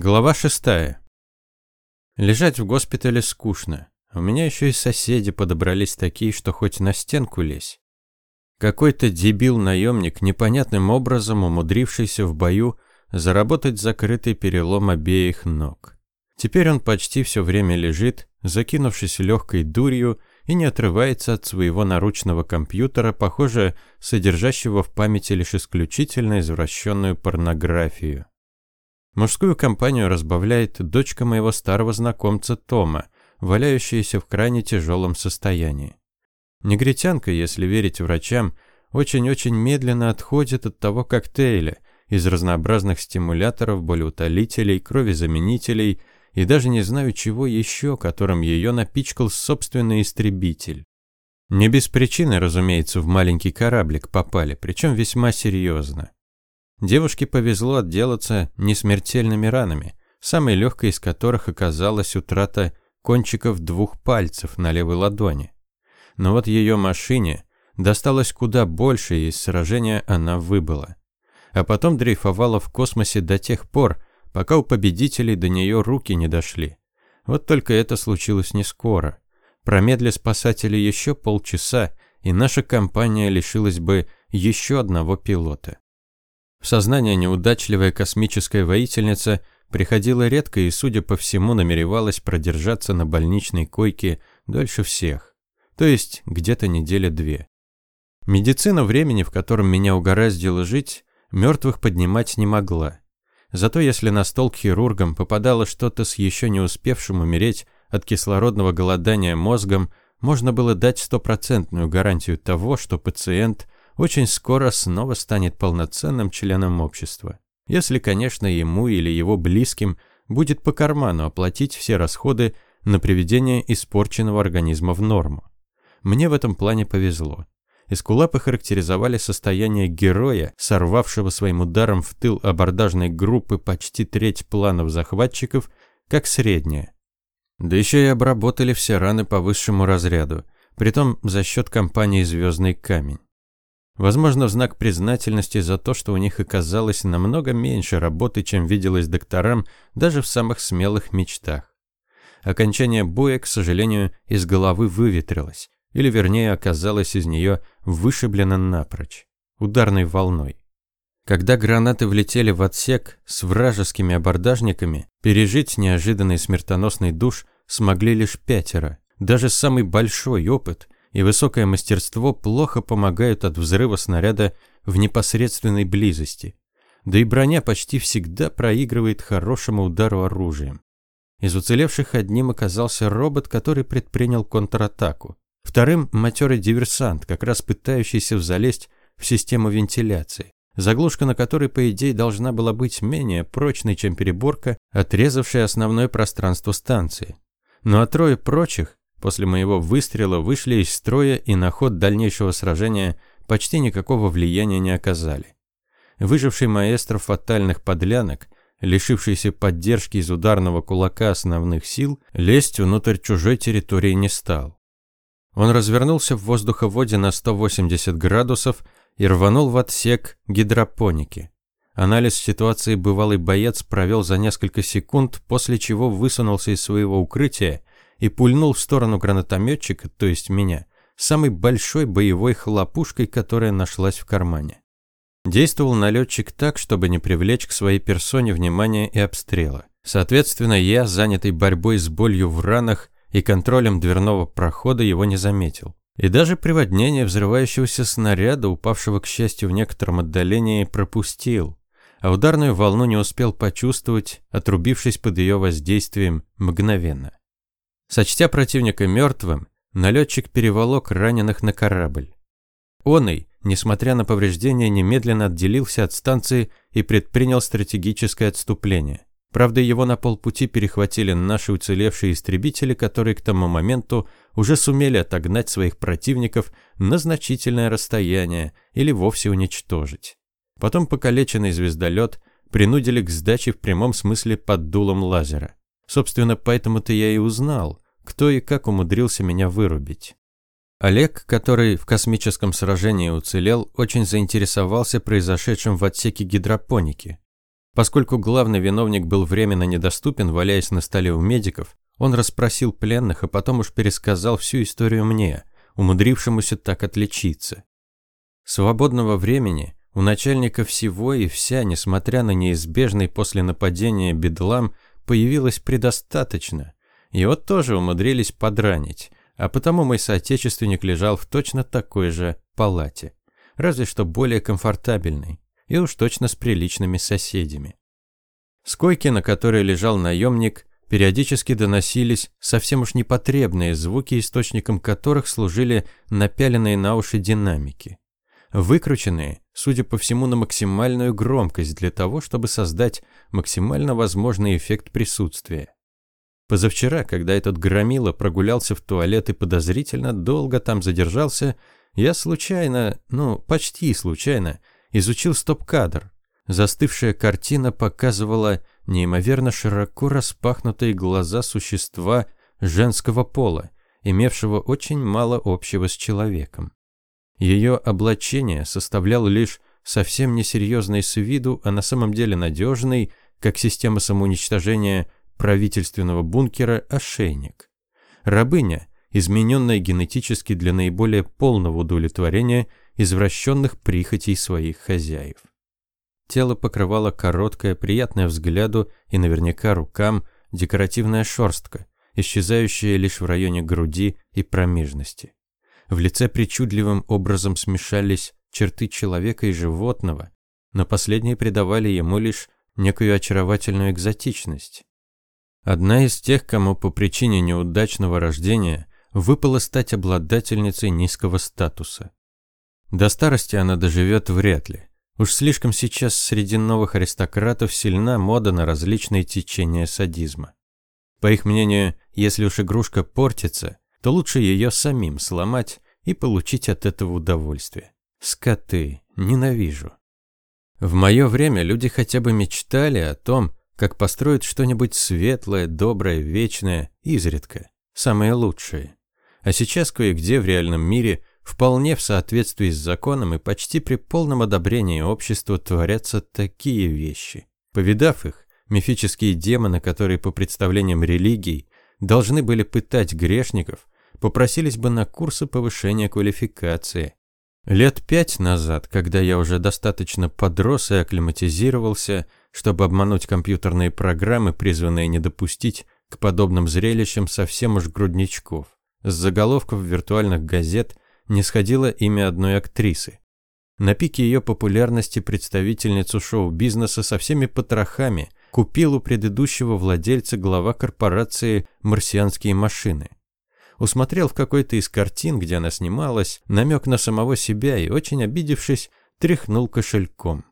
Глава шестая. Лежать в госпитале скучно. У меня еще и соседи подобрались такие, что хоть на стенку лезь. Какой-то дебил-наемник, непонятным образом умудрившийся в бою заработать закрытый перелом обеих ног. Теперь он почти все время лежит, закинувшись легкой дурью, и не отрывается от своего наручного компьютера, похоже, содержащего в памяти лишь исключительно извращенную порнографию. Мужскую компанию разбавляет дочка моего старого знакомца Тома, валяющаяся в крайне тяжелом состоянии. Негритянка, если верить врачам, очень-очень медленно отходит от того коктейля из разнообразных стимуляторов, болеутолителей, кровезаменителей и даже не знаю чего еще, которым ее напичкал собственный истребитель. Не без причины, разумеется, в маленький кораблик попали, причем весьма серьезно. Девушке повезло отделаться несмертельными ранами, самой легкой из которых оказалась утрата кончиков двух пальцев на левой ладони. Но вот ее машине досталось куда больше, и из сражения она выбыла. А потом дрейфовала в космосе до тех пор, пока у победителей до нее руки не дошли. Вот только это случилось не скоро. Промедли спасатели еще полчаса, и наша компания лишилась бы еще одного пилота. В сознание неудачливая космическая воительница приходила редко и, судя по всему, намеревалась продержаться на больничной койке дольше всех. То есть где-то недели две. Медицина времени, в котором меня угораздило жить, мертвых поднимать не могла. Зато если на стол к хирургам попадало что-то с еще не успевшим умереть от кислородного голодания мозгом, можно было дать стопроцентную гарантию того, что пациент очень скоро снова станет полноценным членом общества. Если, конечно, ему или его близким будет по карману оплатить все расходы на приведение испорченного организма в норму. Мне в этом плане повезло. Эскулапы характеризовали состояние героя, сорвавшего своим ударом в тыл абордажной группы почти треть планов захватчиков, как среднее. Да еще и обработали все раны по высшему разряду, притом за счет компании «Звездный камень». Возможно, в знак признательности за то, что у них оказалось намного меньше работы, чем виделось докторам даже в самых смелых мечтах. Окончание боя, к сожалению, из головы выветрилось, или вернее оказалось из нее вышиблено напрочь, ударной волной. Когда гранаты влетели в отсек с вражескими абордажниками, пережить неожиданный смертоносный душ смогли лишь пятеро. Даже самый большой опыт – и высокое мастерство плохо помогают от взрыва снаряда в непосредственной близости. Да и броня почти всегда проигрывает хорошему удару оружием. Из уцелевших одним оказался робот, который предпринял контратаку. Вторым – матерый диверсант, как раз пытающийся залезть в систему вентиляции, заглушка на которой, по идее, должна была быть менее прочной, чем переборка, отрезавшая основное пространство станции. Ну а трое прочих После моего выстрела вышли из строя и на ход дальнейшего сражения почти никакого влияния не оказали. Выживший маэстро фатальных подлянок, лишившийся поддержки из ударного кулака основных сил, лезть внутрь чужой территории не стал. Он развернулся в воздуховоде на 180 градусов и рванул в отсек гидропоники. Анализ ситуации бывалый боец провел за несколько секунд, после чего высунулся из своего укрытия и пульнул в сторону гранатометчика, то есть меня, самой большой боевой хлопушкой, которая нашлась в кармане. Действовал налетчик так, чтобы не привлечь к своей персоне внимания и обстрела. Соответственно, я, занятый борьбой с болью в ранах и контролем дверного прохода, его не заметил. И даже приводнение взрывающегося снаряда, упавшего, к счастью, в некотором отдалении, пропустил, а ударную волну не успел почувствовать, отрубившись под ее воздействием мгновенно. Сочтя противника мертвым, налетчик переволок раненых на корабль. Он и, несмотря на повреждения, немедленно отделился от станции и предпринял стратегическое отступление. Правда, его на полпути перехватили наши уцелевшие истребители, которые к тому моменту уже сумели отогнать своих противников на значительное расстояние или вовсе уничтожить. Потом покалеченный звездолет принудили к сдаче в прямом смысле под дулом лазера. Собственно, поэтому-то я и узнал, кто и как умудрился меня вырубить. Олег, который в космическом сражении уцелел, очень заинтересовался произошедшим в отсеке гидропоники. Поскольку главный виновник был временно недоступен, валяясь на столе у медиков, он расспросил пленных, а потом уж пересказал всю историю мне, умудрившемуся так отличиться. Свободного времени у начальника всего и вся, несмотря на неизбежный после нападения бедлам, появилось предостаточно. Его тоже умудрились подранить, а потому мой соотечественник лежал в точно такой же палате, разве что более комфортабельной и уж точно с приличными соседями. С койки, на которой лежал наемник, периодически доносились совсем уж непотребные звуки, источником которых служили напяленные на уши динамики. Выкрученные, судя по всему, на максимальную громкость для того, чтобы создать максимально возможный эффект присутствия. Позавчера, когда этот громила прогулялся в туалет и подозрительно долго там задержался, я случайно, ну, почти случайно, изучил стоп-кадр. Застывшая картина показывала неимоверно широко распахнутые глаза существа женского пола, имевшего очень мало общего с человеком. Ее облачение составлял лишь совсем несерьезный с виду, а на самом деле надежный, как система самоуничтожения правительственного бункера, ошейник. Рабыня, измененная генетически для наиболее полного удовлетворения извращенных прихотей своих хозяев. Тело покрывало короткая, приятная взгляду и наверняка рукам декоративная шерстка, исчезающая лишь в районе груди и промежности. В лице причудливым образом смешались черты человека и животного, но последние придавали ему лишь некую очаровательную экзотичность. Одна из тех, кому по причине неудачного рождения выпало стать обладательницей низкого статуса. До старости она доживет вряд ли. Уж слишком сейчас среди новых аристократов сильна мода на различные течения садизма. По их мнению, если уж игрушка портится, то лучше ее самим сломать и получить от этого удовольствие. Скоты, ненавижу. В мое время люди хотя бы мечтали о том, как построить что-нибудь светлое, доброе, вечное, изредка, самое лучшее. А сейчас кое-где в реальном мире вполне в соответствии с законом и почти при полном одобрении общества творятся такие вещи. Повидав их, мифические демоны, которые по представлениям религий должны были пытать грешников, попросились бы на курсы повышения квалификации. Лет пять назад, когда я уже достаточно подрос и акклиматизировался, чтобы обмануть компьютерные программы, призванные не допустить к подобным зрелищам совсем уж грудничков, с заголовков виртуальных газет не сходило имя одной актрисы. На пике ее популярности представительницу шоу-бизнеса со всеми потрохами купил у предыдущего владельца глава корпорации «Марсианские машины» усмотрел в какой-то из картин, где она снималась, намек на самого себя и, очень обидевшись, тряхнул кошельком.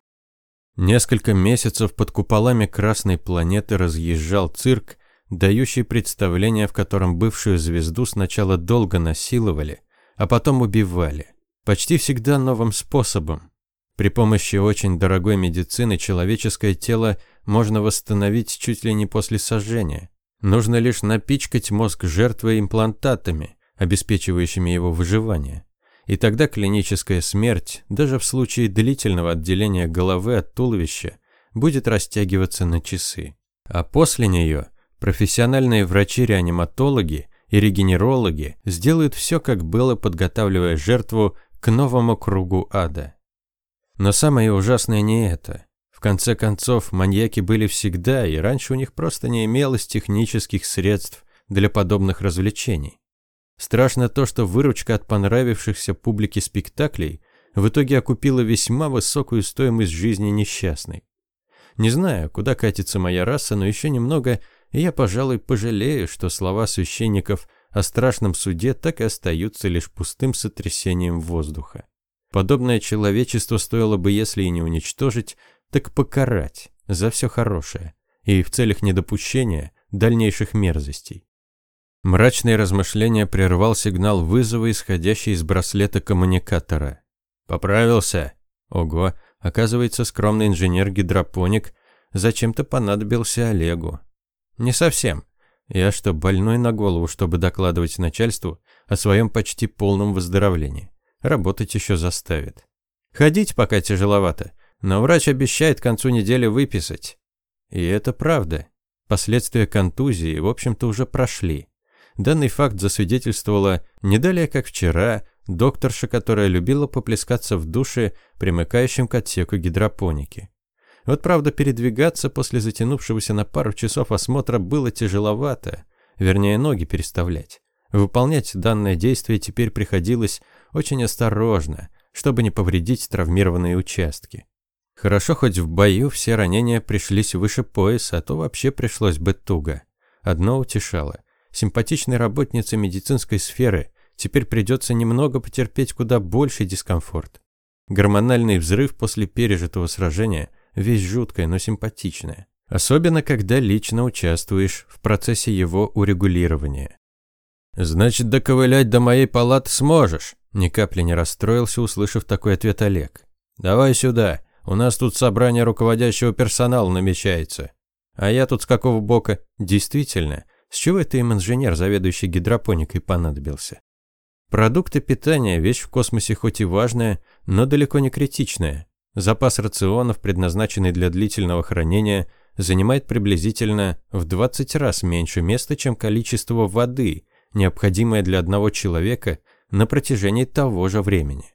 Несколько месяцев под куполами Красной планеты разъезжал цирк, дающий представление, в котором бывшую звезду сначала долго насиловали, а потом убивали. Почти всегда новым способом. При помощи очень дорогой медицины человеческое тело можно восстановить чуть ли не после сожжения. Нужно лишь напичкать мозг жертвы имплантатами, обеспечивающими его выживание. И тогда клиническая смерть, даже в случае длительного отделения головы от туловища, будет растягиваться на часы. А после нее профессиональные врачи-реаниматологи и регенерологи сделают все, как было, подготавливая жертву к новому кругу ада. Но самое ужасное не это. В конце концов, маньяки были всегда, и раньше у них просто не имелось технических средств для подобных развлечений. Страшно то, что выручка от понравившихся публике спектаклей в итоге окупила весьма высокую стоимость жизни несчастной. Не знаю, куда катится моя раса, но еще немного, и я, пожалуй, пожалею, что слова священников о страшном суде так и остаются лишь пустым сотрясением воздуха. Подобное человечество стоило бы, если и не уничтожить, так покарать за все хорошее и в целях недопущения дальнейших мерзостей. Мрачные размышления прервал сигнал вызова, исходящий из браслета коммуникатора. «Поправился?» Ого, оказывается, скромный инженер-гидропоник зачем-то понадобился Олегу. «Не совсем. Я что, больной на голову, чтобы докладывать начальству о своем почти полном выздоровлении? Работать еще заставит. Ходить пока тяжеловато, но врач обещает к концу недели выписать. И это правда. Последствия контузии, в общем-то, уже прошли. Данный факт засвидетельствовала не далее, как вчера, докторша, которая любила поплескаться в душе, примыкающем к отсеку гидропоники. Вот правда, передвигаться после затянувшегося на пару часов осмотра было тяжеловато, вернее, ноги переставлять. Выполнять данное действие теперь приходилось очень осторожно, чтобы не повредить травмированные участки. Хорошо, хоть в бою все ранения пришлись выше пояса, а то вообще пришлось бы туго. Одно утешало. Симпатичной работнице медицинской сферы теперь придется немного потерпеть куда больший дискомфорт. Гормональный взрыв после пережитого сражения – вещь жуткая, но симпатичная. Особенно, когда лично участвуешь в процессе его урегулирования. «Значит, доковылять до моей палаты сможешь?» Ни капли не расстроился, услышав такой ответ Олег. «Давай сюда. У нас тут собрание руководящего персонала намечается. А я тут с какого бока? Действительно, с чего это им инженер, заведующий гидропоникой, понадобился? Продукты питания – вещь в космосе хоть и важная, но далеко не критичная. Запас рационов, предназначенный для длительного хранения, занимает приблизительно в 20 раз меньше места, чем количество воды, необходимое для одного человека на протяжении того же времени.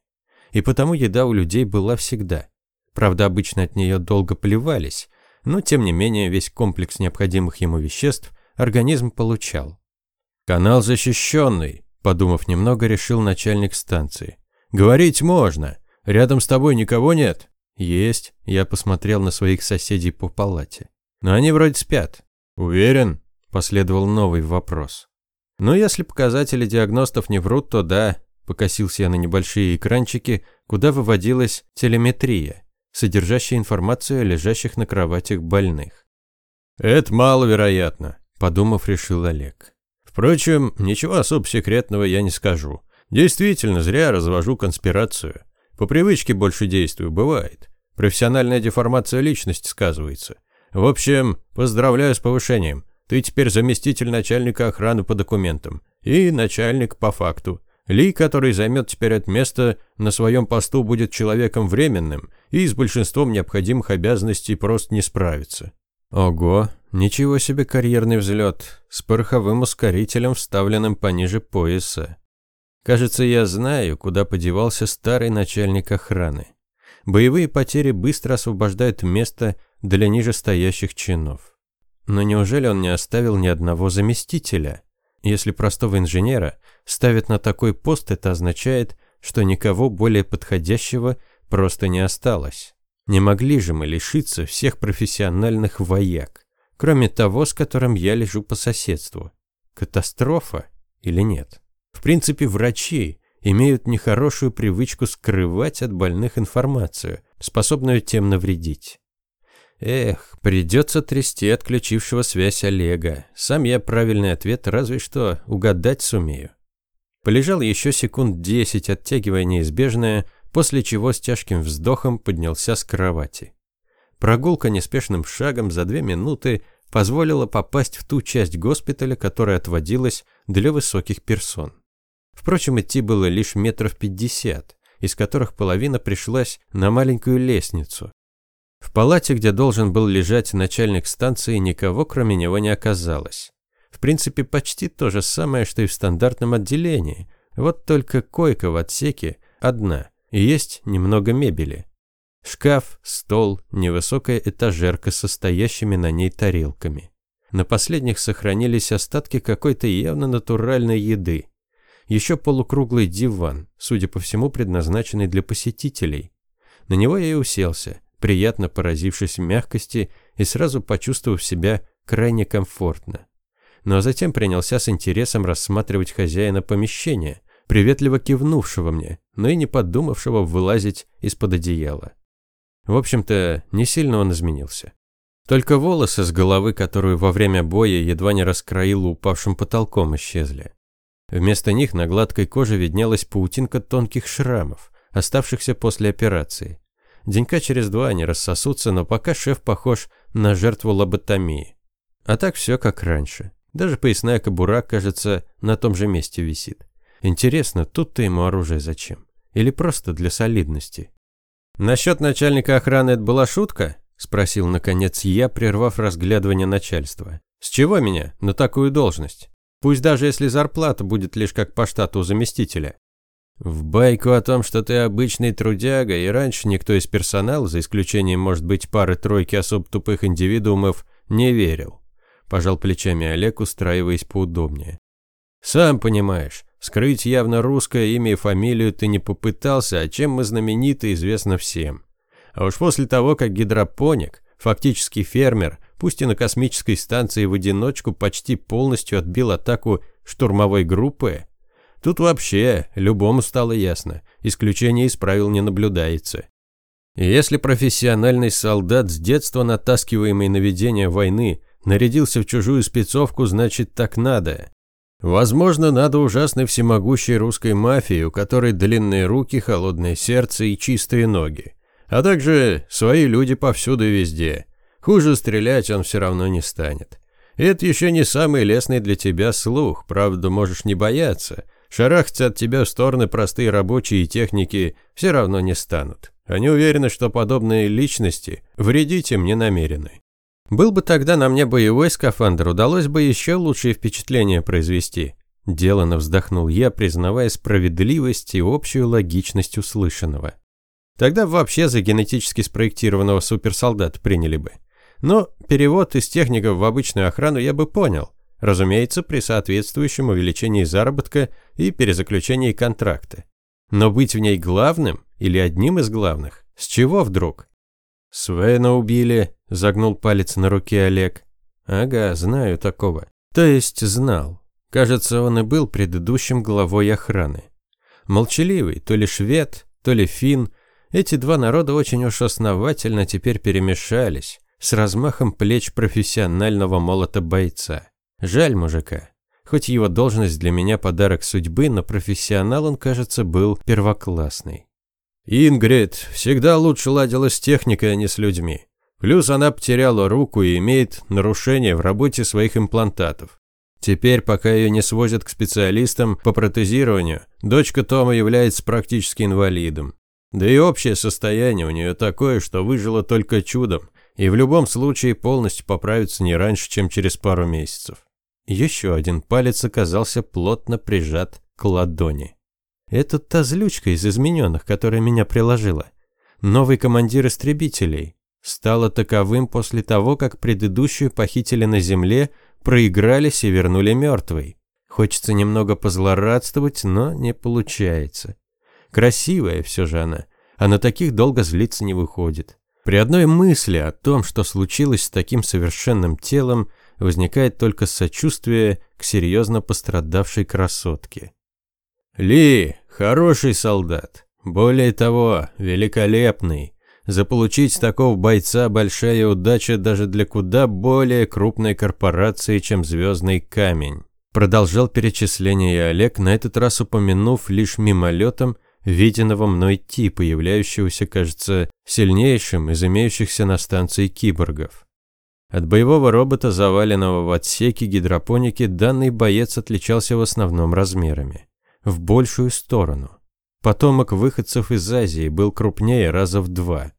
И потому еда у людей была всегда. Правда, обычно от нее долго плевались, но тем не менее весь комплекс необходимых ему веществ организм получал. «Канал защищенный», – подумав немного, решил начальник станции. «Говорить можно. Рядом с тобой никого нет?» «Есть», – я посмотрел на своих соседей по палате. «Но они вроде спят». «Уверен?» – последовал новый вопрос. «Ну, если показатели диагностов не врут, то да», – покосился я на небольшие экранчики, куда выводилась телеметрия содержащая информацию о лежащих на кроватях больных. «Это маловероятно», – подумав, решил Олег. «Впрочем, ничего особо секретного я не скажу. Действительно, зря развожу конспирацию. По привычке больше действую, бывает. Профессиональная деформация личности сказывается. В общем, поздравляю с повышением. Ты теперь заместитель начальника охраны по документам и начальник по факту. Ли, который займет теперь это место, на своем посту будет человеком временным и с большинством необходимых обязанностей просто не справится. Ого, ничего себе карьерный взлет, с пороховым ускорителем, вставленным пониже пояса. Кажется, я знаю, куда подевался старый начальник охраны. Боевые потери быстро освобождают место для нижестоящих чинов. Но неужели он не оставил ни одного заместителя? Если простого инженера ставят на такой пост, это означает, что никого более подходящего просто не осталось. Не могли же мы лишиться всех профессиональных вояк, кроме того, с которым я лежу по соседству. Катастрофа или нет? В принципе, врачи имеют нехорошую привычку скрывать от больных информацию, способную тем навредить. Эх, придется трясти отключившего связь Олега. Сам я правильный ответ разве что угадать сумею. Полежал еще секунд десять, оттягивая неизбежное, после чего с тяжким вздохом поднялся с кровати. Прогулка неспешным шагом за две минуты позволила попасть в ту часть госпиталя, которая отводилась для высоких персон. Впрочем, идти было лишь метров пятьдесят, из которых половина пришлась на маленькую лестницу, в палате, где должен был лежать начальник станции, никого кроме него не оказалось. В принципе, почти то же самое, что и в стандартном отделении. Вот только койка в отсеке одна, и есть немного мебели. Шкаф, стол, невысокая этажерка со стоящими на ней тарелками. На последних сохранились остатки какой-то явно натуральной еды. Еще полукруглый диван, судя по всему, предназначенный для посетителей. На него я и уселся, приятно поразившись мягкости и сразу почувствовав себя крайне комфортно. Но затем принялся с интересом рассматривать хозяина помещения, приветливо кивнувшего мне, но и не подумавшего вылазить из-под одеяла. В общем-то, не сильно он изменился. Только волосы с головы, которую во время боя едва не раскроило упавшим потолком, исчезли. Вместо них на гладкой коже виднелась паутинка тонких шрамов, оставшихся после операции. Денька через два они рассосутся, но пока шеф похож на жертву лоботомии. А так все как раньше. Даже поясная кобура, кажется, на том же месте висит. Интересно, тут-то ему оружие зачем? Или просто для солидности? Насчет начальника охраны это была шутка? Спросил, наконец, я, прервав разглядывание начальства. С чего меня на такую должность? Пусть даже если зарплата будет лишь как по штату заместителя. В байку о том, что ты обычный трудяга, и раньше никто из персонала, за исключением, может быть, пары-тройки особо тупых индивидуумов, не верил. Пожал плечами Олег, устраиваясь поудобнее. Сам понимаешь, скрыть явно русское имя и фамилию ты не попытался, а чем мы знамениты, известно всем. А уж после того, как гидропоник, фактически фермер, пусть и на космической станции в одиночку почти полностью отбил атаку штурмовой группы, тут вообще любому стало ясно, исключения из правил не наблюдается. Если профессиональный солдат с детства натаскиваемый на ведение войны нарядился в чужую спецовку, значит так надо. Возможно, надо ужасной всемогущей русской мафии, у которой длинные руки, холодное сердце и чистые ноги. А также свои люди повсюду и везде. Хуже стрелять он все равно не станет. Это еще не самый лестный для тебя слух, правда, можешь не бояться. Шарахаться от тебя в стороны простые рабочие техники все равно не станут. Они уверены, что подобные личности вредить им не намерены. Был бы тогда на мне боевой скафандр, удалось бы еще лучшее впечатление произвести. Делано вздохнул я, признавая справедливость и общую логичность услышанного. Тогда вообще за генетически спроектированного суперсолдата приняли бы. Но перевод из техников в обычную охрану я бы понял. Разумеется, при соответствующем увеличении заработка и перезаключении контракта. Но быть в ней главным или одним из главных, с чего вдруг? Свена убили, Загнул палец на руке Олег. Ага, знаю такого. То есть знал. Кажется, он и был предыдущим главой охраны. Молчаливый, то ли швед, то ли фин. Эти два народа очень уж основательно теперь перемешались, с размахом плеч профессионального молота бойца. Жаль мужика. Хоть его должность для меня подарок судьбы, но профессионал он, кажется, был первоклассный. Ингрид всегда лучше ладила с техникой, а не с людьми. Плюс она потеряла руку и имеет нарушение в работе своих имплантатов. Теперь, пока ее не свозят к специалистам по протезированию, дочка Тома является практически инвалидом. Да и общее состояние у нее такое, что выжила только чудом, и в любом случае полностью поправится не раньше, чем через пару месяцев. Еще один палец оказался плотно прижат к ладони. Это та злючка из измененных, которая меня приложила. Новый командир истребителей, стало таковым после того, как предыдущую похитили на земле, проигрались и вернули мертвой. Хочется немного позлорадствовать, но не получается. Красивая все же она, а на таких долго злиться не выходит. При одной мысли о том, что случилось с таким совершенным телом, возникает только сочувствие к серьезно пострадавшей красотке. Ли – хороший солдат, более того, великолепный, Заполучить такого бойца – большая удача даже для куда более крупной корпорации, чем «Звездный камень». Продолжал перечисление Олег, на этот раз упомянув лишь мимолетом виденного мной типа, являющегося, кажется, сильнейшим из имеющихся на станции киборгов. От боевого робота, заваленного в отсеке гидропоники, данный боец отличался в основном размерами. В большую сторону. Потомок выходцев из Азии был крупнее раза в два.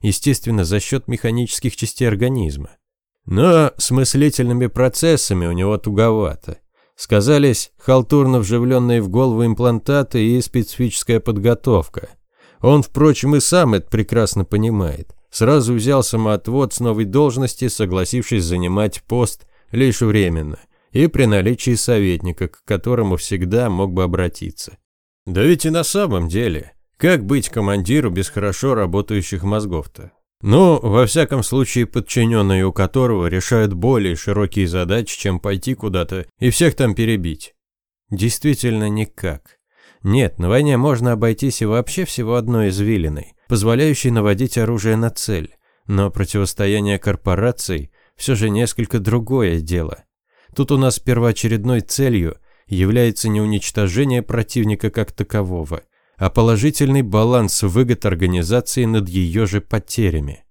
Естественно, за счет механических частей организма. Но с мыслительными процессами у него туговато. Сказались халтурно вживленные в голову имплантаты и специфическая подготовка. Он, впрочем, и сам это прекрасно понимает. Сразу взял самоотвод с новой должности, согласившись занимать пост лишь временно и при наличии советника, к которому всегда мог бы обратиться. Да ведь и на самом деле, как быть командиру без хорошо работающих мозгов-то? Ну, во всяком случае, подчиненные у которого решают более широкие задачи, чем пойти куда-то и всех там перебить. Действительно никак. Нет, на войне можно обойтись и вообще всего одной извилиной, позволяющей наводить оружие на цель. Но противостояние корпораций все же несколько другое дело. Тут у нас первоочередной целью – является не уничтожение противника как такового, а положительный баланс выгод организации над ее же потерями.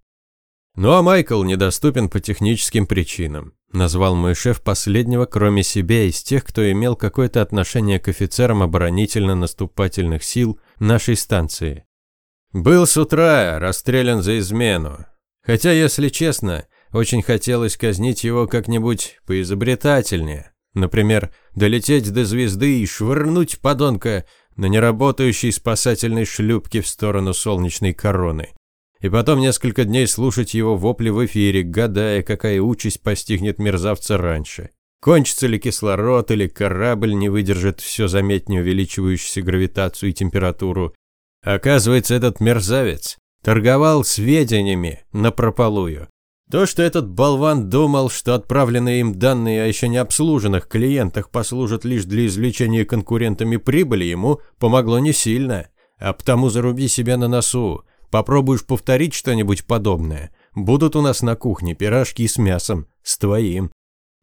Ну а Майкл недоступен по техническим причинам. Назвал мой шеф последнего, кроме себя, из тех, кто имел какое-то отношение к офицерам оборонительно-наступательных сил нашей станции. Был с утра, расстрелян за измену. Хотя, если честно, очень хотелось казнить его как-нибудь поизобретательнее. Например, долететь до звезды и швырнуть подонка на неработающей спасательной шлюпке в сторону солнечной короны. И потом несколько дней слушать его вопли в эфире, гадая, какая участь постигнет мерзавца раньше. Кончится ли кислород или корабль не выдержит все заметнее увеличивающуюся гравитацию и температуру. Оказывается, этот мерзавец торговал сведениями напропалую. То, что этот болван думал, что отправленные им данные о еще не обслуженных клиентах послужат лишь для извлечения конкурентами прибыли, ему помогло не сильно. А потому заруби себя на носу. Попробуешь повторить что-нибудь подобное. Будут у нас на кухне пирожки с мясом. С твоим.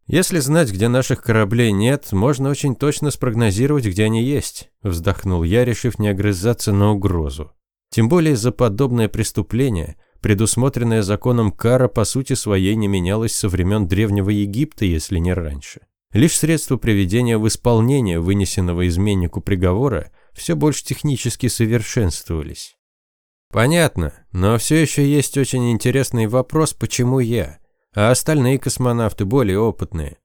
Если знать, где наших кораблей нет, можно очень точно спрогнозировать, где они есть. Вздохнул я, решив не огрызаться на угрозу. Тем более за подобное преступление Предусмотренная законом кара по сути своей не менялась со времен Древнего Египта, если не раньше. Лишь средства приведения в исполнение вынесенного изменнику приговора все больше технически совершенствовались. Понятно, но все еще есть очень интересный вопрос, почему я, а остальные космонавты более опытные.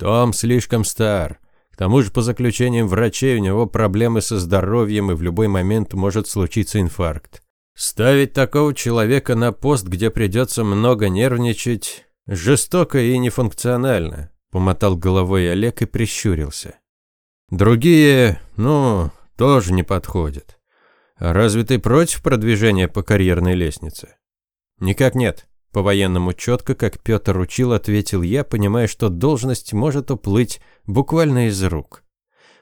Том слишком стар. К тому же, по заключениям врачей, у него проблемы со здоровьем и в любой момент может случиться инфаркт. Ставить такого человека на пост, где придется много нервничать, жестоко и нефункционально, помотал головой Олег и прищурился. Другие, ну, тоже не подходят. Разве ты против продвижения по карьерной лестнице? Никак нет. По-военному четко, как Петр учил, ответил я, понимая, что должность может уплыть буквально из рук.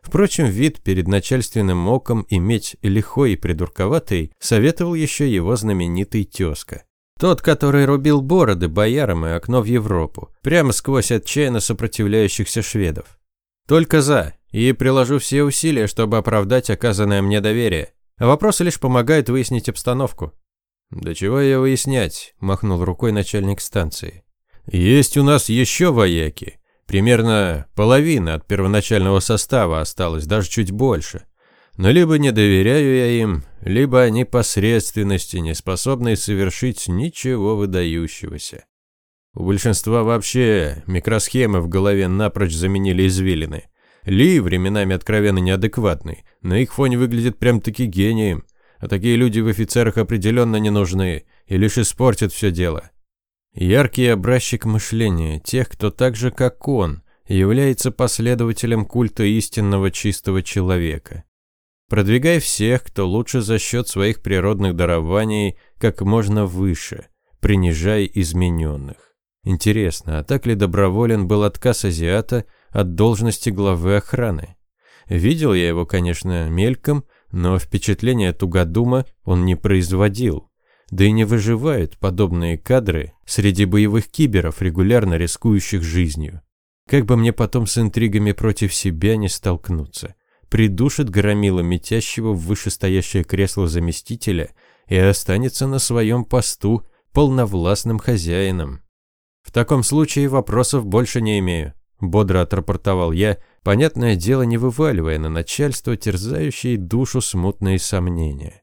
Впрочем, вид перед начальственным оком иметь лихой и придурковатый советовал еще его знаменитый тезка. Тот, который рубил бороды боярам и окно в Европу, прямо сквозь отчаянно сопротивляющихся шведов. Только за, и приложу все усилия, чтобы оправдать оказанное мне доверие. Вопросы лишь помогают выяснить обстановку. «Да чего ее выяснять?» – махнул рукой начальник станции. «Есть у нас еще вояки, Примерно половина от первоначального состава осталась, даже чуть больше. Но либо не доверяю я им, либо они посредственности, не способные совершить ничего выдающегося. У большинства вообще микросхемы в голове напрочь заменили извилины. Ли временами откровенно неадекватный, на их фоне выглядит прям-таки гением, а такие люди в офицерах определенно не нужны и лишь испортят все дело. Яркий образчик мышления тех, кто так же, как он, является последователем культа истинного чистого человека. Продвигай всех, кто лучше за счет своих природных дарований, как можно выше, принижай измененных. Интересно, а так ли доброволен был отказ азиата от должности главы охраны? Видел я его, конечно, мельком, но впечатление тугодума он не производил. Да и не выживают подобные кадры среди боевых киберов, регулярно рискующих жизнью. Как бы мне потом с интригами против себя не столкнуться. Придушит громила метящего в вышестоящее кресло заместителя и останется на своем посту полновластным хозяином. В таком случае вопросов больше не имею, бодро отрапортовал я, понятное дело не вываливая на начальство терзающие душу смутные сомнения.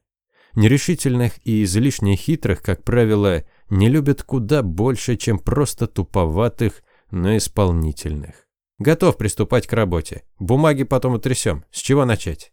Нерешительных и излишне хитрых, как правило, не любят куда больше, чем просто туповатых, но исполнительных. Готов приступать к работе. Бумаги потом утрясем. С чего начать?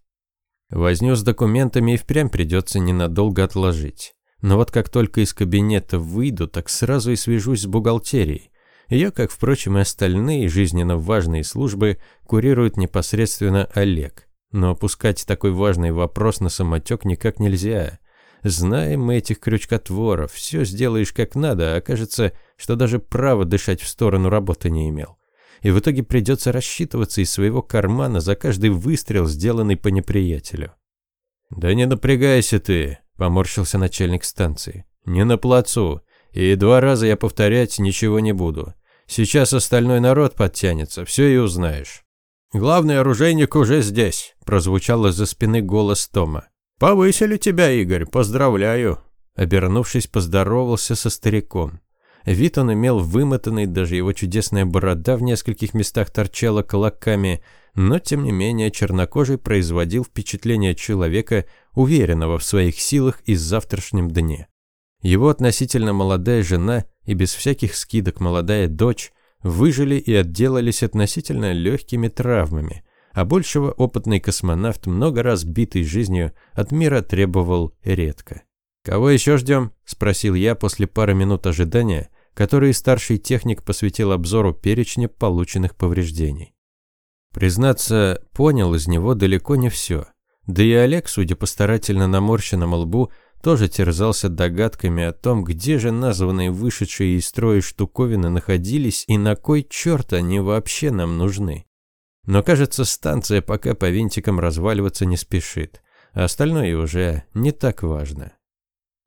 Возню с документами и впрямь придется ненадолго отложить. Но вот как только из кабинета выйду, так сразу и свяжусь с бухгалтерией. Ее, как, впрочем, и остальные жизненно важные службы, курирует непосредственно Олег. Но опускать такой важный вопрос на самотек никак нельзя. Знаем мы этих крючкотворов, все сделаешь как надо, а окажется, что даже право дышать в сторону работы не имел. И в итоге придется рассчитываться из своего кармана за каждый выстрел, сделанный по неприятелю. «Да не напрягайся ты», — поморщился начальник станции. «Не на плацу, и два раза я повторять ничего не буду. Сейчас остальной народ подтянется, все и узнаешь». «Главный оружейник уже здесь», – прозвучал из-за спины голос Тома. «Повысили тебя, Игорь, поздравляю». Обернувшись, поздоровался со стариком. Вид он имел вымотанный, даже его чудесная борода в нескольких местах торчала колоками, но, тем не менее, чернокожий производил впечатление человека, уверенного в своих силах и завтрашнем дне. Его относительно молодая жена и без всяких скидок молодая дочь выжили и отделались относительно легкими травмами, а большего опытный космонавт, много раз битый жизнью, от мира требовал редко. «Кого еще ждем?» – спросил я после пары минут ожидания, которые старший техник посвятил обзору перечня полученных повреждений. Признаться, понял из него далеко не все. Да и Олег, судя по старательно наморщенному лбу, тоже терзался догадками о том, где же названные вышедшие из строя штуковины находились и на кой черт они вообще нам нужны. Но, кажется, станция пока по винтикам разваливаться не спешит, а остальное уже не так важно.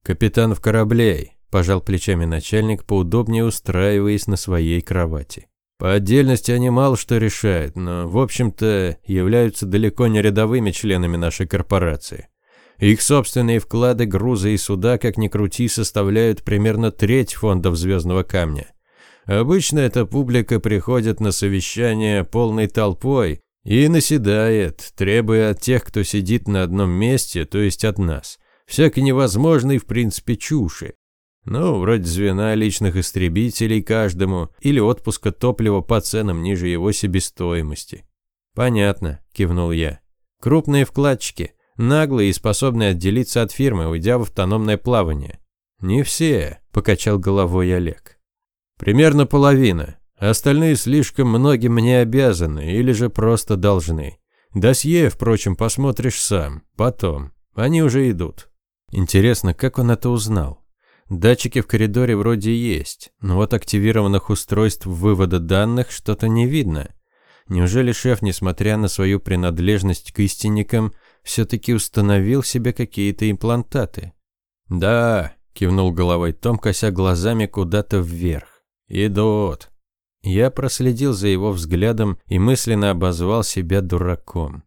«Капитан в кораблей», – пожал плечами начальник, поудобнее устраиваясь на своей кровати. По отдельности они мало что решают, но, в общем-то, являются далеко не рядовыми членами нашей корпорации. Их собственные вклады, грузы и суда, как ни крути, составляют примерно треть фондов «Звездного камня». Обычно эта публика приходит на совещание полной толпой и наседает, требуя от тех, кто сидит на одном месте, то есть от нас, всякой невозможной в принципе чуши. Ну, вроде звена личных истребителей каждому или отпуска топлива по ценам ниже его себестоимости. «Понятно», – кивнул я. «Крупные вкладчики – наглые и способные отделиться от фирмы, уйдя в автономное плавание. «Не все», – покачал головой Олег. «Примерно половина. Остальные слишком многим мне обязаны или же просто должны. Досье, впрочем, посмотришь сам. Потом. Они уже идут». Интересно, как он это узнал? Датчики в коридоре вроде есть, но вот активированных устройств вывода данных что-то не видно. Неужели шеф, несмотря на свою принадлежность к истинникам, все-таки установил себе какие-то имплантаты. «Да», – кивнул головой Том, кося глазами куда-то вверх. «Идут». Я проследил за его взглядом и мысленно обозвал себя дураком.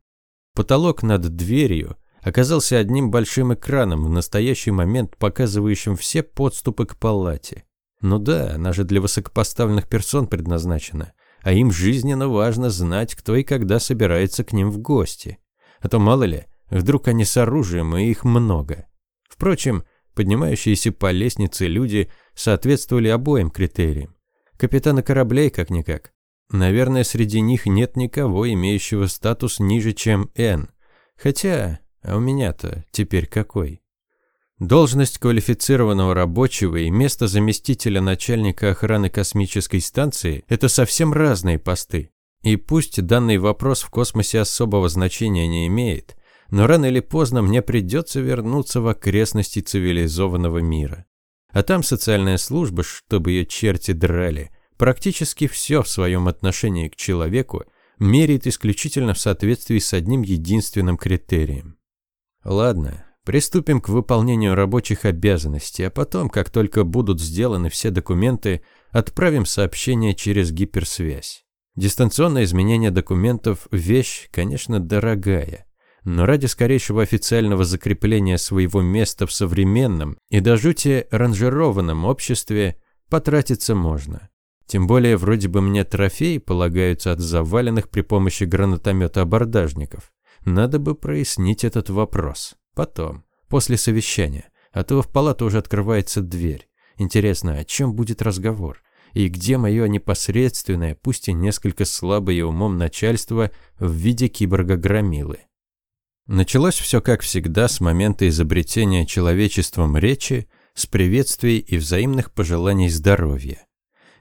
Потолок над дверью оказался одним большим экраном, в настоящий момент показывающим все подступы к палате. Ну да, она же для высокопоставленных персон предназначена, а им жизненно важно знать, кто и когда собирается к ним в гости. А то мало ли, вдруг они с оружием, и их много. Впрочем, поднимающиеся по лестнице люди соответствовали обоим критериям. Капитаны кораблей как-никак. Наверное, среди них нет никого, имеющего статус ниже, чем Н. Хотя, а у меня-то теперь какой? Должность квалифицированного рабочего и место заместителя начальника охраны космической станции – это совсем разные посты. И пусть данный вопрос в космосе особого значения не имеет, но рано или поздно мне придется вернуться в окрестности цивилизованного мира. А там социальная служба, чтобы ее черти драли, практически все в своем отношении к человеку меряет исключительно в соответствии с одним единственным критерием. Ладно, приступим к выполнению рабочих обязанностей, а потом, как только будут сделаны все документы, отправим сообщение через гиперсвязь. Дистанционное изменение документов – вещь, конечно, дорогая, но ради скорейшего официального закрепления своего места в современном и до жути ранжированном обществе потратиться можно. Тем более, вроде бы мне трофеи полагаются от заваленных при помощи гранатомета абордажников. Надо бы прояснить этот вопрос. Потом, после совещания. А то в палату уже открывается дверь. Интересно, о чем будет разговор? И где мое непосредственное, пусть и несколько слабое умом начальство в виде киборга-громилы. Началось все как всегда с момента изобретения человечеством речи, с приветствий и взаимных пожеланий здоровья.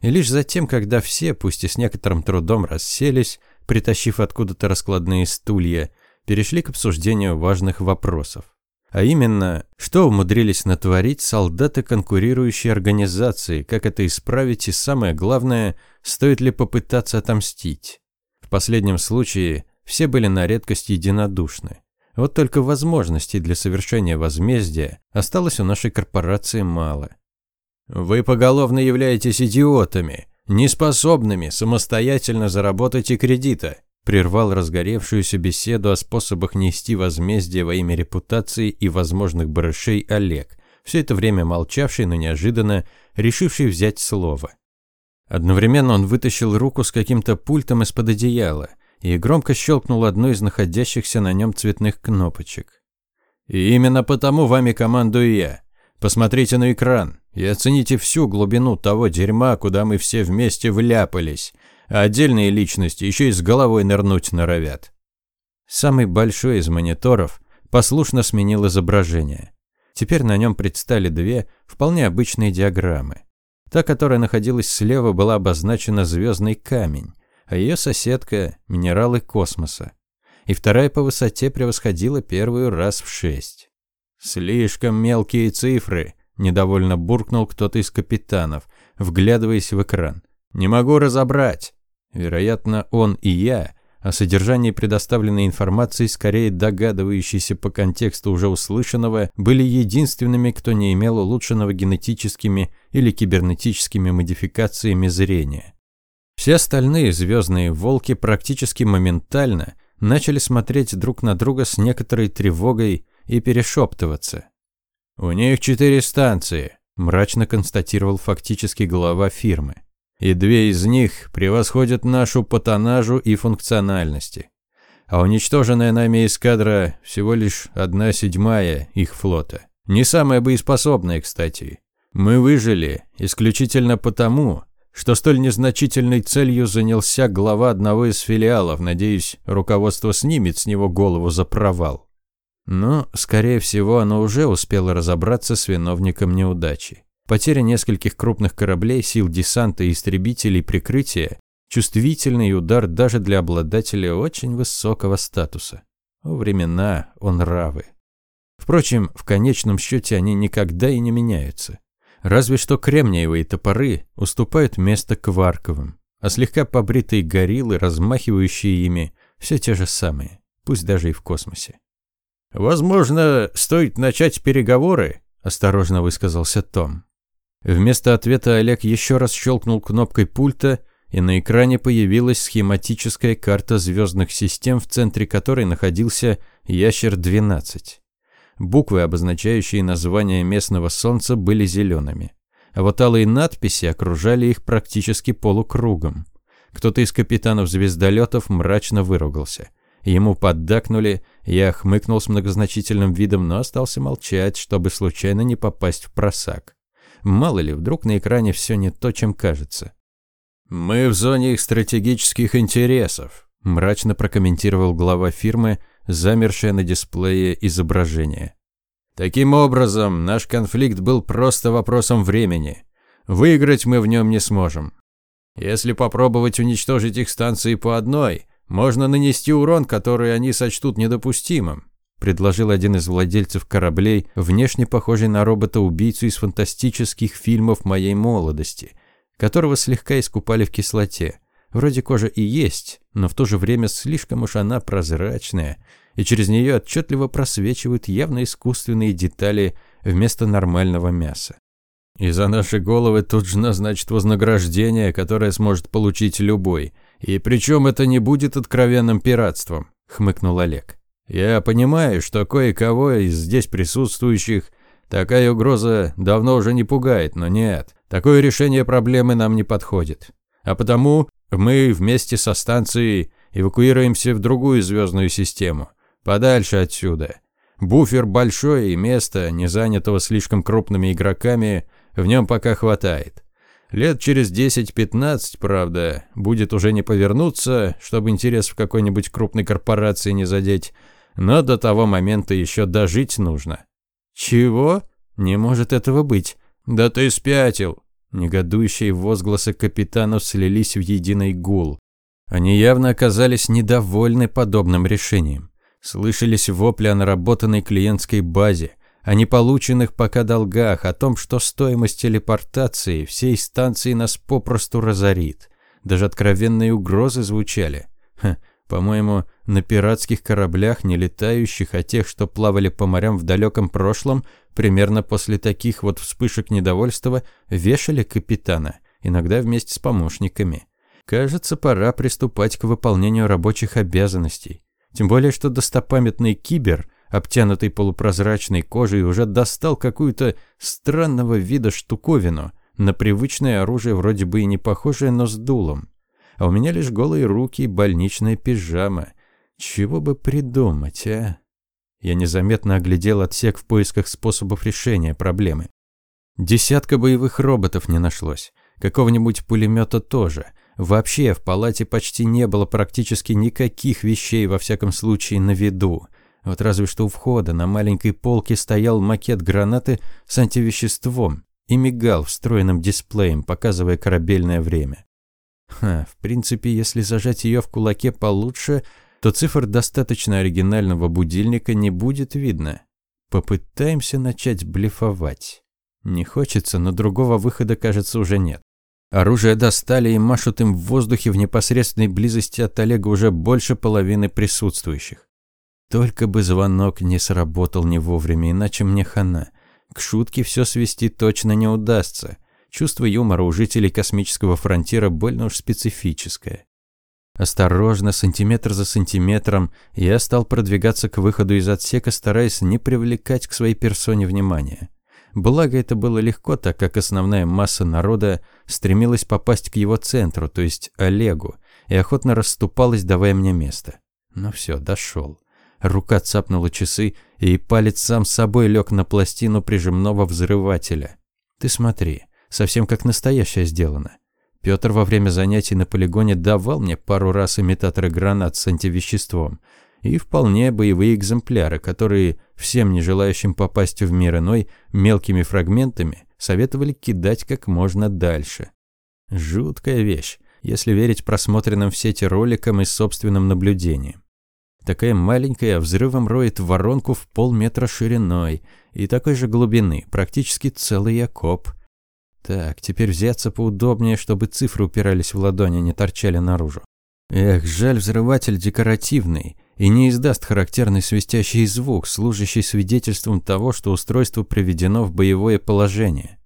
И лишь затем, когда все, пусть и с некоторым трудом, расселись, притащив откуда-то раскладные стулья, перешли к обсуждению важных вопросов. А именно, что умудрились натворить солдаты конкурирующей организации, как это исправить и самое главное, стоит ли попытаться отомстить. В последнем случае все были на редкость единодушны. Вот только возможностей для совершения возмездия осталось у нашей корпорации мало. Вы поголовно являетесь идиотами, неспособными самостоятельно заработать и кредита прервал разгоревшуюся беседу о способах нести возмездие во имя репутации и возможных барышей Олег, все это время молчавший, но неожиданно решивший взять слово. Одновременно он вытащил руку с каким-то пультом из-под одеяла и громко щелкнул одну из находящихся на нем цветных кнопочек. «И именно потому вами командую я. Посмотрите на экран и оцените всю глубину того дерьма, куда мы все вместе вляпались, а отдельные личности еще и с головой нырнуть норовят». Самый большой из мониторов послушно сменил изображение. Теперь на нем предстали две вполне обычные диаграммы. Та, которая находилась слева, была обозначена звездный камень, а ее соседка – минералы космоса. И вторая по высоте превосходила первую раз в шесть. «Слишком мелкие цифры», – недовольно буркнул кто-то из капитанов, вглядываясь в экран. «Не могу разобрать». Вероятно, он и я о содержании предоставленной информации, скорее догадывающиеся по контексту уже услышанного, были единственными, кто не имел улучшенного генетическими или кибернетическими модификациями зрения. Все остальные звездные волки практически моментально начали смотреть друг на друга с некоторой тревогой и перешептываться. «У них четыре станции», – мрачно констатировал фактически глава фирмы и две из них превосходят нашу по тоннажу и функциональности. А уничтоженная нами эскадра всего лишь одна седьмая их флота. Не самая боеспособная, кстати. Мы выжили исключительно потому, что столь незначительной целью занялся глава одного из филиалов. Надеюсь, руководство снимет с него голову за провал. Но, скорее всего, оно уже успело разобраться с виновником неудачи. Потеря нескольких крупных кораблей, сил десанта и истребителей прикрытия – чувствительный удар даже для обладателя очень высокого статуса. О времена, о нравы. Впрочем, в конечном счете они никогда и не меняются. Разве что кремниевые топоры уступают место кварковым, а слегка побритые гориллы, размахивающие ими, все те же самые, пусть даже и в космосе. «Возможно, стоит начать переговоры», – осторожно высказался Том. Вместо ответа Олег еще раз щелкнул кнопкой пульта, и на экране появилась схематическая карта звездных систем, в центре которой находился Ящер-12. Буквы, обозначающие название местного солнца, были зелеными. А вот алые надписи окружали их практически полукругом. Кто-то из капитанов звездолетов мрачно выругался. Ему поддакнули, я хмыкнул с многозначительным видом, но остался молчать, чтобы случайно не попасть в просак. Мало ли, вдруг на экране все не то, чем кажется. «Мы в зоне их стратегических интересов», – мрачно прокомментировал глава фирмы, замершее на дисплее изображение. «Таким образом, наш конфликт был просто вопросом времени. Выиграть мы в нем не сможем. Если попробовать уничтожить их станции по одной, можно нанести урон, который они сочтут недопустимым предложил один из владельцев кораблей, внешне похожий на робота-убийцу из фантастических фильмов моей молодости, которого слегка искупали в кислоте. Вроде кожа и есть, но в то же время слишком уж она прозрачная, и через нее отчетливо просвечивают явно искусственные детали вместо нормального мяса. И за наши головы тут же назначат вознаграждение, которое сможет получить любой. И причем это не будет откровенным пиратством, хмыкнул Олег. Я понимаю, что кое-кого из здесь присутствующих такая угроза давно уже не пугает, но нет, такое решение проблемы нам не подходит. А потому мы вместе со станцией эвакуируемся в другую звездную систему, подальше отсюда. Буфер большой и места, не занятого слишком крупными игроками, в нем пока хватает. Лет через 10-15, правда, будет уже не повернуться, чтобы интерес в какой-нибудь крупной корпорации не задеть, но до того момента еще дожить нужно. Чего? Не может этого быть. Да ты спятил. Негодующие возгласы капитанов слились в единый гул. Они явно оказались недовольны подобным решением. Слышались вопли о наработанной клиентской базе, о неполученных пока долгах, о том, что стоимость телепортации всей станции нас попросту разорит. Даже откровенные угрозы звучали. Ха, по-моему, на пиратских кораблях, не летающих, а тех, что плавали по морям в далеком прошлом, примерно после таких вот вспышек недовольства вешали капитана, иногда вместе с помощниками. Кажется, пора приступать к выполнению рабочих обязанностей. Тем более, что достопамятный кибер обтянутый полупрозрачной кожей, уже достал какую-то странного вида штуковину, на привычное оружие вроде бы и не похожее, но с дулом. А у меня лишь голые руки и больничная пижама. Чего бы придумать, а? Я незаметно оглядел отсек в поисках способов решения проблемы. Десятка боевых роботов не нашлось. Какого-нибудь пулемета тоже. Вообще в палате почти не было практически никаких вещей, во всяком случае, на виду. Вот разве что у входа на маленькой полке стоял макет гранаты с антивеществом и мигал встроенным дисплеем, показывая корабельное время. Ха, в принципе, если зажать ее в кулаке получше, то цифр достаточно оригинального будильника не будет видно. Попытаемся начать блефовать. Не хочется, но другого выхода, кажется, уже нет. Оружие достали и машут им в воздухе в непосредственной близости от Олега уже больше половины присутствующих. Только бы звонок не сработал не вовремя, иначе мне хана. К шутке все свести точно не удастся. Чувство юмора у жителей космического фронтира больно уж специфическое. Осторожно, сантиметр за сантиметром, я стал продвигаться к выходу из отсека, стараясь не привлекать к своей персоне внимания. Благо это было легко, так как основная масса народа стремилась попасть к его центру, то есть Олегу, и охотно расступалась, давая мне место. Ну все, дошел. Рука цапнула часы, и палец сам собой лег на пластину прижимного взрывателя. Ты смотри, совсем как настоящее сделано. Петр во время занятий на полигоне давал мне пару раз имитаторы гранат с антивеществом – и вполне боевые экземпляры, которые всем не желающим попасть в мир иной мелкими фрагментами советовали кидать как можно дальше. Жуткая вещь, если верить просмотренным в сети роликам и собственным наблюдениям. Такая маленькая взрывом роет воронку в полметра шириной и такой же глубины, практически целый окоп. Так, теперь взяться поудобнее, чтобы цифры упирались в ладони, не торчали наружу. Эх, жаль, взрыватель декоративный, и не издаст характерный свистящий звук, служащий свидетельством того, что устройство приведено в боевое положение.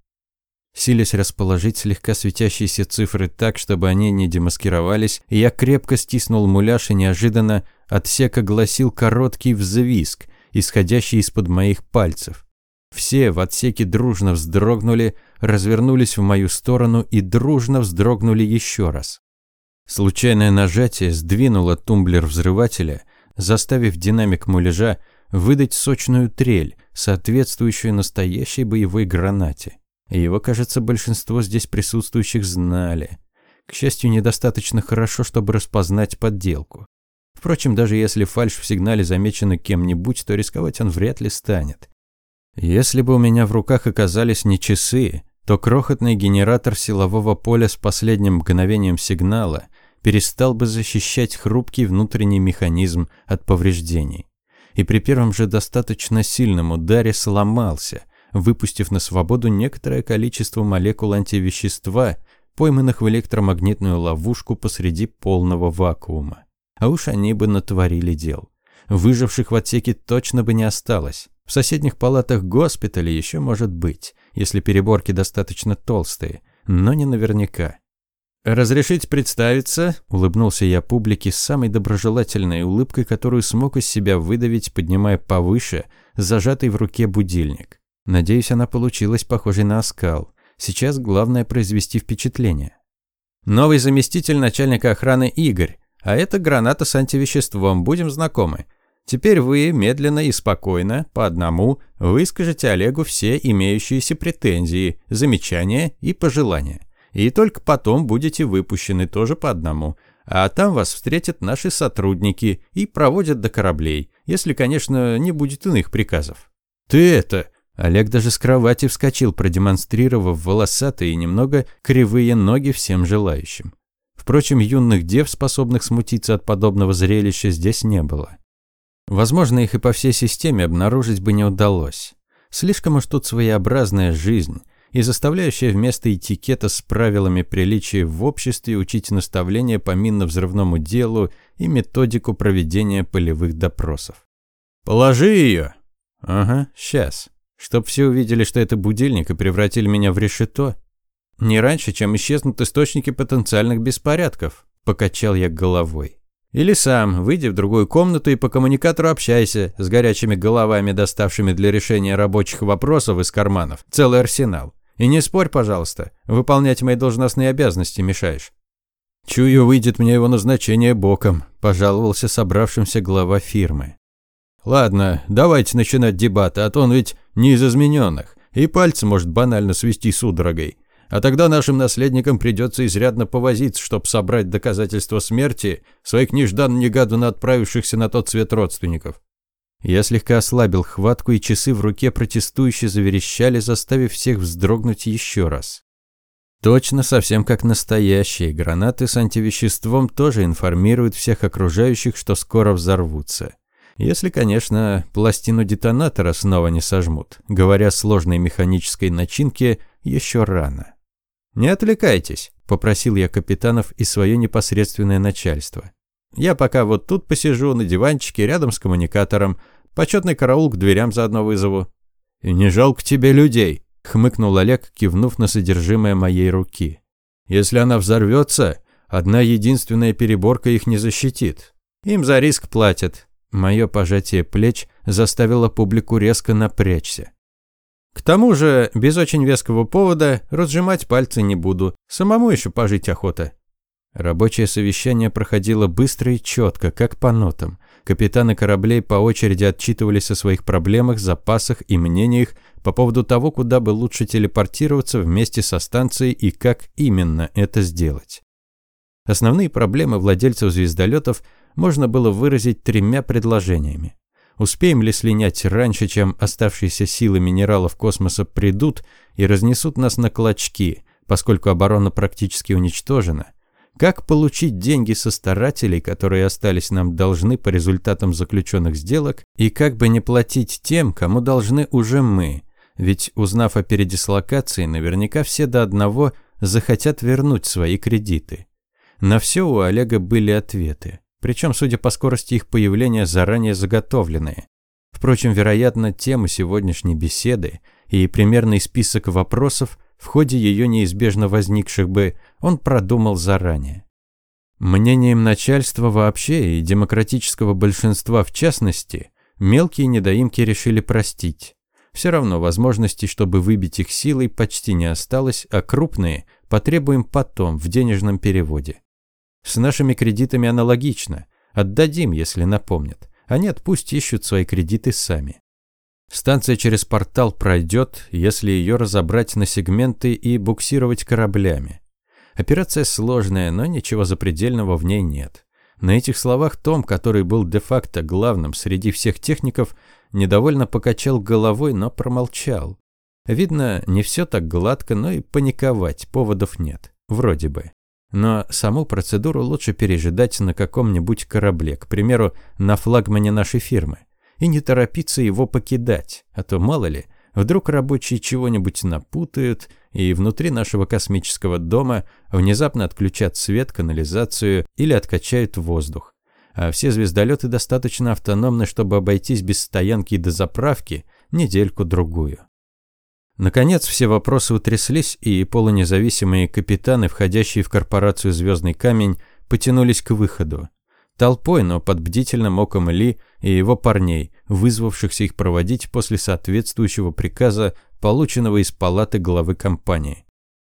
Силясь расположить слегка светящиеся цифры так, чтобы они не демаскировались, я крепко стиснул муляж и неожиданно отсек огласил короткий взвизг, исходящий из-под моих пальцев. Все в отсеке дружно вздрогнули, развернулись в мою сторону и дружно вздрогнули еще раз. Случайное нажатие сдвинуло тумблер взрывателя, заставив динамик муляжа выдать сочную трель, соответствующую настоящей боевой гранате. И его, кажется, большинство здесь присутствующих знали. К счастью, недостаточно хорошо, чтобы распознать подделку. Впрочем, даже если фальшь в сигнале замечена кем-нибудь, то рисковать он вряд ли станет. Если бы у меня в руках оказались не часы, то крохотный генератор силового поля с последним мгновением сигнала перестал бы защищать хрупкий внутренний механизм от повреждений. И при первом же достаточно сильном ударе сломался, выпустив на свободу некоторое количество молекул антивещества, пойманных в электромагнитную ловушку посреди полного вакуума. А уж они бы натворили дел. Выживших в отсеке точно бы не осталось. В соседних палатах госпиталя еще может быть, если переборки достаточно толстые, но не наверняка. «Разрешить представиться?» – улыбнулся я публике с самой доброжелательной улыбкой, которую смог из себя выдавить, поднимая повыше зажатый в руке будильник. Надеюсь, она получилась похожей на оскал. Сейчас главное произвести впечатление. Новый заместитель начальника охраны Игорь. А это граната с антивеществом, будем знакомы. Теперь вы медленно и спокойно, по одному, выскажете Олегу все имеющиеся претензии, замечания и пожелания и только потом будете выпущены тоже по одному. А там вас встретят наши сотрудники и проводят до кораблей, если, конечно, не будет иных приказов. Ты это... Олег даже с кровати вскочил, продемонстрировав волосатые и немного кривые ноги всем желающим. Впрочем, юных дев, способных смутиться от подобного зрелища, здесь не было. Возможно, их и по всей системе обнаружить бы не удалось. Слишком уж тут своеобразная жизнь, и заставляющая вместо этикета с правилами приличия в обществе учить наставления по минно-взрывному делу и методику проведения полевых допросов. «Положи ее!» «Ага, сейчас. Чтоб все увидели, что это будильник и превратили меня в решето. Не раньше, чем исчезнут источники потенциальных беспорядков», – покачал я головой. Или сам, выйди в другую комнату и по коммуникатору общайся с горячими головами, доставшими для решения рабочих вопросов из карманов. Целый арсенал. И не спорь, пожалуйста, выполнять мои должностные обязанности мешаешь. Чую, выйдет мне его назначение боком, пожаловался собравшимся глава фирмы. Ладно, давайте начинать дебаты, а то он ведь не из измененных, и пальцы может банально свести судорогой. А тогда нашим наследникам придется изрядно повозиться, чтобы собрать доказательства смерти своих нежданно-негаданно отправившихся на тот свет родственников. Я слегка ослабил хватку, и часы в руке протестующе заверещали, заставив всех вздрогнуть еще раз. Точно совсем как настоящие. Гранаты с антивеществом тоже информируют всех окружающих, что скоро взорвутся. Если, конечно, пластину детонатора снова не сожмут. Говоря сложной механической начинке, еще рано. «Не отвлекайтесь», – попросил я капитанов и свое непосредственное начальство. «Я пока вот тут посижу на диванчике рядом с коммуникатором, почетный караул к дверям заодно вызову». «И не жалко тебе людей», – хмыкнул Олег, кивнув на содержимое моей руки. «Если она взорвется, одна единственная переборка их не защитит. Им за риск платят». Мое пожатие плеч заставило публику резко напрячься. К тому же, без очень веского повода, разжимать пальцы не буду. Самому еще пожить охота. Рабочее совещание проходило быстро и четко, как по нотам. Капитаны кораблей по очереди отчитывались о своих проблемах, запасах и мнениях по поводу того, куда бы лучше телепортироваться вместе со станцией и как именно это сделать. Основные проблемы владельцев звездолетов можно было выразить тремя предложениями. Успеем ли слинять раньше, чем оставшиеся силы минералов космоса придут и разнесут нас на клочки, поскольку оборона практически уничтожена? Как получить деньги со старателей, которые остались нам должны по результатам заключенных сделок, и как бы не платить тем, кому должны уже мы? Ведь, узнав о передислокации, наверняка все до одного захотят вернуть свои кредиты. На все у Олега были ответы. Причем, судя по скорости их появления, заранее заготовленные. Впрочем, вероятно, тему сегодняшней беседы и примерный список вопросов в ходе ее неизбежно возникших бы он продумал заранее. Мнением начальства вообще и демократического большинства в частности, мелкие недоимки решили простить. Все равно возможностей, чтобы выбить их силой, почти не осталось, а крупные потребуем потом в денежном переводе. С нашими кредитами аналогично. Отдадим, если напомнят. А нет, пусть ищут свои кредиты сами. Станция через портал пройдет, если ее разобрать на сегменты и буксировать кораблями. Операция сложная, но ничего запредельного в ней нет. На этих словах Том, который был де-факто главным среди всех техников, недовольно покачал головой, но промолчал. Видно, не все так гладко, но и паниковать поводов нет. Вроде бы. Но саму процедуру лучше пережидать на каком-нибудь корабле, к примеру, на флагмане нашей фирмы. И не торопиться его покидать, а то, мало ли, вдруг рабочие чего-нибудь напутают, и внутри нашего космического дома внезапно отключат свет, канализацию или откачают воздух. А все звездолеты достаточно автономны, чтобы обойтись без стоянки и дозаправки недельку-другую. Наконец, все вопросы утряслись, и полунезависимые капитаны, входящие в корпорацию «Звездный камень», потянулись к выходу. Толпой, но под бдительным оком Ли и его парней, вызвавшихся их проводить после соответствующего приказа, полученного из палаты главы компании.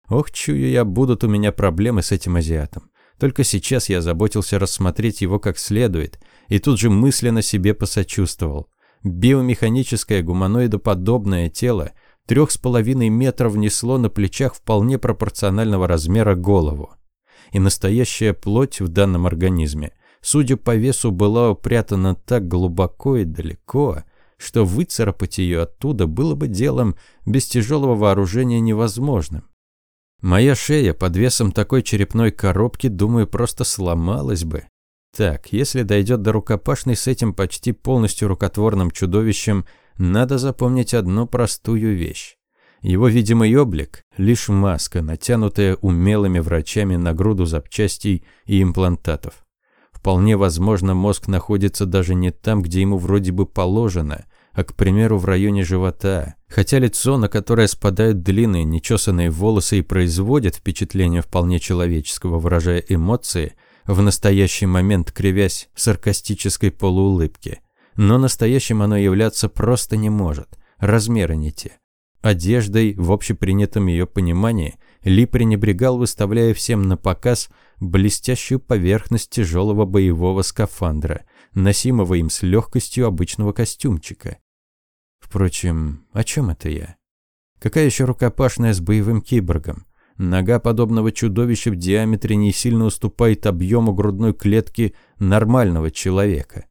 Ох, чую я, будут у меня проблемы с этим азиатом. Только сейчас я заботился рассмотреть его как следует, и тут же мысленно себе посочувствовал. Биомеханическое гуманоидоподобное тело – трех с половиной метров несло на плечах вполне пропорционального размера голову. И настоящая плоть в данном организме, судя по весу, была упрятана так глубоко и далеко, что выцарапать ее оттуда было бы делом без тяжелого вооружения невозможным. Моя шея под весом такой черепной коробки, думаю, просто сломалась бы. Так, если дойдет до рукопашной с этим почти полностью рукотворным чудовищем, надо запомнить одну простую вещь. Его видимый облик – лишь маска, натянутая умелыми врачами на груду запчастей и имплантатов. Вполне возможно, мозг находится даже не там, где ему вроде бы положено, а, к примеру, в районе живота. Хотя лицо, на которое спадают длинные, нечесанные волосы и производит впечатление вполне человеческого, выражая эмоции, в настоящий момент кривясь саркастической полуулыбке. Но настоящим оно являться просто не может. Размеры не те. Одеждой, в общепринятом ее понимании, Ли пренебрегал, выставляя всем на показ блестящую поверхность тяжелого боевого скафандра, носимого им с легкостью обычного костюмчика. Впрочем, о чем это я? Какая еще рукопашная с боевым киборгом? Нога подобного чудовища в диаметре не сильно уступает объему грудной клетки нормального человека.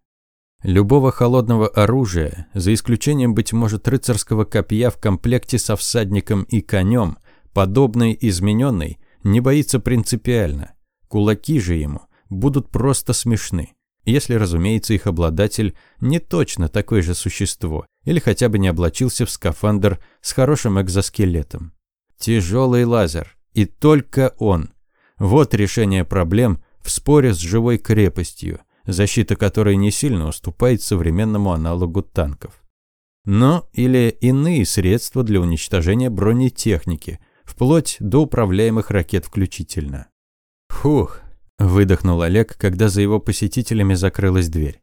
Любого холодного оружия, за исключением, быть может, рыцарского копья в комплекте со всадником и конем, подобный измененный, не боится принципиально. Кулаки же ему будут просто смешны, если, разумеется, их обладатель не точно такое же существо или хотя бы не облачился в скафандр с хорошим экзоскелетом. Тяжелый лазер, и только он. Вот решение проблем в споре с живой крепостью, защита которой не сильно уступает современному аналогу танков. Но или иные средства для уничтожения бронетехники, вплоть до управляемых ракет включительно. Фух, выдохнул Олег, когда за его посетителями закрылась дверь.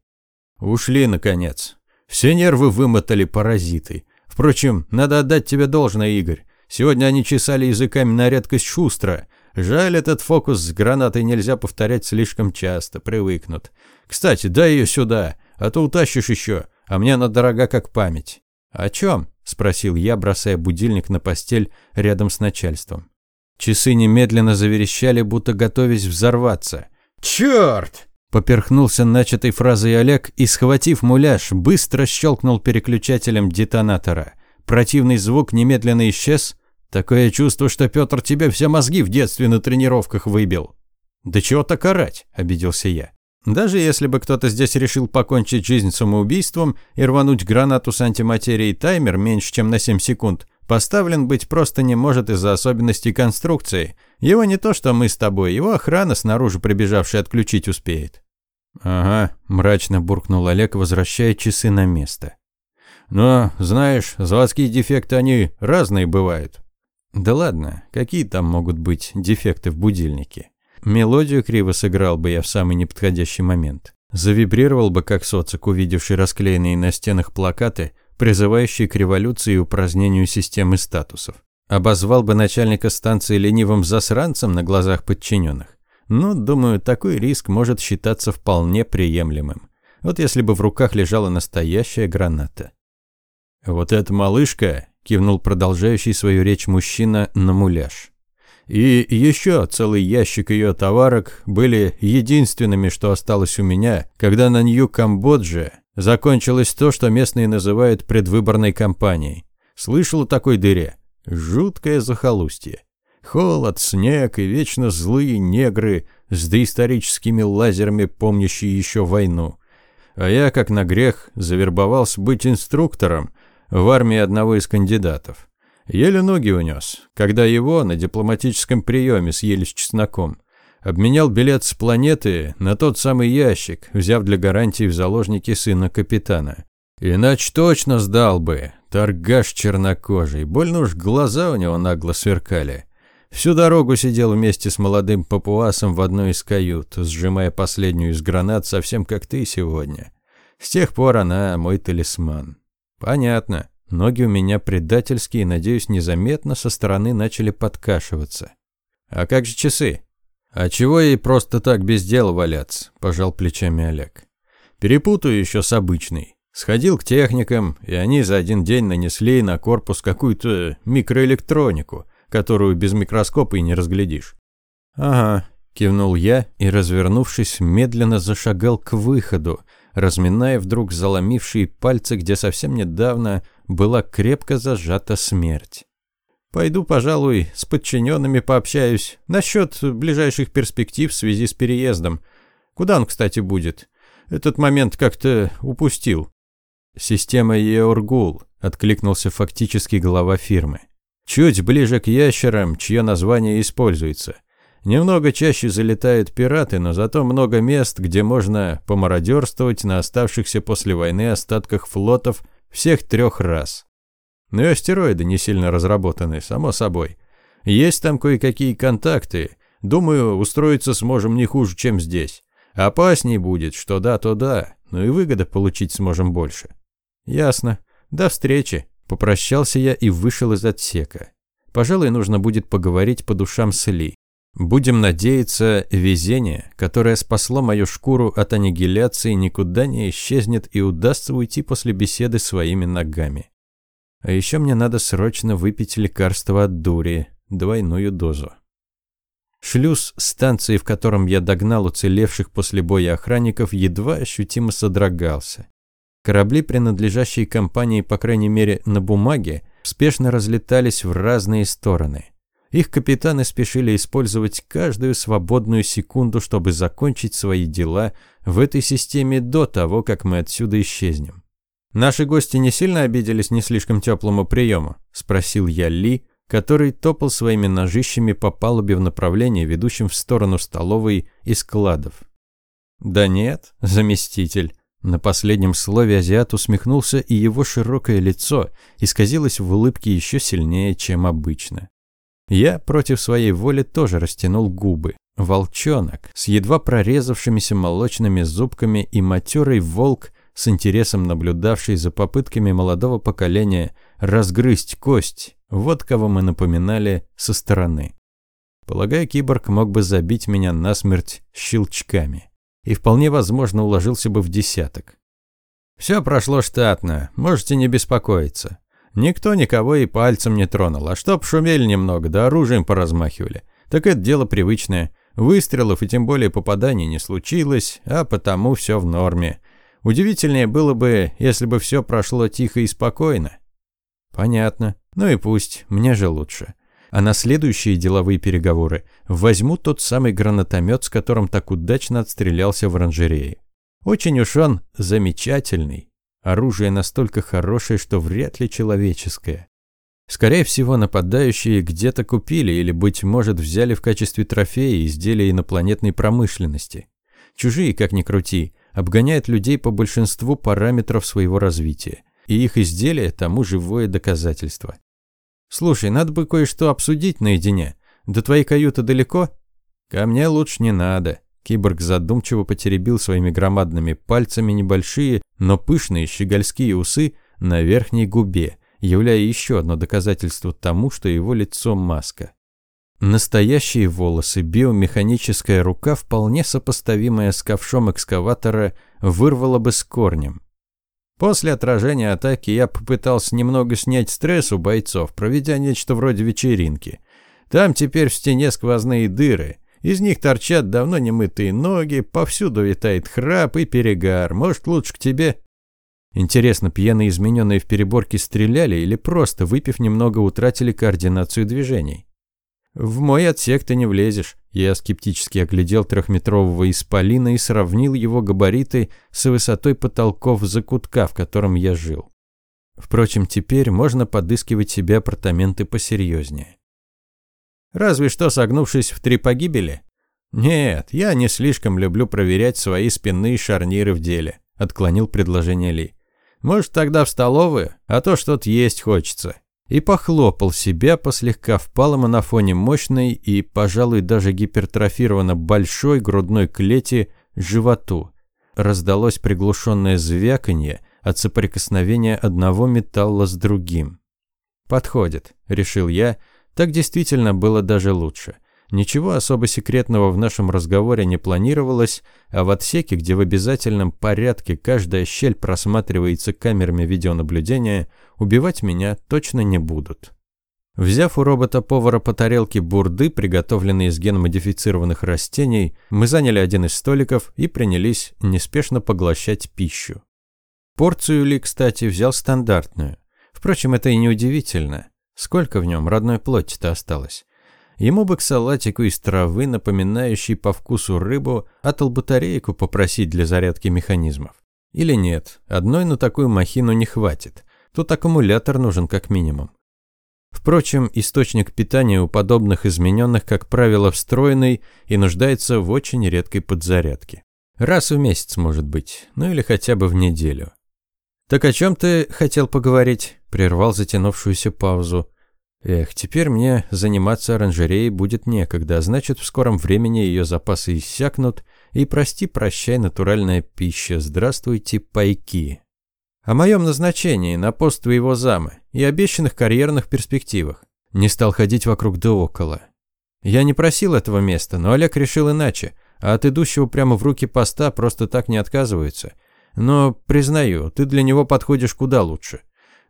Ушли, наконец. Все нервы вымотали паразиты. Впрочем, надо отдать тебе должное, Игорь. Сегодня они чесали языками на редкость шустро. Жаль, этот фокус с гранатой нельзя повторять слишком часто, привыкнут. Кстати, дай ее сюда, а то утащишь еще, а мне она дорога как память. О чем? Спросил я, бросая будильник на постель рядом с начальством. Часы немедленно заверещали, будто готовясь взорваться. «Черт!» Поперхнулся начатой фразой Олег и, схватив муляж, быстро щелкнул переключателем детонатора. Противный звук немедленно исчез. Такое чувство, что Петр тебе все мозги в детстве на тренировках выбил. «Да чего так орать?» – обиделся я. Даже если бы кто-то здесь решил покончить жизнь самоубийством и рвануть гранату с антиматерией таймер меньше, чем на 7 секунд, поставлен быть просто не может из-за особенностей конструкции. Его не то, что мы с тобой, его охрана снаружи прибежавшая отключить успеет. Ага, мрачно буркнул Олег, возвращая часы на место. Но, знаешь, заводские дефекты они разные бывают. Да ладно, какие там могут быть дефекты в будильнике? Мелодию криво сыграл бы я в самый неподходящий момент. Завибрировал бы, как социк, увидевший расклеенные на стенах плакаты, призывающие к революции и упразднению системы статусов. Обозвал бы начальника станции ленивым засранцем на глазах подчиненных. Ну, думаю, такой риск может считаться вполне приемлемым. Вот если бы в руках лежала настоящая граната. «Вот эта малышка», – кивнул продолжающий свою речь мужчина на муляж. И еще целый ящик ее товарок были единственными, что осталось у меня, когда на Нью-Камбодже закончилось то, что местные называют предвыборной кампанией. Слышал о такой дыре? Жуткое захолустье. Холод, снег и вечно злые негры с доисторическими лазерами, помнящие еще войну. А я, как на грех, завербовался быть инструктором в армии одного из кандидатов. Еле ноги унес, когда его на дипломатическом приеме съели с чесноком. Обменял билет с планеты на тот самый ящик, взяв для гарантии в заложники сына капитана. Иначе точно сдал бы. Торгаш чернокожий. Больно уж глаза у него нагло сверкали. Всю дорогу сидел вместе с молодым папуасом в одной из кают, сжимая последнюю из гранат, совсем как ты сегодня. С тех пор она мой талисман. Понятно. Ноги у меня предательские, надеюсь, незаметно со стороны начали подкашиваться. А как же часы? А чего ей просто так без дела валяться? Пожал плечами Олег. Перепутаю еще с обычной. Сходил к техникам, и они за один день нанесли на корпус какую-то микроэлектронику, которую без микроскопа и не разглядишь. Ага, кивнул я и, развернувшись, медленно зашагал к выходу, разминая вдруг заломившие пальцы, где совсем недавно была крепко зажата смерть. Пойду, пожалуй, с подчиненными пообщаюсь насчет ближайших перспектив в связи с переездом. Куда он, кстати, будет? Этот момент как-то упустил. Система Еоргул, откликнулся фактически глава фирмы. Чуть ближе к ящерам, чье название используется. Немного чаще залетают пираты, но зато много мест, где можно помародерствовать на оставшихся после войны остатках флотов всех трех раз. Ну и астероиды не сильно разработаны, само собой. Есть там кое-какие контакты, Думаю, устроиться сможем не хуже, чем здесь. Опасней будет, что да, то да, но и выгода получить сможем больше. Ясно. До встречи. Попрощался я и вышел из отсека. Пожалуй, нужно будет поговорить по душам с Ли. Будем надеяться, везение, которое спасло мою шкуру от аннигиляции, никуда не исчезнет и удастся уйти после беседы своими ногами. А еще мне надо срочно выпить лекарство от дури, двойную дозу. Шлюз станции, в котором я догнал уцелевших после боя охранников, едва ощутимо содрогался. Корабли, принадлежащие компании, по крайней мере, на бумаге, спешно разлетались в разные стороны. Их капитаны спешили использовать каждую свободную секунду, чтобы закончить свои дела в этой системе до того, как мы отсюда исчезнем. «Наши гости не сильно обиделись не слишком теплому приему?» – спросил я Ли, который топал своими ножищами по палубе в направлении, ведущем в сторону столовой и складов. «Да нет, заместитель». На последнем слове азиат усмехнулся, и его широкое лицо исказилось в улыбке еще сильнее, чем обычно. Я против своей воли тоже растянул губы. Волчонок с едва прорезавшимися молочными зубками и матерый волк, с интересом наблюдавший за попытками молодого поколения разгрызть кость, вот кого мы напоминали со стороны. Полагаю, киборг мог бы забить меня насмерть щелчками. И вполне возможно уложился бы в десяток. Все прошло штатно, можете не беспокоиться. Никто никого и пальцем не тронул, а чтоб шумели немного, да оружием поразмахивали. Так это дело привычное. Выстрелов и тем более попаданий не случилось, а потому все в норме. Удивительнее было бы, если бы все прошло тихо и спокойно. Понятно. Ну и пусть, мне же лучше. А на следующие деловые переговоры возьму тот самый гранатомет, с которым так удачно отстрелялся в оранжерее. Очень уж он замечательный. Оружие настолько хорошее, что вряд ли человеческое. Скорее всего, нападающие где-то купили или, быть может, взяли в качестве трофея изделия инопланетной промышленности. Чужие, как ни крути, обгоняют людей по большинству параметров своего развития и их изделие тому живое доказательство. Слушай, надо бы кое-что обсудить наедине. До твоей каюты далеко? Ко мне лучше не надо. Киборг задумчиво потеребил своими громадными пальцами небольшие, но пышные щегольские усы на верхней губе, являя еще одно доказательство тому, что его лицо маска. Настоящие волосы, биомеханическая рука, вполне сопоставимая с ковшом экскаватора, вырвала бы с корнем. После отражения атаки я попытался немного снять стресс у бойцов, проведя нечто вроде вечеринки. Там теперь в стене сквозные дыры. Из них торчат давно немытые ноги, повсюду витает храп и перегар. Может, лучше к тебе? Интересно, пьяные измененные в переборке стреляли или просто, выпив немного, утратили координацию движений? В мой отсек ты не влезешь. Я скептически оглядел трехметрового исполина и сравнил его габариты с высотой потолков закутка, в котором я жил. Впрочем, теперь можно подыскивать себе апартаменты посерьезнее. Разве что согнувшись в три погибели? Нет, я не слишком люблю проверять свои спинные шарниры в деле, отклонил предложение Ли. Может, тогда в столовую, а то что-то есть хочется и похлопал себя по слегка впалому на фоне мощной и, пожалуй, даже гипертрофированно большой грудной клети животу. Раздалось приглушенное звяканье от соприкосновения одного металла с другим. «Подходит», — решил я, так действительно было даже лучше. Ничего особо секретного в нашем разговоре не планировалось, а в отсеке, где в обязательном порядке каждая щель просматривается камерами видеонаблюдения, убивать меня точно не будут. Взяв у робота-повара по тарелке бурды, приготовленные из геномодифицированных растений, мы заняли один из столиков и принялись неспешно поглощать пищу. Порцию Ли, кстати, взял стандартную. Впрочем, это и не удивительно. Сколько в нем родной плоти-то осталось? Ему бы к салатику из травы, напоминающей по вкусу рыбу, а попросить для зарядки механизмов. Или нет, одной на такую махину не хватит. Тут аккумулятор нужен как минимум. Впрочем, источник питания у подобных измененных, как правило, встроенный и нуждается в очень редкой подзарядке. Раз в месяц, может быть, ну или хотя бы в неделю. «Так о чем ты хотел поговорить?» – прервал затянувшуюся паузу. Эх, теперь мне заниматься оранжереей будет некогда, значит, в скором времени ее запасы иссякнут, и прости-прощай, натуральная пища, здравствуйте, пайки. О моем назначении на пост твоего зама и обещанных карьерных перспективах. Не стал ходить вокруг да около. Я не просил этого места, но Олег решил иначе, а от идущего прямо в руки поста просто так не отказываются. Но, признаю, ты для него подходишь куда лучше.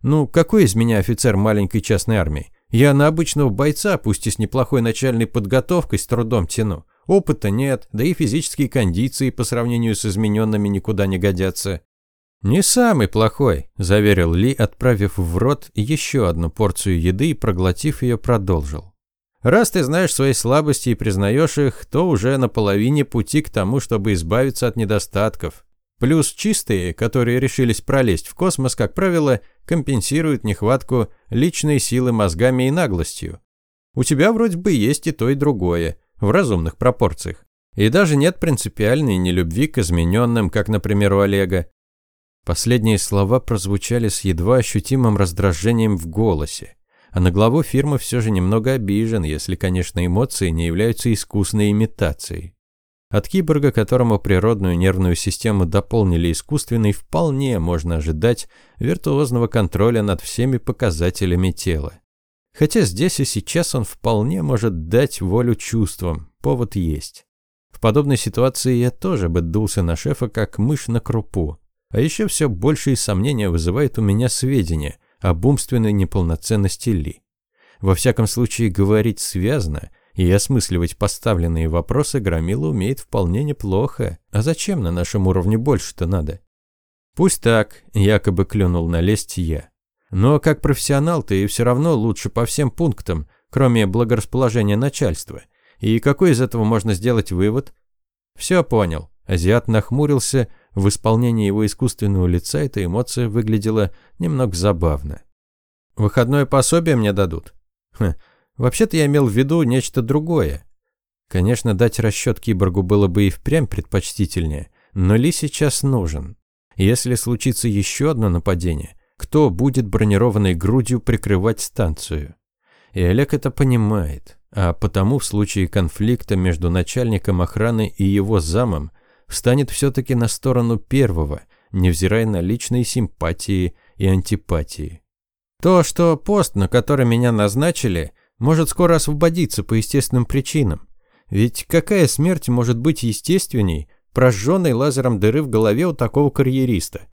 Ну, какой из меня офицер маленькой частной армии? Я на обычного бойца, пусть и с неплохой начальной подготовкой, с трудом тяну. Опыта нет, да и физические кондиции по сравнению с измененными никуда не годятся. «Не самый плохой», – заверил Ли, отправив в рот еще одну порцию еды и, проглотив ее, продолжил. «Раз ты знаешь свои слабости и признаешь их, то уже на половине пути к тому, чтобы избавиться от недостатков. Плюс чистые, которые решились пролезть в космос, как правило, компенсируют нехватку личной силы мозгами и наглостью. У тебя вроде бы есть и то, и другое, в разумных пропорциях. И даже нет принципиальной нелюбви к измененным, как, например, у Олега. Последние слова прозвучали с едва ощутимым раздражением в голосе. А на главу фирмы все же немного обижен, если, конечно, эмоции не являются искусной имитацией. От киборга, которому природную нервную систему дополнили искусственной, вполне можно ожидать виртуозного контроля над всеми показателями тела. Хотя здесь и сейчас он вполне может дать волю чувствам, повод есть. В подобной ситуации я тоже бы дулся на шефа, как мышь на крупу. А еще все большие сомнения вызывает у меня сведения об умственной неполноценности Ли. Во всяком случае, говорить связно – и осмысливать поставленные вопросы Громила умеет вполне неплохо. А зачем на нашем уровне больше-то надо? Пусть так, якобы клюнул на лесть я. Но как профессионал ты все равно лучше по всем пунктам, кроме благорасположения начальства. И какой из этого можно сделать вывод? Все понял. Азиат нахмурился, в исполнении его искусственного лица эта эмоция выглядела немного забавно. «Выходное пособие мне дадут?» хм, Вообще-то я имел в виду нечто другое. Конечно, дать расчет киборгу было бы и впрямь предпочтительнее, но Ли сейчас нужен. Если случится еще одно нападение, кто будет бронированной грудью прикрывать станцию? И Олег это понимает, а потому в случае конфликта между начальником охраны и его замом встанет все-таки на сторону первого, невзирая на личные симпатии и антипатии. То, что пост, на который меня назначили – может скоро освободиться по естественным причинам. Ведь какая смерть может быть естественней, прожженной лазером дыры в голове у такого карьериста?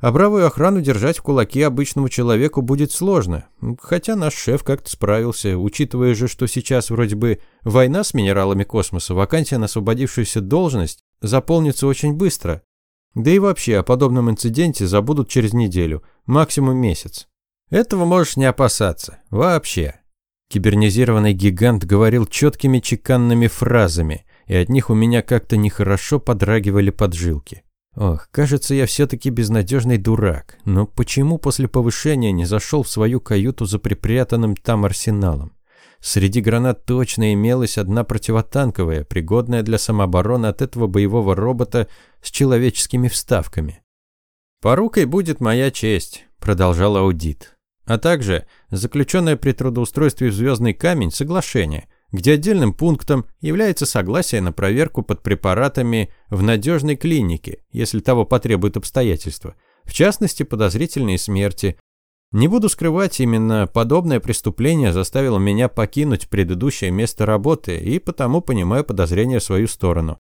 А бравую охрану держать в кулаке обычному человеку будет сложно, хотя наш шеф как-то справился, учитывая же, что сейчас вроде бы война с минералами космоса, вакансия на освободившуюся должность заполнится очень быстро. Да и вообще о подобном инциденте забудут через неделю, максимум месяц. Этого можешь не опасаться. Вообще. Кибернизированный гигант говорил четкими чеканными фразами, и от них у меня как-то нехорошо подрагивали поджилки. Ох, кажется, я все-таки безнадежный дурак, но почему после повышения не зашел в свою каюту за припрятанным там арсеналом? Среди гранат точно имелась одна противотанковая, пригодная для самообороны от этого боевого робота с человеческими вставками. «Порукой будет моя честь», – продолжал аудит а также заключенное при трудоустройстве в «Звездный камень» соглашение, где отдельным пунктом является согласие на проверку под препаратами в надежной клинике, если того потребуют обстоятельства, в частности подозрительные смерти. Не буду скрывать, именно подобное преступление заставило меня покинуть предыдущее место работы и потому понимаю подозрения в свою сторону.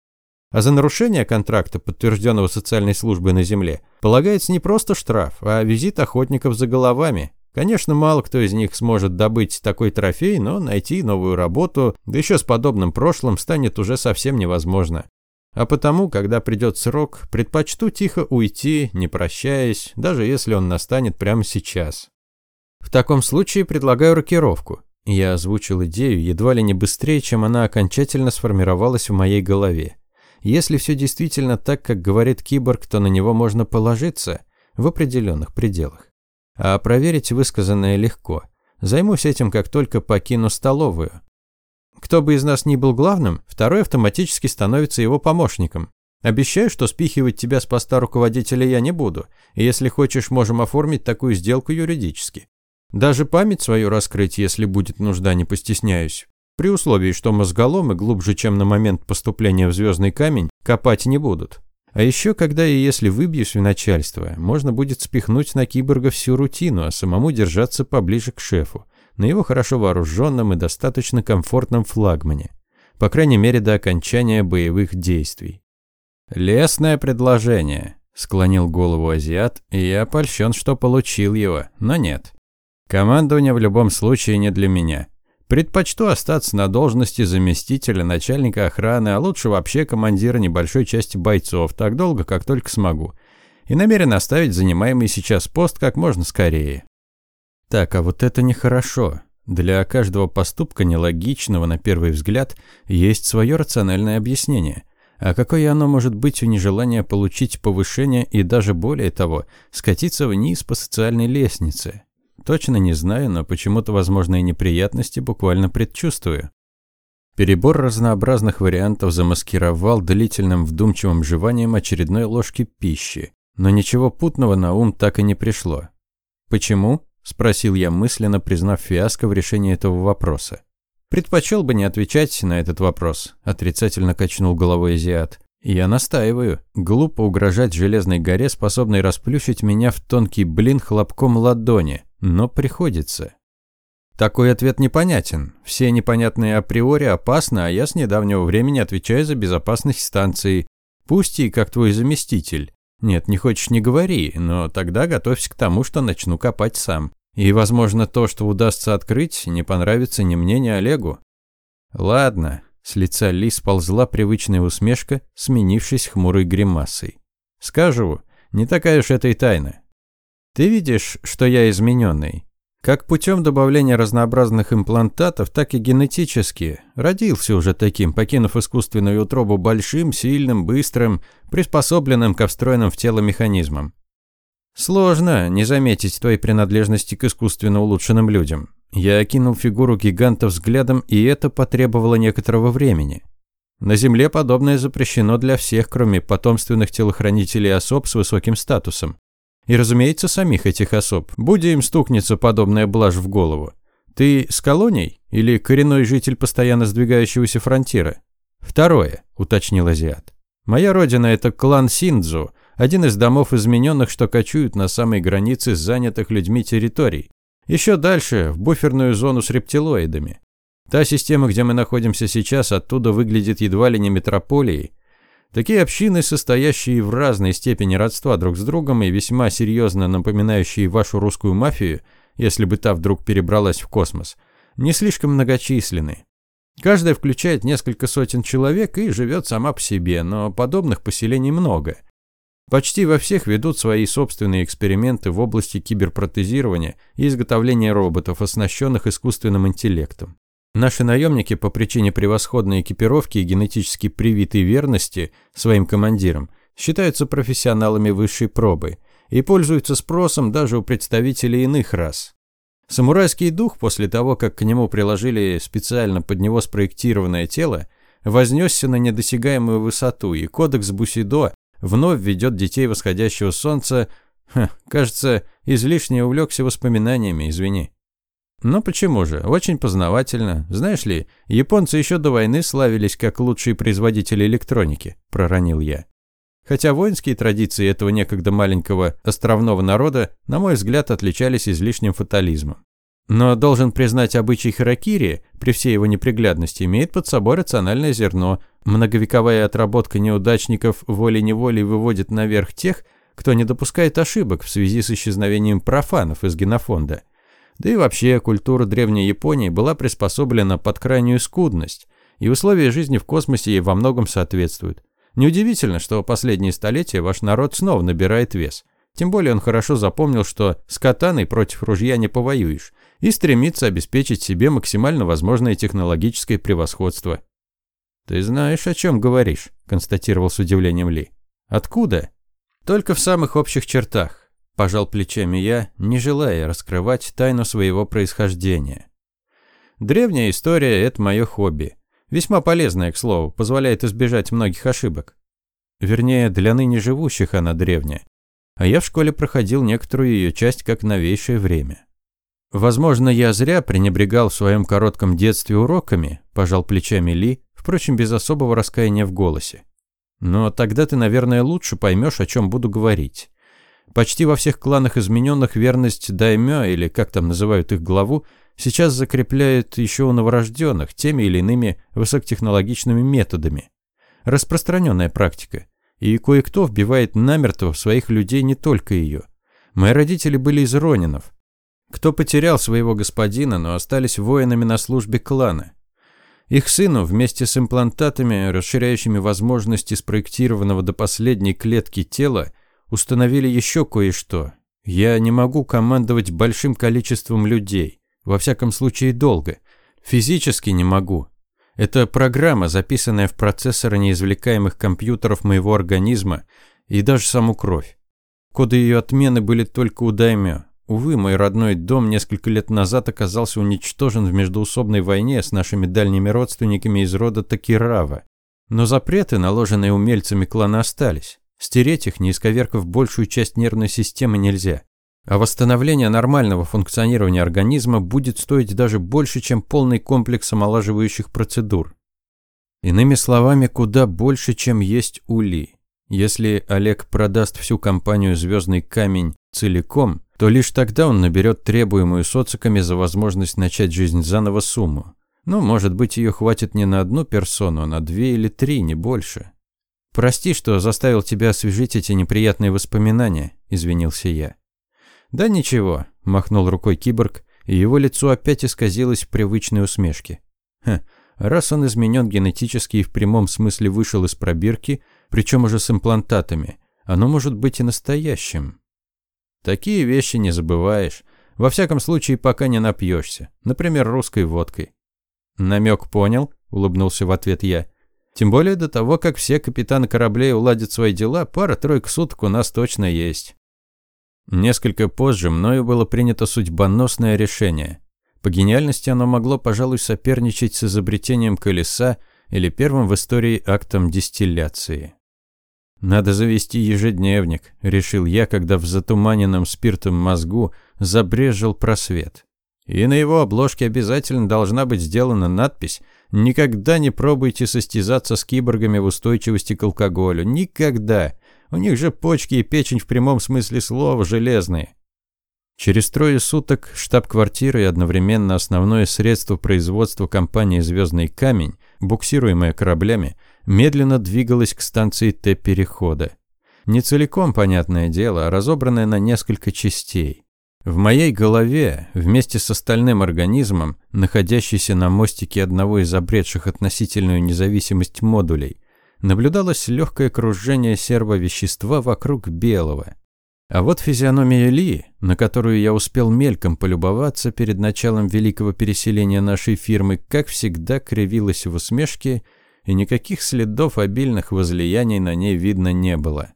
А за нарушение контракта, подтвержденного социальной службой на Земле, полагается не просто штраф, а визит охотников за головами, Конечно, мало кто из них сможет добыть такой трофей, но найти новую работу, да еще с подобным прошлым, станет уже совсем невозможно. А потому, когда придет срок, предпочту тихо уйти, не прощаясь, даже если он настанет прямо сейчас. В таком случае предлагаю рокировку. Я озвучил идею едва ли не быстрее, чем она окончательно сформировалась в моей голове. Если все действительно так, как говорит киборг, то на него можно положиться в определенных пределах. А проверить высказанное легко. Займусь этим, как только покину столовую. Кто бы из нас ни был главным, второй автоматически становится его помощником. Обещаю, что спихивать тебя с поста руководителя я не буду, и если хочешь, можем оформить такую сделку юридически. Даже память свою раскрыть, если будет нужда, не постесняюсь. При условии, что мозголомы глубже, чем на момент поступления в звездный камень, копать не будут. А еще, когда и если выбьюсь в начальство, можно будет спихнуть на киборга всю рутину, а самому держаться поближе к шефу, на его хорошо вооруженном и достаточно комфортном флагмане. По крайней мере, до окончания боевых действий. «Лесное предложение», – склонил голову азиат, и я польщен, что получил его, но нет. Командование в любом случае не для меня. Предпочту остаться на должности заместителя начальника охраны, а лучше вообще командира небольшой части бойцов, так долго, как только смогу. И намерен оставить занимаемый сейчас пост как можно скорее. Так, а вот это нехорошо. Для каждого поступка, нелогичного на первый взгляд, есть свое рациональное объяснение. А какое оно может быть у нежелания получить повышение и даже более того, скатиться вниз по социальной лестнице? Точно не знаю, но почему-то возможные неприятности буквально предчувствую. Перебор разнообразных вариантов замаскировал длительным вдумчивым жеванием очередной ложки пищи, но ничего путного на ум так и не пришло. «Почему?» – спросил я мысленно, признав фиаско в решении этого вопроса. «Предпочел бы не отвечать на этот вопрос», – отрицательно качнул головой азиат. «Я настаиваю. Глупо угрожать железной горе, способной расплющить меня в тонкий блин хлопком ладони но приходится. Такой ответ непонятен. Все непонятные априори опасны, а я с недавнего времени отвечаю за безопасность станции. Пусть и как твой заместитель. Нет, не хочешь, не говори, но тогда готовься к тому, что начну копать сам. И, возможно, то, что удастся открыть, не понравится ни мне, ни Олегу. Ладно, с лица Ли сползла привычная усмешка, сменившись хмурой гримасой. Скажу, не такая уж это и тайна. Ты видишь, что я измененный? Как путем добавления разнообразных имплантатов, так и генетически. Родился уже таким, покинув искусственную утробу большим, сильным, быстрым, приспособленным ко встроенным в тело механизмам. Сложно не заметить твоей принадлежности к искусственно улучшенным людям. Я окинул фигуру гиганта взглядом, и это потребовало некоторого времени. На Земле подобное запрещено для всех, кроме потомственных телохранителей особ с высоким статусом. И, разумеется, самих этих особ. Будь им стукнется подобная блажь в голову. Ты с колонией или коренной житель постоянно сдвигающегося фронтира? Второе, уточнил азиат. Моя родина – это клан Синдзу, один из домов измененных, что кочуют на самой границе занятых людьми территорий. Еще дальше, в буферную зону с рептилоидами. Та система, где мы находимся сейчас, оттуда выглядит едва ли не метрополией, Такие общины, состоящие в разной степени родства друг с другом и весьма серьезно напоминающие вашу русскую мафию, если бы та вдруг перебралась в космос, не слишком многочисленны. Каждая включает несколько сотен человек и живет сама по себе, но подобных поселений много. Почти во всех ведут свои собственные эксперименты в области киберпротезирования и изготовления роботов, оснащенных искусственным интеллектом. Наши наемники по причине превосходной экипировки и генетически привитой верности своим командирам считаются профессионалами высшей пробы и пользуются спросом даже у представителей иных рас. Самурайский дух после того, как к нему приложили специально под него спроектированное тело, вознесся на недосягаемую высоту, и кодекс Бусидо вновь ведет детей восходящего солнца, ха, кажется, излишне увлекся воспоминаниями, извини. Но почему же? Очень познавательно. Знаешь ли, японцы еще до войны славились как лучшие производители электроники, проронил я. Хотя воинские традиции этого некогда маленького островного народа, на мой взгляд, отличались излишним фатализмом. Но должен признать, обычай харакири, при всей его неприглядности, имеет под собой рациональное зерно. Многовековая отработка неудачников волей-неволей выводит наверх тех, кто не допускает ошибок в связи с исчезновением профанов из генофонда – да и вообще, культура древней Японии была приспособлена под крайнюю скудность, и условия жизни в космосе ей во многом соответствуют. Неудивительно, что последние столетия ваш народ снова набирает вес. Тем более он хорошо запомнил, что с катаной против ружья не повоюешь, и стремится обеспечить себе максимально возможное технологическое превосходство. «Ты знаешь, о чем говоришь», – констатировал с удивлением Ли. «Откуда?» «Только в самых общих чертах. Пожал плечами я, не желая раскрывать тайну своего происхождения. Древняя история – это мое хобби. Весьма полезное, к слову, позволяет избежать многих ошибок. Вернее, для ныне живущих она древняя. А я в школе проходил некоторую ее часть как новейшее время. Возможно, я зря пренебрегал в своем коротком детстве уроками, пожал плечами Ли, впрочем, без особого раскаяния в голосе. Но тогда ты, наверное, лучше поймешь, о чем буду говорить. Почти во всех кланах измененных верность даймё, или как там называют их главу, сейчас закрепляют еще у новорожденных теми или иными высокотехнологичными методами. Распространенная практика. И кое-кто вбивает намертво в своих людей не только ее. Мои родители были из Ронинов, кто потерял своего господина, но остались воинами на службе клана. Их сыну вместе с имплантатами, расширяющими возможности спроектированного до последней клетки тела, установили еще кое-что. Я не могу командовать большим количеством людей, во всяком случае долго. Физически не могу. Это программа, записанная в процессоры неизвлекаемых компьютеров моего организма и даже саму кровь. Коды ее отмены были только у Даймё, Увы, мой родной дом несколько лет назад оказался уничтожен в междоусобной войне с нашими дальними родственниками из рода Такирава. Но запреты, наложенные умельцами клана, остались. Стереть их, не исковеркав большую часть нервной системы, нельзя. А восстановление нормального функционирования организма будет стоить даже больше, чем полный комплекс омолаживающих процедур. Иными словами, куда больше, чем есть ули. Если Олег продаст всю компанию «Звездный камень» целиком, то лишь тогда он наберет требуемую социками за возможность начать жизнь заново сумму. Ну, может быть, ее хватит не на одну персону, а на две или три, не больше. «Прости, что заставил тебя освежить эти неприятные воспоминания», – извинился я. «Да ничего», – махнул рукой киборг, и его лицо опять исказилось в привычной усмешке. «Хм, раз он изменен генетически и в прямом смысле вышел из пробирки, причем уже с имплантатами, оно может быть и настоящим. Такие вещи не забываешь. Во всяком случае, пока не напьешься. Например, русской водкой. Намек понял, улыбнулся в ответ я. Тем более до того, как все капитаны кораблей уладят свои дела, пара-тройка суток у нас точно есть. Несколько позже мною было принято судьбоносное решение. По гениальности оно могло, пожалуй, соперничать с изобретением колеса или первым в истории актом дистилляции. «Надо завести ежедневник», – решил я, когда в затуманенном спиртом мозгу забрежил просвет. И на его обложке обязательно должна быть сделана надпись «Никогда не пробуйте состязаться с киборгами в устойчивости к алкоголю. Никогда! У них же почки и печень в прямом смысле слова железные». Через трое суток штаб-квартира и одновременно основное средство производства компании «Звездный камень», буксируемое кораблями, медленно двигалась к станции Т-перехода. Не целиком, понятное дело, а разобранная на несколько частей. В моей голове, вместе с остальным организмом, находящийся на мостике одного из обретших относительную независимость модулей, наблюдалось легкое кружение сервовещества вокруг белого. А вот физиономия Ли, на которую я успел мельком полюбоваться перед началом великого переселения нашей фирмы, как всегда кривилась в усмешке и никаких следов обильных возлияний на ней видно не было.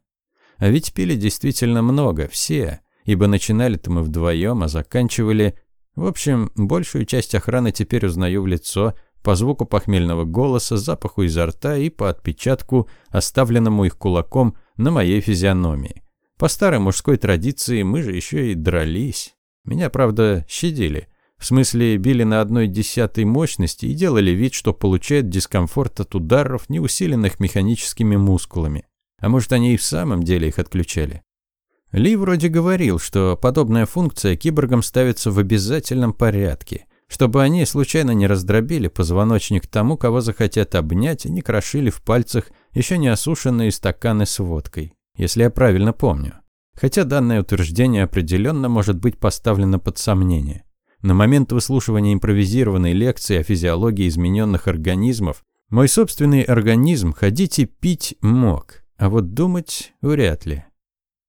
А ведь пили действительно много, все, ибо начинали-то мы вдвоем, а заканчивали... В общем, большую часть охраны теперь узнаю в лицо, по звуку похмельного голоса, запаху изо рта и по отпечатку, оставленному их кулаком на моей физиономии. По старой мужской традиции мы же еще и дрались. Меня, правда, щадили – в смысле, били на одной десятой мощности и делали вид, что получают дискомфорт от ударов, не усиленных механическими мускулами. А может, они и в самом деле их отключали. Ли вроде говорил, что подобная функция киборгам ставится в обязательном порядке, чтобы они случайно не раздробили позвоночник тому, кого захотят обнять, и не крошили в пальцах еще не осушенные стаканы с водкой, если я правильно помню. Хотя данное утверждение определенно может быть поставлено под сомнение. На момент выслушивания импровизированной лекции о физиологии измененных организмов мой собственный организм ходить и пить мог, а вот думать вряд ли.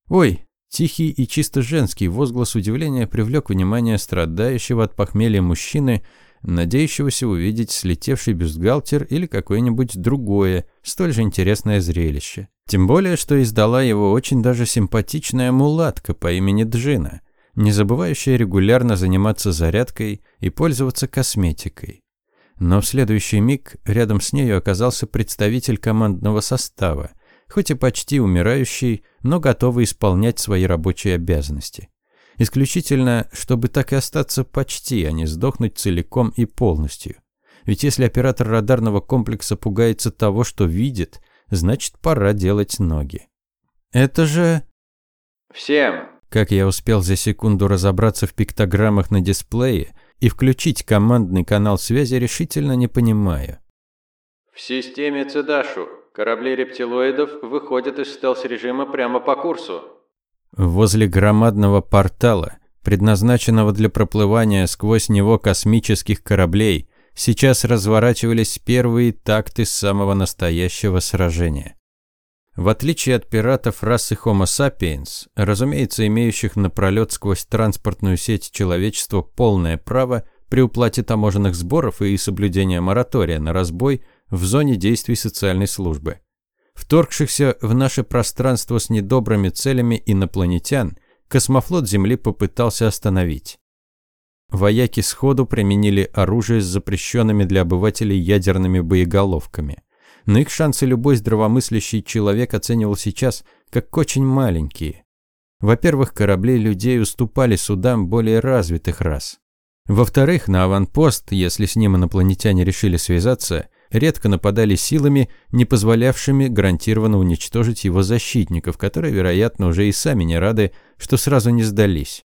«Ой!» Тихий и чисто женский возглас удивления привлек внимание страдающего от похмелья мужчины, надеющегося увидеть слетевший бюстгальтер или какое-нибудь другое, столь же интересное зрелище. Тем более, что издала его очень даже симпатичная мулатка по имени Джина – не забывающая регулярно заниматься зарядкой и пользоваться косметикой. Но в следующий миг рядом с нею оказался представитель командного состава, хоть и почти умирающий, но готовый исполнять свои рабочие обязанности. Исключительно, чтобы так и остаться почти, а не сдохнуть целиком и полностью. Ведь если оператор радарного комплекса пугается того, что видит, значит пора делать ноги. Это же... Всем. Как я успел за секунду разобраться в пиктограммах на дисплее и включить командный канал связи, решительно не понимаю. В системе Цедашу корабли рептилоидов выходят из стелс-режима прямо по курсу. Возле громадного портала, предназначенного для проплывания сквозь него космических кораблей, сейчас разворачивались первые такты самого настоящего сражения. В отличие от пиратов расы Homo sapiens, разумеется, имеющих напролет сквозь транспортную сеть человечества полное право при уплате таможенных сборов и соблюдения моратория на разбой в зоне действий социальной службы. Вторгшихся в наше пространство с недобрыми целями инопланетян космофлот Земли попытался остановить. Вояки сходу применили оружие с запрещенными для обывателей ядерными боеголовками. Но их шансы любой здравомыслящий человек оценивал сейчас как очень маленькие. Во-первых, корабли людей уступали судам более развитых рас. Во-вторых, на аванпост, если с ним инопланетяне решили связаться, редко нападали силами, не позволявшими гарантированно уничтожить его защитников, которые, вероятно, уже и сами не рады, что сразу не сдались.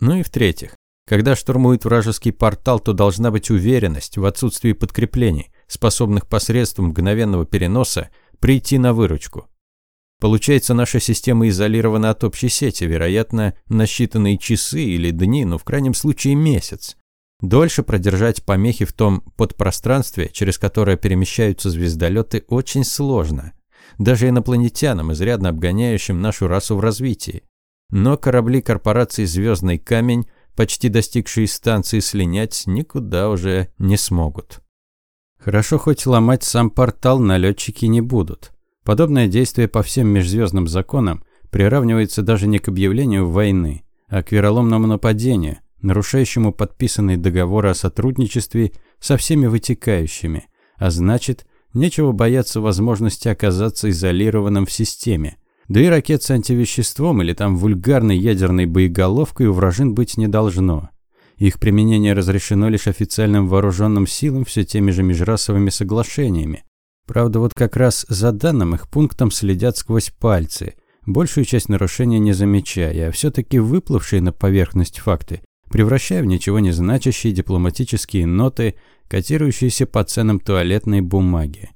Ну и в-третьих, когда штурмует вражеский портал, то должна быть уверенность в отсутствии подкреплений, способных посредством мгновенного переноса прийти на выручку. Получается, наша система изолирована от общей сети, вероятно, на считанные часы или дни, но в крайнем случае месяц. Дольше продержать помехи в том подпространстве, через которое перемещаются звездолеты, очень сложно. Даже инопланетянам, изрядно обгоняющим нашу расу в развитии. Но корабли корпорации «Звездный камень», почти достигшие станции слинять, никуда уже не смогут. Хорошо, хоть ломать сам портал налетчики не будут. Подобное действие по всем межзвездным законам приравнивается даже не к объявлению войны, а к вероломному нападению, нарушающему подписанный договор о сотрудничестве со всеми вытекающими, а значит, нечего бояться возможности оказаться изолированным в системе. Да и ракет с антивеществом или там вульгарной ядерной боеголовкой у вражин быть не должно. Их применение разрешено лишь официальным вооруженным силам все теми же межрасовыми соглашениями. Правда, вот как раз за данным их пунктам следят сквозь пальцы, большую часть нарушения не замечая, а все-таки выплывшие на поверхность факты превращая в ничего не значащие дипломатические ноты, котирующиеся по ценам туалетной бумаги.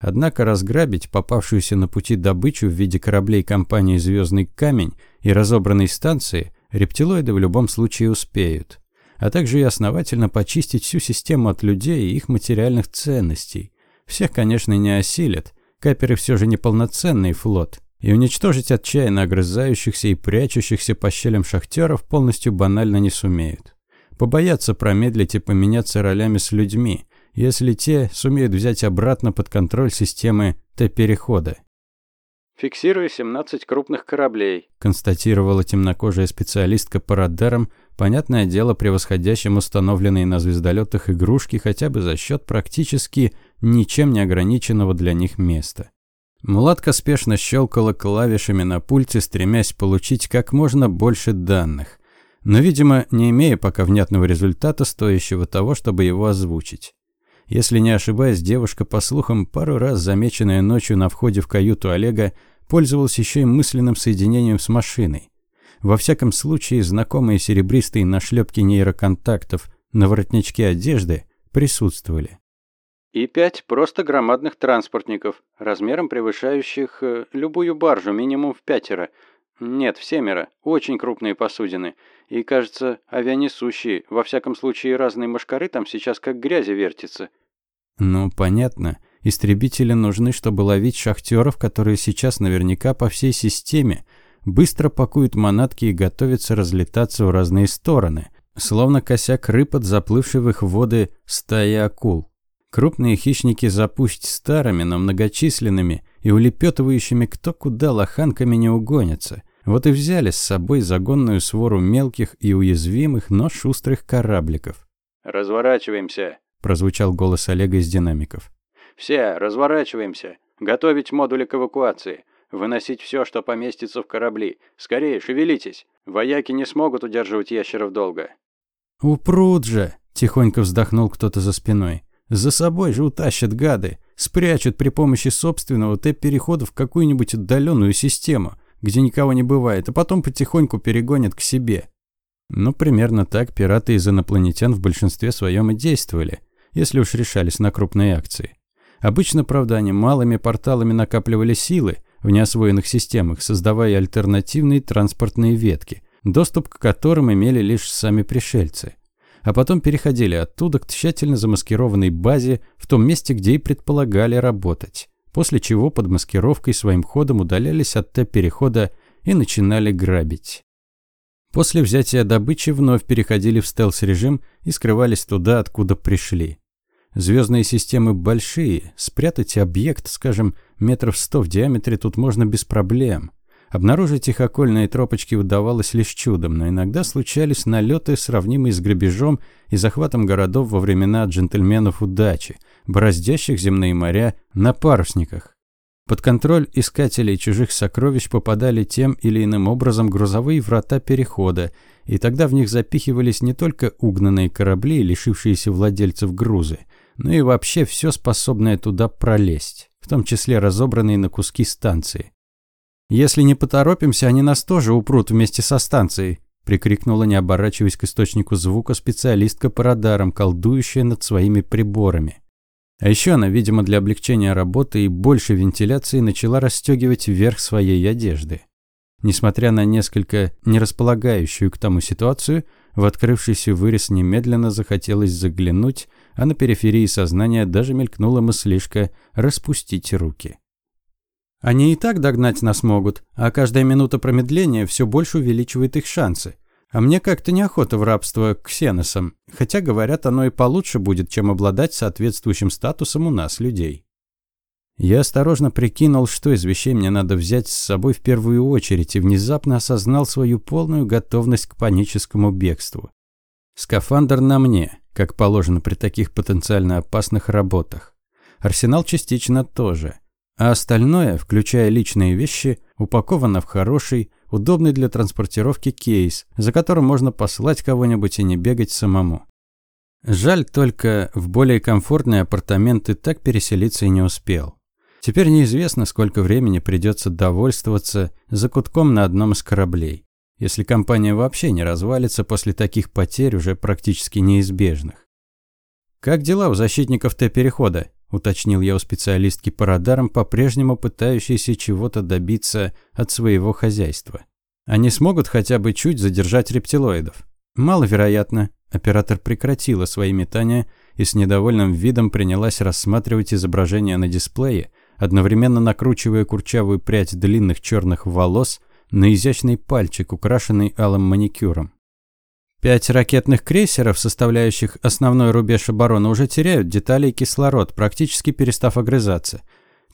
Однако разграбить попавшуюся на пути добычу в виде кораблей компании «Звездный камень» и разобранной станции рептилоиды в любом случае успеют, а также и основательно почистить всю систему от людей и их материальных ценностей. Всех, конечно, не осилят, каперы все же неполноценный флот – и уничтожить отчаянно огрызающихся и прячущихся по щелям шахтеров полностью банально не сумеют. Побоятся промедлить и поменяться ролями с людьми, если те сумеют взять обратно под контроль системы Т-перехода. «Фиксирую 17 крупных кораблей», – констатировала темнокожая специалистка по радарам, понятное дело, превосходящим установленные на звездолетах игрушки хотя бы за счет практически ничем не ограниченного для них места. Мулатка спешно щелкала клавишами на пульте, стремясь получить как можно больше данных, но, видимо, не имея пока внятного результата, стоящего того, чтобы его озвучить. Если не ошибаюсь, девушка, по слухам, пару раз замеченная ночью на входе в каюту Олега, пользовалась еще и мысленным соединением с машиной. Во всяком случае, знакомые серебристые нашлепки нейроконтактов на воротничке одежды присутствовали и пять просто громадных транспортников, размером превышающих э, любую баржу минимум в пятеро. Нет, в семеро. Очень крупные посудины. И, кажется, авианесущие. Во всяком случае, разные машкары там сейчас как грязи вертятся. Ну, понятно. Истребители нужны, чтобы ловить шахтеров, которые сейчас наверняка по всей системе быстро пакуют манатки и готовятся разлетаться в разные стороны, словно косяк рыб от заплывшей в их воды стаи акул. Крупные хищники запусть старыми, но многочисленными и улепетывающими кто куда лоханками не угонятся. Вот и взяли с собой загонную свору мелких и уязвимых, но шустрых корабликов. «Разворачиваемся», – прозвучал голос Олега из динамиков. «Все, разворачиваемся. Готовить модули к эвакуации. Выносить все, что поместится в корабли. Скорее, шевелитесь. Вояки не смогут удерживать ящеров долго». «Упрут же!» – тихонько вздохнул кто-то за спиной. «За собой же утащат гады. Спрячут при помощи собственного Т-перехода в какую-нибудь отдаленную систему, где никого не бывает, а потом потихоньку перегонят к себе». Ну, примерно так пираты из инопланетян в большинстве своем и действовали, если уж решались на крупные акции. Обычно, правда, они малыми порталами накапливали силы в неосвоенных системах, создавая альтернативные транспортные ветки, доступ к которым имели лишь сами пришельцы. А потом переходили оттуда к тщательно замаскированной базе в том месте, где и предполагали работать, после чего под маскировкой своим ходом удалялись от Т-перехода и начинали грабить. После взятия добычи вновь переходили в стелс-режим и скрывались туда, откуда пришли. Звездные системы большие, спрятать объект, скажем, метров сто в диаметре тут можно без проблем. Обнаружить их окольные тропочки удавалось лишь чудом, но иногда случались налеты, сравнимые с грабежом и захватом городов во времена джентльменов удачи, бороздящих земные моря на парусниках. Под контроль искателей чужих сокровищ попадали тем или иным образом грузовые врата перехода, и тогда в них запихивались не только угнанные корабли, лишившиеся владельцев грузы, но и вообще все способное туда пролезть, в том числе разобранные на куски станции. «Если не поторопимся, они нас тоже упрут вместе со станцией», прикрикнула, не оборачиваясь к источнику звука, специалистка по радарам, колдующая над своими приборами. А еще она, видимо, для облегчения работы и большей вентиляции начала расстегивать верх своей одежды. Несмотря на несколько нерасполагающую к тому ситуацию, в открывшийся вырез немедленно захотелось заглянуть, а на периферии сознания даже мелькнула мыслишка распустить руки. Они и так догнать нас могут, а каждая минута промедления все больше увеличивает их шансы. А мне как-то неохота в рабство к ксеносам, хотя, говорят, оно и получше будет, чем обладать соответствующим статусом у нас, людей. Я осторожно прикинул, что из вещей мне надо взять с собой в первую очередь, и внезапно осознал свою полную готовность к паническому бегству. Скафандр на мне, как положено при таких потенциально опасных работах. Арсенал частично тоже. А остальное, включая личные вещи, упаковано в хороший, удобный для транспортировки кейс, за которым можно послать кого-нибудь и не бегать самому. Жаль только, в более комфортные апартаменты так переселиться и не успел. Теперь неизвестно, сколько времени придется довольствоваться закутком на одном из кораблей если компания вообще не развалится после таких потерь, уже практически неизбежных. «Как дела у защитников Т-перехода?» – уточнил я у специалистки по радарам, по-прежнему пытающейся чего-то добиться от своего хозяйства. «Они смогут хотя бы чуть задержать рептилоидов?» «Маловероятно». Оператор прекратила свои метания и с недовольным видом принялась рассматривать изображение на дисплее, одновременно накручивая курчавую прядь длинных черных волос на изящный пальчик, украшенный алым маникюром. Пять ракетных крейсеров, составляющих основной рубеж обороны, уже теряют детали и кислород, практически перестав огрызаться.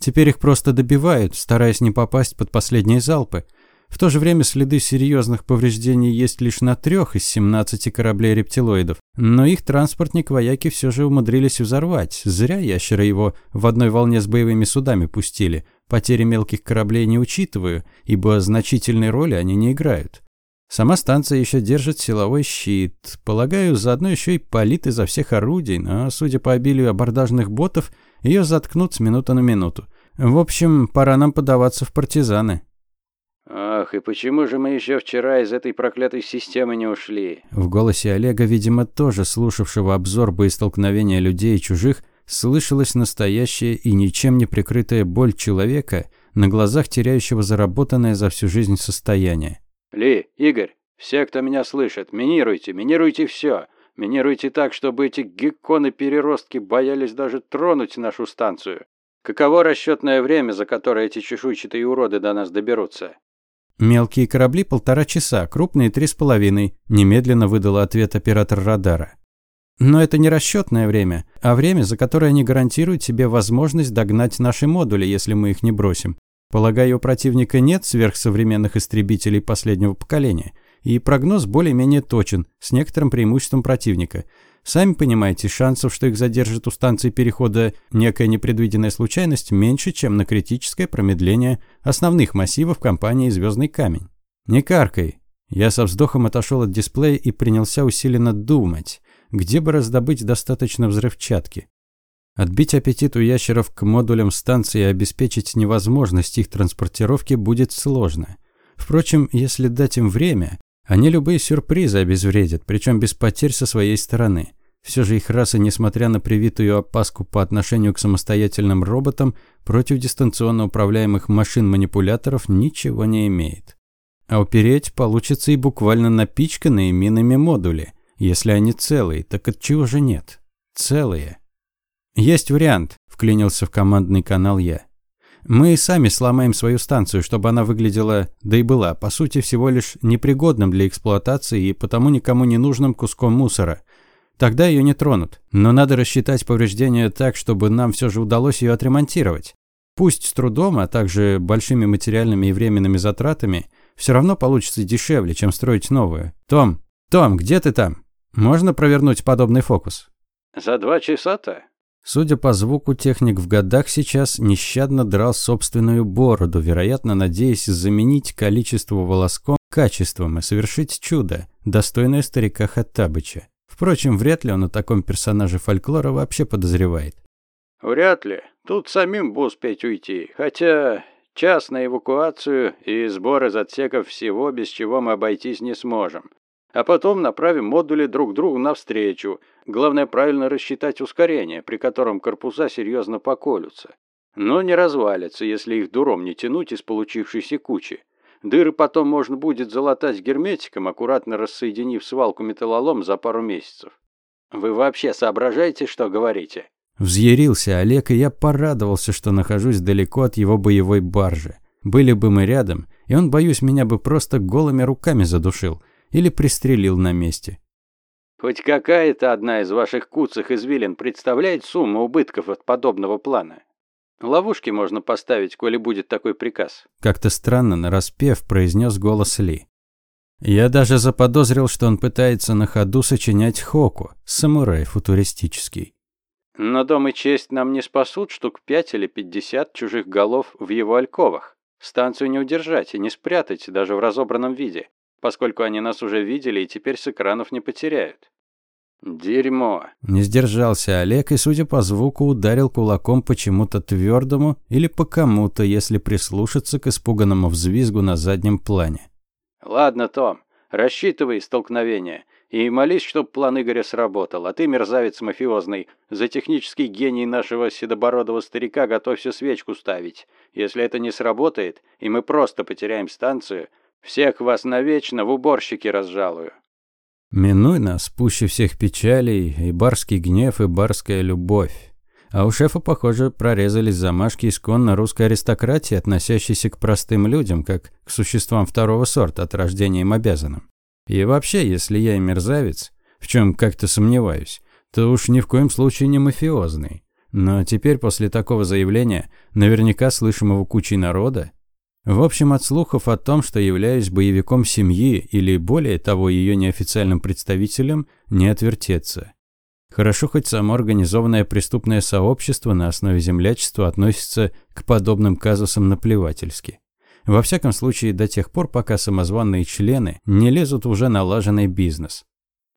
Теперь их просто добивают, стараясь не попасть под последние залпы. В то же время следы серьезных повреждений есть лишь на трех из 17 кораблей рептилоидов, но их транспортник вояки все же умудрились взорвать. Зря ящеры его в одной волне с боевыми судами пустили. Потери мелких кораблей не учитываю, ибо значительной роли они не играют. Сама станция еще держит силовой щит. Полагаю, заодно еще и палит изо всех орудий, но, судя по обилию абордажных ботов, ее заткнут с минуты на минуту. В общем, пора нам подаваться в партизаны. «Ах, и почему же мы еще вчера из этой проклятой системы не ушли?» В голосе Олега, видимо, тоже слушавшего обзор боестолкновения людей и чужих, слышалась настоящая и ничем не прикрытая боль человека, на глазах теряющего заработанное за всю жизнь состояние. «Ли, Игорь, все, кто меня слышит, минируйте, минируйте все. Минируйте так, чтобы эти гекконы-переростки боялись даже тронуть нашу станцию. Каково расчетное время, за которое эти чешуйчатые уроды до нас доберутся?» «Мелкие корабли полтора часа, крупные три с половиной», – немедленно выдал ответ оператор радара. «Но это не расчетное время, а время, за которое они гарантируют себе возможность догнать наши модули, если мы их не бросим. Полагаю, у противника нет сверхсовременных истребителей последнего поколения, и прогноз более-менее точен, с некоторым преимуществом противника. Сами понимаете, шансов, что их задержит у станции перехода некая непредвиденная случайность, меньше, чем на критическое промедление основных массивов компании «Звездный камень». «Не каркай!» Я со вздохом отошел от дисплея и принялся усиленно думать, где бы раздобыть достаточно взрывчатки. Отбить аппетит у ящеров к модулям станции и обеспечить невозможность их транспортировки будет сложно. Впрочем, если дать им время, они любые сюрпризы обезвредят, причем без потерь со своей стороны. Все же их раса, несмотря на привитую опаску по отношению к самостоятельным роботам, против дистанционно управляемых машин-манипуляторов ничего не имеет. А упереть получится и буквально напичканные минами модули. Если они целые, так от чего же нет? Целые. Есть вариант, вклинился в командный канал я. Мы сами сломаем свою станцию, чтобы она выглядела, да и была, по сути, всего лишь непригодным для эксплуатации и потому никому не нужным куском мусора. Тогда ее не тронут. Но надо рассчитать повреждения так, чтобы нам все же удалось ее отремонтировать. Пусть с трудом, а также большими материальными и временными затратами, все равно получится дешевле, чем строить новую. Том, Том, где ты там? Можно провернуть подобный фокус? За два часа-то? Судя по звуку, техник в годах сейчас нещадно драл собственную бороду, вероятно, надеясь заменить количество волоском качеством и совершить чудо, достойное старика Хаттабыча. Впрочем, вряд ли он о таком персонаже фольклора вообще подозревает. «Вряд ли. Тут самим бы успеть уйти. Хотя час на эвакуацию и сбор из отсеков всего, без чего мы обойтись не сможем а потом направим модули друг другу навстречу. Главное правильно рассчитать ускорение, при котором корпуса серьезно поколются. Но не развалятся, если их дуром не тянуть из получившейся кучи. Дыры потом можно будет залатать герметиком, аккуратно рассоединив свалку металлолом за пару месяцев. Вы вообще соображаете, что говорите? Взъярился Олег, и я порадовался, что нахожусь далеко от его боевой баржи. Были бы мы рядом, и он, боюсь, меня бы просто голыми руками задушил – или пристрелил на месте. Хоть какая-то одна из ваших куцых извилин представляет сумму убытков от подобного плана? Ловушки можно поставить, коли будет такой приказ. Как-то странно нараспев произнес голос Ли. Я даже заподозрил, что он пытается на ходу сочинять хоку, самурай футуристический. Но дом и честь нам не спасут штук пять или пятьдесят чужих голов в его альковах. Станцию не удержать и не спрятать даже в разобранном виде поскольку они нас уже видели и теперь с экранов не потеряют. Дерьмо. Не сдержался Олег и, судя по звуку, ударил кулаком почему-то твердому или по кому-то, если прислушаться к испуганному взвизгу на заднем плане. Ладно, Том, рассчитывай столкновение и молись, чтоб план Игоря сработал, а ты, мерзавец мафиозный, за технический гений нашего седобородого старика готовься свечку ставить. Если это не сработает, и мы просто потеряем станцию, всех вас навечно в уборщики разжалую. Минуй нас, пуще всех печалей, и барский гнев, и барская любовь. А у шефа, похоже, прорезались замашки исконно русской аристократии, относящейся к простым людям, как к существам второго сорта, от рождения им обязанным. И вообще, если я и мерзавец, в чем как-то сомневаюсь, то уж ни в коем случае не мафиозный. Но теперь, после такого заявления, наверняка слышимого кучей народа, в общем, от слухов о том, что являюсь боевиком семьи или, более того, ее неофициальным представителем, не отвертеться. Хорошо, хоть само организованное преступное сообщество на основе землячества относится к подобным казусам наплевательски. Во всяком случае, до тех пор, пока самозванные члены не лезут в уже налаженный бизнес.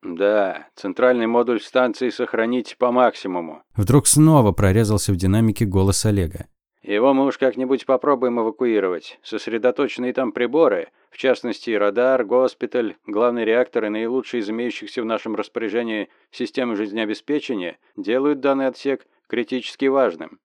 «Да, центральный модуль станции сохранить по максимуму». Вдруг снова прорезался в динамике голос Олега. Его мы уж как-нибудь попробуем эвакуировать. Сосредоточенные там приборы, в частности радар, госпиталь, главный реактор и наилучшие из имеющихся в нашем распоряжении системы жизнеобеспечения, делают данный отсек критически важным.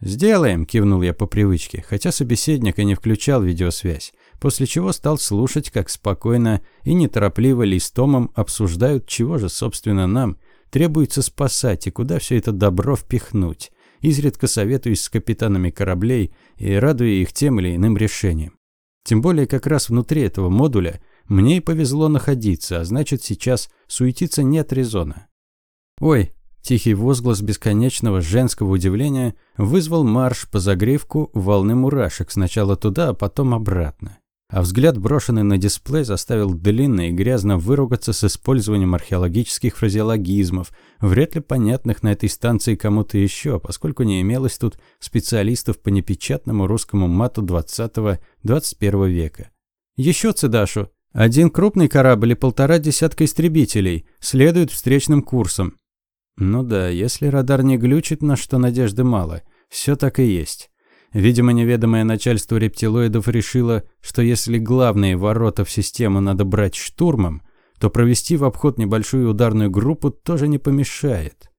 «Сделаем», – кивнул я по привычке, хотя собеседник и не включал видеосвязь, после чего стал слушать, как спокойно и неторопливо Ли с Томом обсуждают, чего же, собственно, нам требуется спасать и куда все это добро впихнуть изредка советуюсь с капитанами кораблей и радуя их тем или иным решением. Тем более как раз внутри этого модуля мне и повезло находиться, а значит сейчас суетиться нет резона. «Ой!» – тихий возглас бесконечного женского удивления вызвал марш по загревку волны мурашек сначала туда, а потом обратно. А взгляд, брошенный на дисплей, заставил длинно и грязно выругаться с использованием археологических фразеологизмов, вряд ли понятных на этой станции кому-то еще, поскольку не имелось тут специалистов по непечатному русскому мату 20-21 века. Еще Цедашу. Один крупный корабль и полтора десятка истребителей следуют встречным курсом. Ну да, если радар не глючит, на что надежды мало. Все так и есть. Видимо, неведомое начальство рептилоидов решило, что если главные ворота в систему надо брать штурмом, то провести в обход небольшую ударную группу тоже не помешает.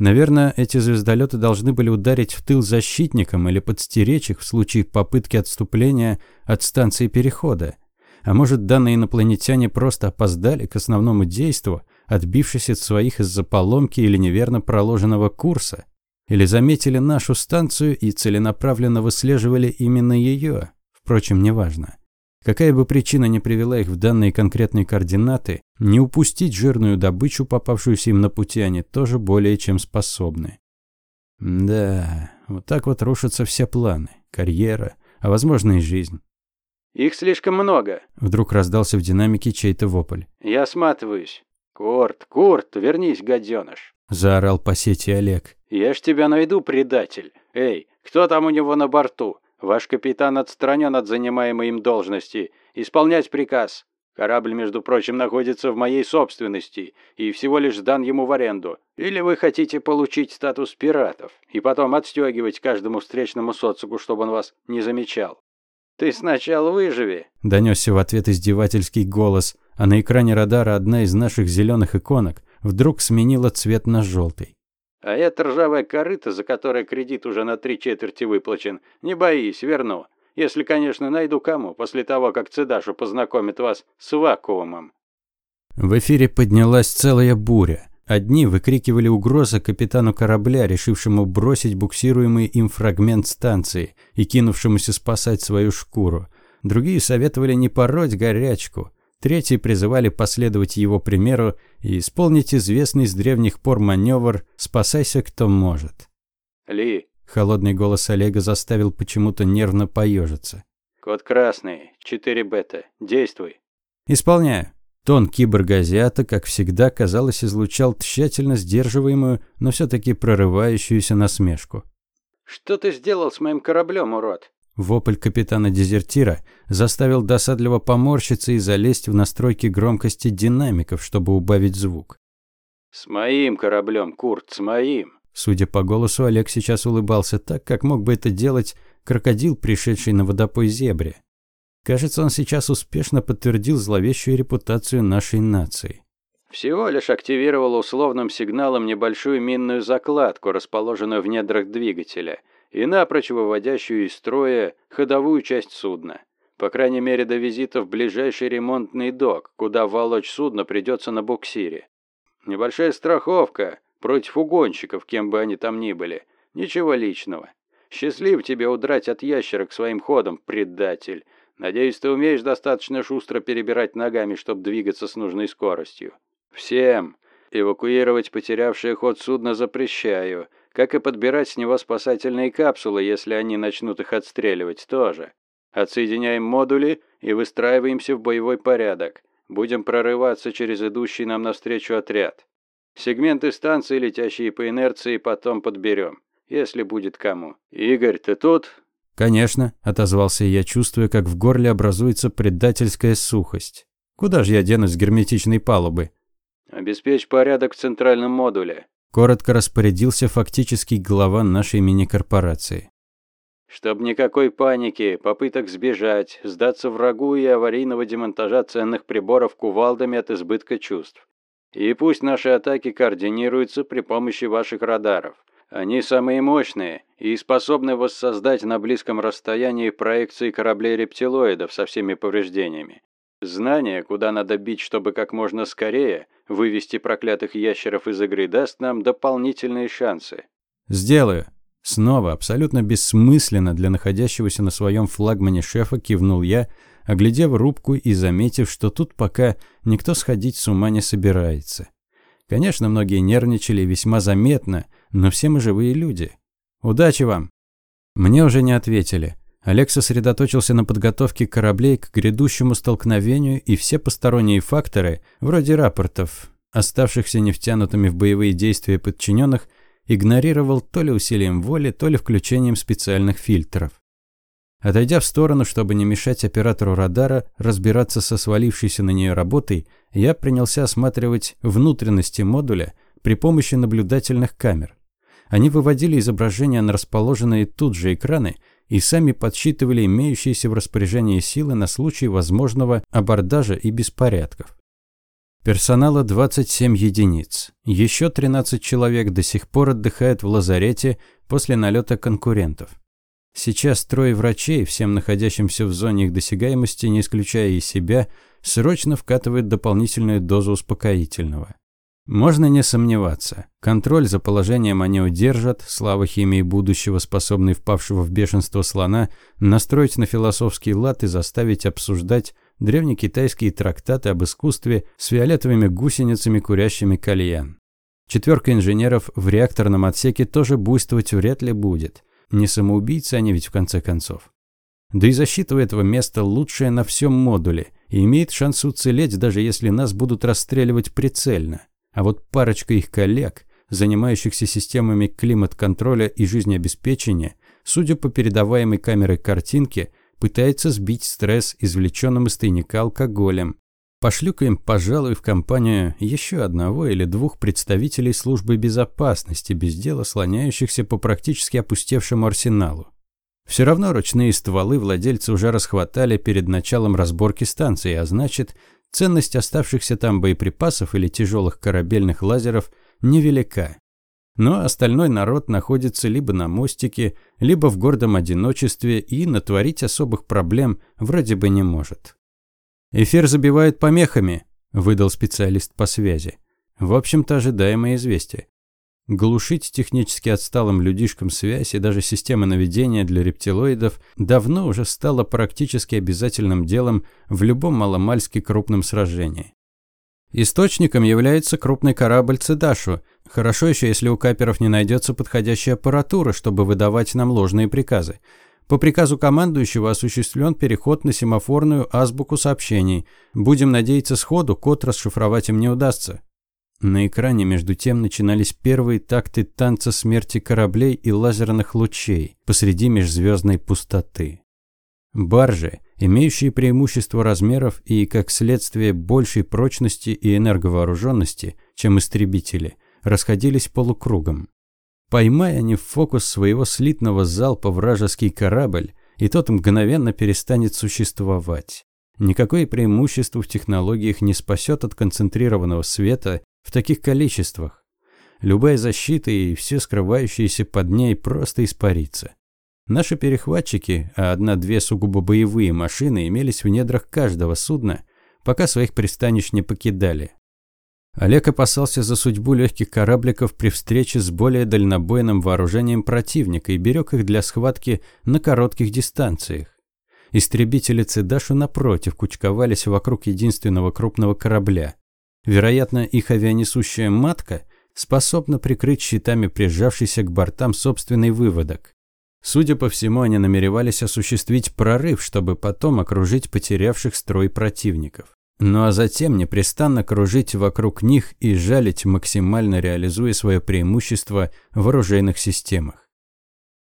Наверное, эти звездолеты должны были ударить в тыл защитникам или подстеречь их в случае попытки отступления от станции перехода. А может, данные инопланетяне просто опоздали к основному действу, отбившись от своих из-за поломки или неверно проложенного курса? Или заметили нашу станцию и целенаправленно выслеживали именно ее. Впрочем, неважно. Какая бы причина ни привела их в данные конкретные координаты, не упустить жирную добычу, попавшуюся им на пути, они тоже более чем способны. Да, вот так вот рушатся все планы, карьера, а возможно и жизнь. «Их слишком много», — вдруг раздался в динамике чей-то вопль. «Я сматываюсь. Курт, Курт, вернись, гаденыш!» – заорал по сети Олег. «Я ж тебя найду, предатель! Эй, кто там у него на борту? Ваш капитан отстранен от занимаемой им должности. Исполнять приказ. Корабль, между прочим, находится в моей собственности и всего лишь сдан ему в аренду. Или вы хотите получить статус пиратов и потом отстегивать каждому встречному социку, чтобы он вас не замечал? Ты сначала выживи!» – донесся в ответ издевательский голос, а на экране радара одна из наших зеленых иконок вдруг сменила цвет на желтый. А это ржавая корыта, за которое кредит уже на три четверти выплачен. Не боись, верну. Если, конечно, найду кому, после того, как Цедашу познакомит вас с вакуумом. В эфире поднялась целая буря. Одни выкрикивали угрозы капитану корабля, решившему бросить буксируемый им фрагмент станции и кинувшемуся спасать свою шкуру. Другие советовали не пороть горячку. Третьи призывали последовать его примеру и исполнить известный с древних пор маневр «Спасайся, кто может». «Ли!» – холодный голос Олега заставил почему-то нервно поежиться. «Код красный, 4 бета, действуй!» «Исполняю!» Тон киборга-азиата, как всегда, казалось, излучал тщательно сдерживаемую, но все-таки прорывающуюся насмешку. «Что ты сделал с моим кораблем, урод?» Вопль капитана-дезертира заставил досадливо поморщиться и залезть в настройки громкости динамиков, чтобы убавить звук. «С моим кораблем, Курт, с моим!» Судя по голосу, Олег сейчас улыбался так, как мог бы это делать крокодил, пришедший на водопой зебре. Кажется, он сейчас успешно подтвердил зловещую репутацию нашей нации. Всего лишь активировал условным сигналом небольшую минную закладку, расположенную в недрах двигателя – и напрочь выводящую из строя ходовую часть судна. По крайней мере, до визита в ближайший ремонтный док, куда волочь судно придется на буксире. Небольшая страховка против угонщиков, кем бы они там ни были. Ничего личного. Счастлив тебе удрать от ящерок своим ходом, предатель. Надеюсь, ты умеешь достаточно шустро перебирать ногами, чтобы двигаться с нужной скоростью. Всем. Эвакуировать потерявшее ход судно запрещаю как и подбирать с него спасательные капсулы, если они начнут их отстреливать, тоже. Отсоединяем модули и выстраиваемся в боевой порядок. Будем прорываться через идущий нам навстречу отряд. Сегменты станции, летящие по инерции, потом подберем, если будет кому. Игорь, ты тут? Конечно, отозвался я, чувствуя, как в горле образуется предательская сухость. Куда же я денусь с герметичной палубы? Обеспечь порядок в центральном модуле. Коротко распорядился фактический глава нашей мини-корпорации. Чтоб никакой паники, попыток сбежать, сдаться врагу и аварийного демонтажа ценных приборов кувалдами от избытка чувств. И пусть наши атаки координируются при помощи ваших радаров. Они самые мощные и способны воссоздать на близком расстоянии проекции кораблей рептилоидов со всеми повреждениями. Знание, куда надо бить, чтобы как можно скорее вывести проклятых ящеров из игры, даст нам дополнительные шансы. Сделаю. Снова, абсолютно бессмысленно для находящегося на своем флагмане шефа, кивнул я, оглядев рубку и заметив, что тут пока никто сходить с ума не собирается. Конечно, многие нервничали весьма заметно, но все мы живые люди. Удачи вам! Мне уже не ответили. Олег сосредоточился на подготовке кораблей к грядущему столкновению, и все посторонние факторы, вроде рапортов, оставшихся не втянутыми в боевые действия подчиненных, игнорировал то ли усилием воли, то ли включением специальных фильтров. Отойдя в сторону, чтобы не мешать оператору радара разбираться со свалившейся на нее работой, я принялся осматривать внутренности модуля при помощи наблюдательных камер. Они выводили изображения на расположенные тут же экраны и сами подсчитывали имеющиеся в распоряжении силы на случай возможного абордажа и беспорядков. Персонала 27 единиц. Еще 13 человек до сих пор отдыхают в лазарете после налета конкурентов. Сейчас трое врачей, всем находящимся в зоне их досягаемости, не исключая и себя, срочно вкатывают дополнительную дозу успокоительного. Можно не сомневаться. Контроль за положением они удержат, слава химии будущего, способной впавшего в бешенство слона, настроить на философский лад и заставить обсуждать древнекитайские трактаты об искусстве с фиолетовыми гусеницами, курящими кальян. Четверка инженеров в реакторном отсеке тоже буйствовать вряд ли будет. Не самоубийцы они ведь в конце концов. Да и защита у этого места лучшая на всем модуле и имеет шанс уцелеть, даже если нас будут расстреливать прицельно. А вот парочка их коллег, занимающихся системами климат-контроля и жизнеобеспечения, судя по передаваемой камерой картинке, пытается сбить стресс извлеченным из тайника алкоголем. Пошлю-ка пожалуй, в компанию еще одного или двух представителей службы безопасности, без дела слоняющихся по практически опустевшему арсеналу. Все равно ручные стволы владельцы уже расхватали перед началом разборки станции, а значит, Ценность оставшихся там боеприпасов или тяжелых корабельных лазеров невелика. Но остальной народ находится либо на мостике, либо в гордом одиночестве и натворить особых проблем вроде бы не может. «Эфир забивает помехами», – выдал специалист по связи. В общем-то, ожидаемое известие. Глушить технически отсталым людишкам связь и даже системы наведения для рептилоидов давно уже стало практически обязательным делом в любом маломальски крупном сражении. Источником является крупный корабль «Цедашу». Хорошо еще, если у каперов не найдется подходящая аппаратура, чтобы выдавать нам ложные приказы. По приказу командующего осуществлен переход на семафорную азбуку сообщений. Будем надеяться, сходу код расшифровать им не удастся. На экране между тем начинались первые такты танца смерти кораблей и лазерных лучей посреди межзвездной пустоты. Баржи, имеющие преимущество размеров и, как следствие, большей прочности и энерговооруженности, чем истребители, расходились полукругом. Поймая они в фокус своего слитного залпа вражеский корабль, и тот мгновенно перестанет существовать. Никакое преимущество в технологиях не спасет от концентрированного света в таких количествах. Любая защита и все скрывающиеся под ней просто испарится. Наши перехватчики, а одна-две сугубо боевые машины имелись в недрах каждого судна, пока своих пристанищ не покидали. Олег опасался за судьбу легких корабликов при встрече с более дальнобойным вооружением противника и берег их для схватки на коротких дистанциях. Истребители Цедашу, напротив, кучковались вокруг единственного крупного корабля. Вероятно, их авианесущая матка способна прикрыть щитами прижавшийся к бортам собственный выводок. Судя по всему, они намеревались осуществить прорыв, чтобы потом окружить потерявших строй противников. Ну а затем непрестанно кружить вокруг них и жалить, максимально реализуя свое преимущество в оружейных системах.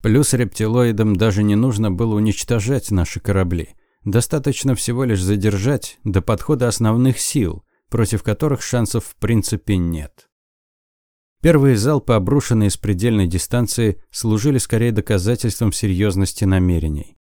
Плюс рептилоидам даже не нужно было уничтожать наши корабли. Достаточно всего лишь задержать до подхода основных сил, против которых шансов в принципе нет. Первые залпы, обрушенные с предельной дистанции, служили скорее доказательством серьезности намерений.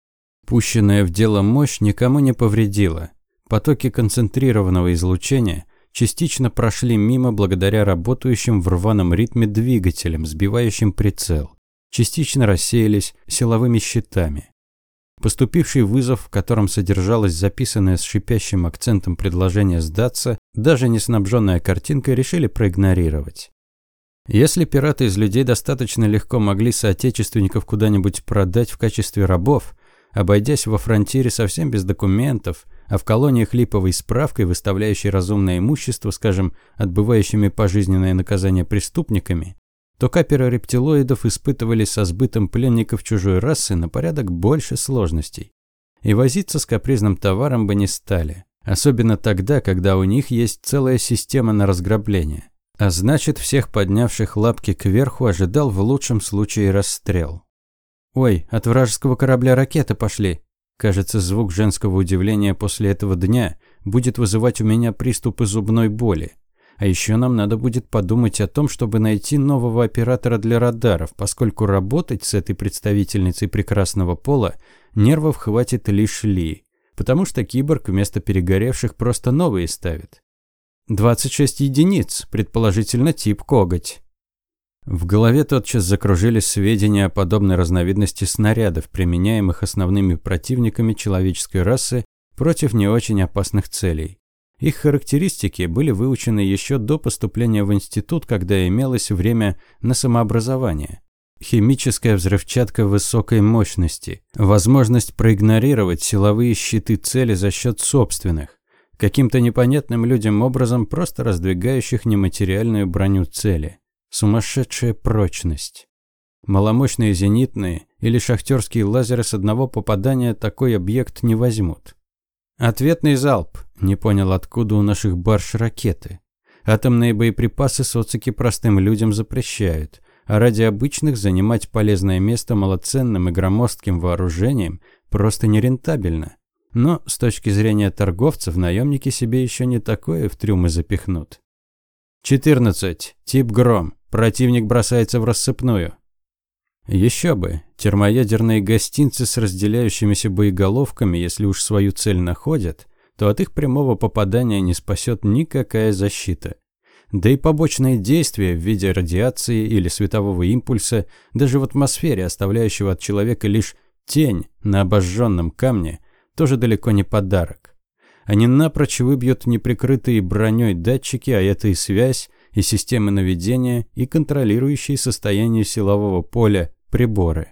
Пущенная в дело мощь никому не повредила. Потоки концентрированного излучения частично прошли мимо благодаря работающим в рваном ритме двигателям, сбивающим прицел. Частично рассеялись силовыми щитами. Поступивший вызов, в котором содержалось записанное с шипящим акцентом предложение сдаться, даже не снабженная картинкой, решили проигнорировать. Если пираты из людей достаточно легко могли соотечественников куда-нибудь продать в качестве рабов, обойдясь во фронтире совсем без документов, а в колониях липовой справкой, выставляющей разумное имущество, скажем, отбывающими пожизненное наказание преступниками, то каперы рептилоидов испытывали со сбытом пленников чужой расы на порядок больше сложностей. И возиться с капризным товаром бы не стали. Особенно тогда, когда у них есть целая система на разграбление. А значит, всех поднявших лапки кверху ожидал в лучшем случае расстрел. «Ой, от вражеского корабля ракеты пошли!» Кажется, звук женского удивления после этого дня будет вызывать у меня приступы зубной боли. А еще нам надо будет подумать о том, чтобы найти нового оператора для радаров, поскольку работать с этой представительницей прекрасного пола нервов хватит лишь Ли, потому что киборг вместо перегоревших просто новые ставит. 26 единиц, предположительно тип коготь. В голове тотчас закружились сведения о подобной разновидности снарядов, применяемых основными противниками человеческой расы против не очень опасных целей. Их характеристики были выучены еще до поступления в институт, когда имелось время на самообразование. Химическая взрывчатка высокой мощности, возможность проигнорировать силовые щиты цели за счет собственных, каким-то непонятным людям образом просто раздвигающих нематериальную броню цели, сумасшедшая прочность. Маломощные зенитные или шахтерские лазеры с одного попадания такой объект не возьмут. Ответный залп. Не понял, откуда у наших барж ракеты. Атомные боеприпасы социки простым людям запрещают, а ради обычных занимать полезное место малоценным и громоздким вооружением просто нерентабельно. Но с точки зрения торговцев, наемники себе еще не такое в трюмы запихнут. 14. Тип Гром. Противник бросается в рассыпную. Еще бы, термоядерные гостинцы с разделяющимися боеголовками, если уж свою цель находят, то от их прямого попадания не спасет никакая защита. Да и побочные действия в виде радиации или светового импульса, даже в атмосфере, оставляющего от человека лишь тень на обожженном камне, тоже далеко не подарок. Они напрочь выбьют неприкрытые броней датчики, а это и связь, и системы наведения, и контролирующие состояние силового поля приборы.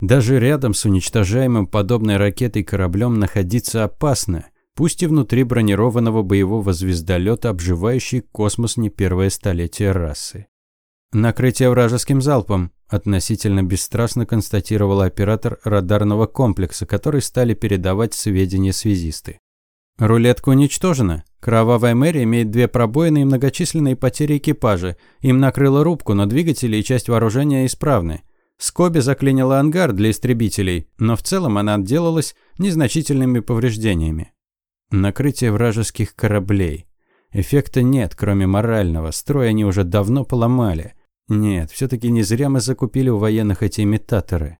Даже рядом с уничтожаемым подобной ракетой кораблем находиться опасно, пусть и внутри бронированного боевого звездолета, обживающий космос не первое столетие расы. Накрытие вражеским залпом, относительно бесстрастно констатировал оператор радарного комплекса, который стали передавать сведения связисты. Рулетка уничтожена. Кровавая Мэри имеет две пробоины и многочисленные потери экипажа. Им накрыло рубку, но двигатели и часть вооружения исправны. Скоби заклинила ангар для истребителей, но в целом она отделалась незначительными повреждениями. Накрытие вражеских кораблей. Эффекта нет, кроме морального. Строй они уже давно поломали. Нет, все-таки не зря мы закупили у военных эти имитаторы.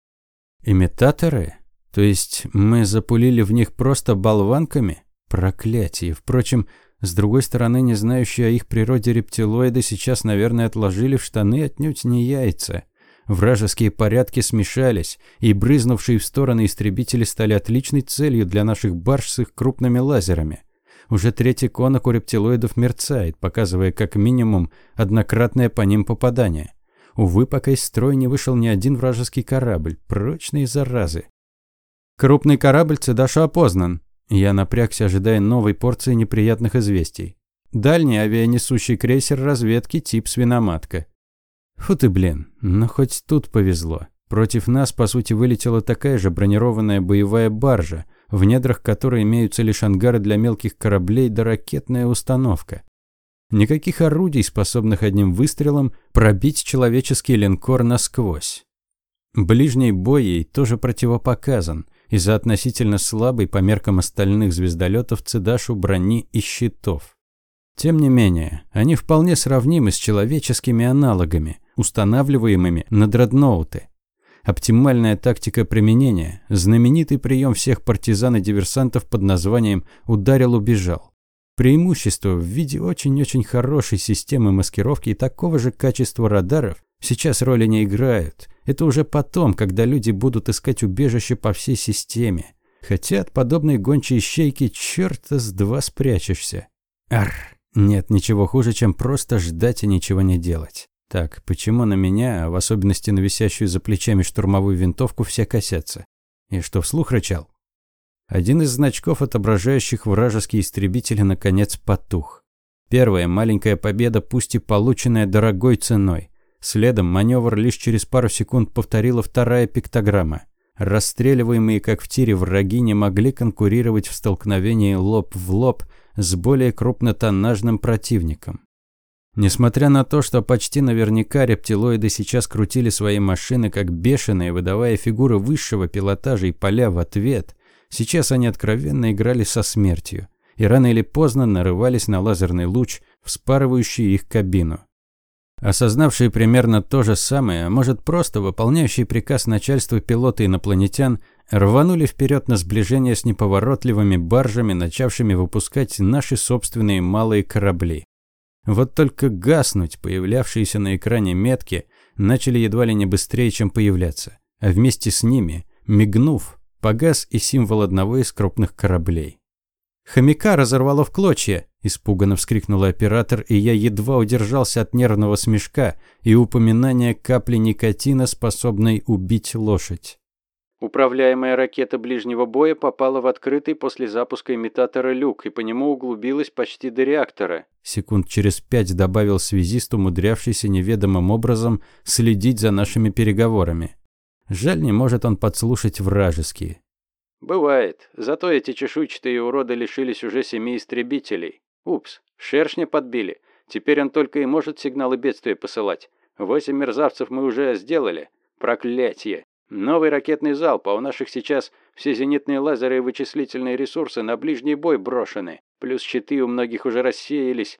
Имитаторы? То есть мы запулили в них просто болванками? Проклятие. Впрочем, с другой стороны, не знающие о их природе рептилоиды сейчас, наверное, отложили в штаны отнюдь не яйца. Вражеские порядки смешались, и брызнувшие в стороны истребители стали отличной целью для наших барж с их крупными лазерами. Уже третий конок у рептилоидов мерцает, показывая как минимум однократное по ним попадание. Увы, пока из строя не вышел ни один вражеский корабль. Прочные заразы. Крупный корабль Цедашу опознан. Я напрягся, ожидая новой порции неприятных известий. Дальний авианесущий крейсер разведки тип «Свиноматка». Фу ты, блин, но хоть тут повезло. Против нас, по сути, вылетела такая же бронированная боевая баржа, в недрах которой имеются лишь ангары для мелких кораблей да ракетная установка. Никаких орудий, способных одним выстрелом пробить человеческий линкор насквозь. Ближний бой ей тоже противопоказан – из-за относительно слабой по меркам остальных звездолетов цедашу брони и щитов. Тем не менее, они вполне сравнимы с человеческими аналогами, устанавливаемыми на дредноуты. Оптимальная тактика применения – знаменитый прием всех партизан и диверсантов под названием «ударил-убежал». Преимущество в виде очень-очень хорошей системы маскировки и такого же качества радаров сейчас роли не играют – это уже потом, когда люди будут искать убежище по всей системе. Хотя от подобной гончей щейки черта с два спрячешься. Ар, нет ничего хуже, чем просто ждать и ничего не делать. Так, почему на меня, в особенности на висящую за плечами штурмовую винтовку, все косятся? И что, вслух рычал? Один из значков, отображающих вражеские истребители, наконец потух. Первая маленькая победа, пусть и полученная дорогой ценой. Следом маневр лишь через пару секунд повторила вторая пиктограмма. Расстреливаемые, как в тире, враги не могли конкурировать в столкновении лоб в лоб с более крупнотоннажным противником. Несмотря на то, что почти наверняка рептилоиды сейчас крутили свои машины как бешеные, выдавая фигуры высшего пилотажа и поля в ответ, сейчас они откровенно играли со смертью и рано или поздно нарывались на лазерный луч, вспарывающий их кабину. Осознавшие примерно то же самое, а может просто выполняющие приказ начальства пилоты инопланетян, рванули вперед на сближение с неповоротливыми баржами, начавшими выпускать наши собственные малые корабли. Вот только гаснуть появлявшиеся на экране метки начали едва ли не быстрее, чем появляться, а вместе с ними, мигнув, погас и символ одного из крупных кораблей. «Хомяка разорвало в клочья!» – испуганно вскрикнул оператор, и я едва удержался от нервного смешка и упоминания капли никотина, способной убить лошадь. Управляемая ракета ближнего боя попала в открытый после запуска имитатора люк и по нему углубилась почти до реактора. Секунд через пять добавил связист, умудрявшийся неведомым образом следить за нашими переговорами. Жаль, не может он подслушать вражеские. Бывает. Зато эти чешуйчатые уроды лишились уже семи истребителей. Упс, шершня подбили. Теперь он только и может сигналы бедствия посылать. Восемь мерзавцев мы уже сделали. Проклятье. Новый ракетный залп, а у наших сейчас все зенитные лазеры и вычислительные ресурсы на ближний бой брошены. Плюс щиты у многих уже рассеялись.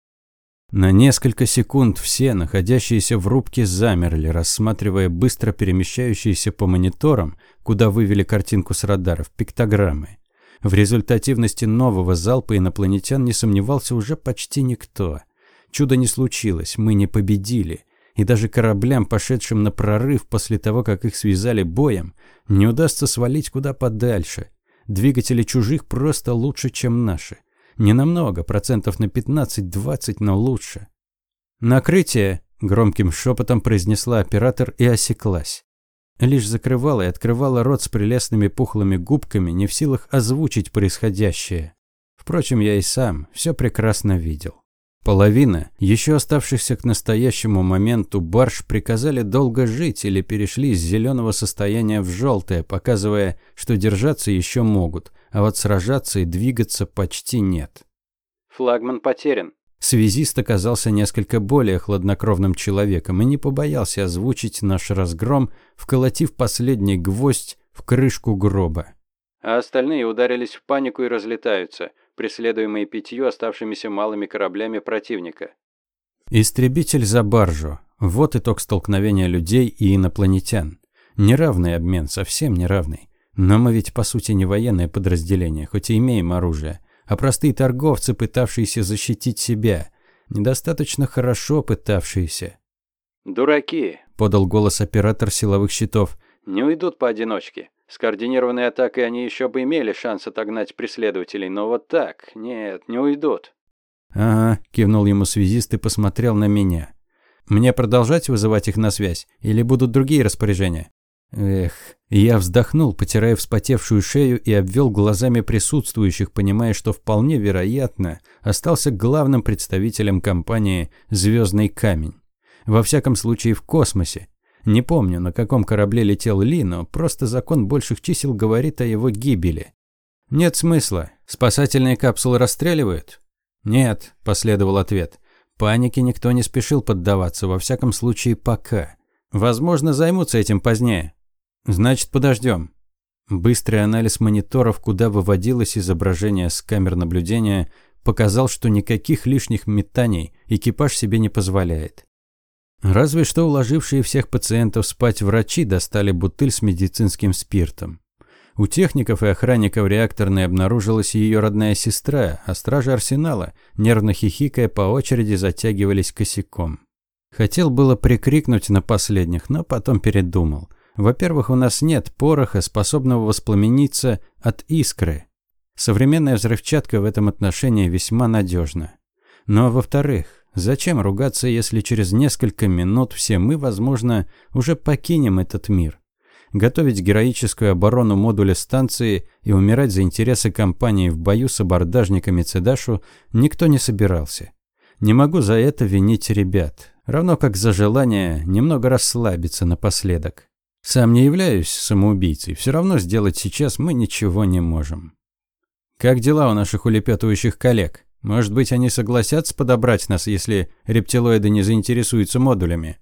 На несколько секунд все, находящиеся в рубке, замерли, рассматривая быстро перемещающиеся по мониторам, куда вывели картинку с радаров, пиктограммы. В результативности нового залпа инопланетян не сомневался уже почти никто. Чудо не случилось, мы не победили и даже кораблям, пошедшим на прорыв после того, как их связали боем, не удастся свалить куда подальше. Двигатели чужих просто лучше, чем наши. Не намного, процентов на 15-20, но лучше. «Накрытие!» – громким шепотом произнесла оператор и осеклась. Лишь закрывала и открывала рот с прелестными пухлыми губками, не в силах озвучить происходящее. Впрочем, я и сам все прекрасно видел. Половина, еще оставшихся к настоящему моменту барж, приказали долго жить или перешли из зеленого состояния в желтое, показывая, что держаться еще могут, а вот сражаться и двигаться почти нет. «Флагман потерян». Связист оказался несколько более хладнокровным человеком и не побоялся озвучить наш разгром, вколотив последний гвоздь в крышку гроба. А остальные ударились в панику и разлетаются преследуемые пятью оставшимися малыми кораблями противника. Истребитель за баржу. Вот итог столкновения людей и инопланетян. Неравный обмен, совсем неравный. Но мы ведь по сути не военное подразделение, хоть и имеем оружие, а простые торговцы, пытавшиеся защитить себя. Недостаточно хорошо пытавшиеся. «Дураки», – подал голос оператор силовых щитов. «Не уйдут поодиночке. С координированной атакой они еще бы имели шанс отогнать преследователей, но вот так, нет, не уйдут. «Ага», – кивнул ему связист и посмотрел на меня. «Мне продолжать вызывать их на связь? Или будут другие распоряжения?» Эх, я вздохнул, потирая вспотевшую шею и обвел глазами присутствующих, понимая, что вполне вероятно остался главным представителем компании «Звездный камень». Во всяком случае, в космосе, не помню, на каком корабле летел Ли, но просто закон больших чисел говорит о его гибели. Нет смысла. Спасательные капсулы расстреливают? Нет, последовал ответ. Панике никто не спешил поддаваться, во всяком случае пока. Возможно, займутся этим позднее. Значит, подождем. Быстрый анализ мониторов, куда выводилось изображение с камер наблюдения, показал, что никаких лишних метаний экипаж себе не позволяет. Разве что уложившие всех пациентов спать врачи достали бутыль с медицинским спиртом. У техников и охранников реакторной обнаружилась ее родная сестра, а стражи арсенала, нервно хихикая, по очереди затягивались косяком. Хотел было прикрикнуть на последних, но потом передумал. Во-первых, у нас нет пороха, способного воспламениться от искры. Современная взрывчатка в этом отношении весьма надежна. Ну а во-вторых, Зачем ругаться, если через несколько минут все мы, возможно, уже покинем этот мир? Готовить героическую оборону модуля станции и умирать за интересы компании в бою с абордажниками Цедашу никто не собирался. Не могу за это винить ребят. равно как за желание немного расслабиться напоследок. Сам не являюсь самоубийцей, все равно сделать сейчас мы ничего не можем. Как дела у наших улепетывающих коллег? Может быть, они согласятся подобрать нас, если рептилоиды не заинтересуются модулями?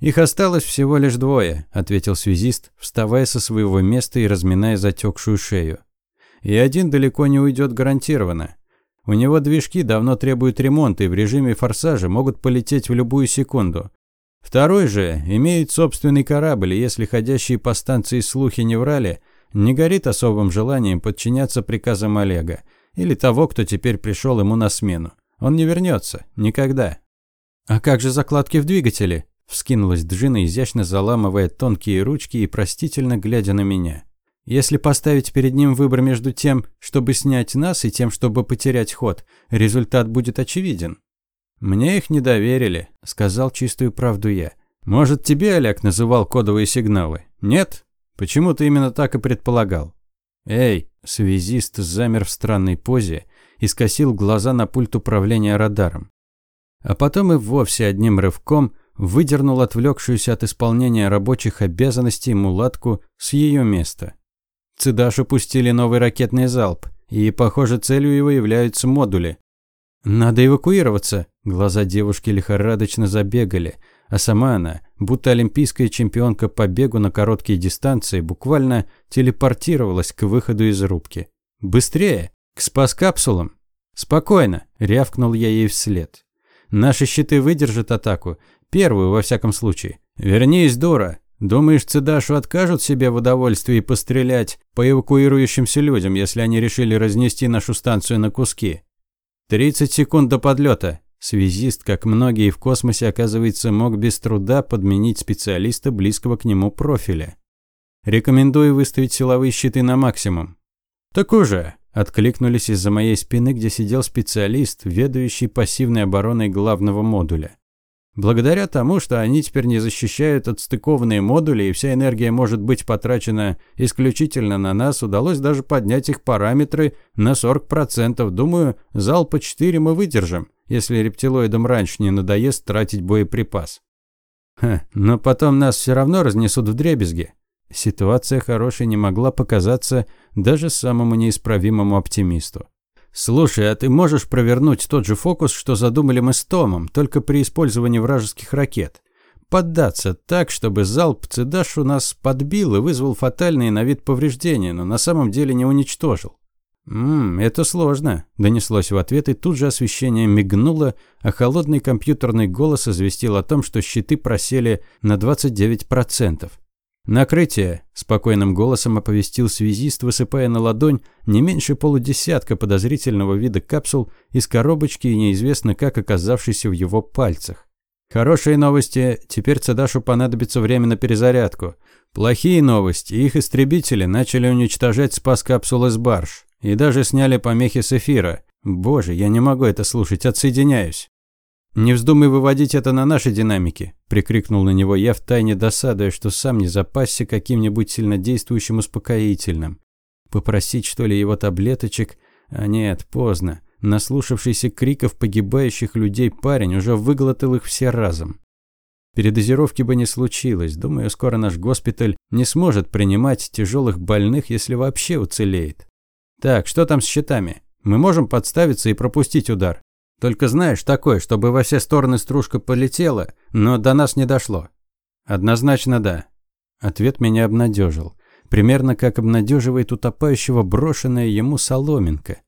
Их осталось всего лишь двое, ответил связист, вставая со своего места и разминая затекшую шею. И один далеко не уйдет гарантированно. У него движки давно требуют ремонта и в режиме форсажа могут полететь в любую секунду. Второй же имеет собственный корабль, и если ходящие по станции слухи не врали, не горит особым желанием подчиняться приказам Олега или того, кто теперь пришел ему на смену. Он не вернется. Никогда. «А как же закладки в двигателе?» – вскинулась Джина, изящно заламывая тонкие ручки и простительно глядя на меня. «Если поставить перед ним выбор между тем, чтобы снять нас, и тем, чтобы потерять ход, результат будет очевиден». «Мне их не доверили», – сказал чистую правду я. «Может, тебе Олег называл кодовые сигналы? Нет? Почему ты именно так и предполагал?» «Эй!» – связист замер в странной позе и скосил глаза на пульт управления радаром. А потом и вовсе одним рывком выдернул отвлекшуюся от исполнения рабочих обязанностей мулатку с ее места. Цидашу пустили новый ракетный залп, и, похоже, целью его являются модули. «Надо эвакуироваться!» Глаза девушки лихорадочно забегали, а сама она, будто олимпийская чемпионка по бегу на короткие дистанции, буквально телепортировалась к выходу из рубки. «Быстрее! К спас-капсулам!» «Спокойно!» – рявкнул я ей вслед. «Наши щиты выдержат атаку. Первую, во всяком случае. Вернись, дура! Думаешь, Цедашу откажут себе в удовольствии пострелять по эвакуирующимся людям, если они решили разнести нашу станцию на куски? 30 секунд до подлета. Связист, как многие в космосе, оказывается, мог без труда подменить специалиста близкого к нему профиля. Рекомендую выставить силовые щиты на максимум. Так уже, откликнулись из-за моей спины, где сидел специалист, ведающий пассивной обороной главного модуля. Благодаря тому, что они теперь не защищают отстыкованные модули и вся энергия может быть потрачена исключительно на нас, удалось даже поднять их параметры на 40%. Думаю, зал по 4 мы выдержим, если рептилоидам раньше не надоест тратить боеприпас. Ха, но потом нас все равно разнесут в дребезги. Ситуация хорошей не могла показаться даже самому неисправимому оптимисту. «Слушай, а ты можешь провернуть тот же фокус, что задумали мы с Томом, только при использовании вражеских ракет? Поддаться так, чтобы залп Цедашу нас подбил и вызвал фатальные на вид повреждения, но на самом деле не уничтожил?» «Ммм, это сложно», – донеслось в ответ, и тут же освещение мигнуло, а холодный компьютерный голос известил о том, что щиты просели на 29%. «Накрытие!» – спокойным голосом оповестил связист, высыпая на ладонь не меньше полудесятка подозрительного вида капсул из коробочки и неизвестно как оказавшейся в его пальцах. Хорошие новости, теперь Цедашу понадобится время на перезарядку. Плохие новости, их истребители начали уничтожать спас-капсулы с барж. И даже сняли помехи с эфира. Боже, я не могу это слушать, отсоединяюсь. «Не вздумай выводить это на наши динамики», – прикрикнул на него я, втайне досадуя, что сам не запасся каким-нибудь сильнодействующим успокоительным. Попросить, что ли, его таблеточек? А нет, поздно. Наслушавшийся криков погибающих людей парень уже выглотал их все разом. Передозировки бы не случилось. Думаю, скоро наш госпиталь не сможет принимать тяжелых больных, если вообще уцелеет. Так, что там с счетами? Мы можем подставиться и пропустить удар. Только знаешь, такое, чтобы во все стороны стружка полетела, но до нас не дошло. Однозначно да. Ответ меня обнадежил. Примерно как обнадеживает утопающего брошенная ему соломинка.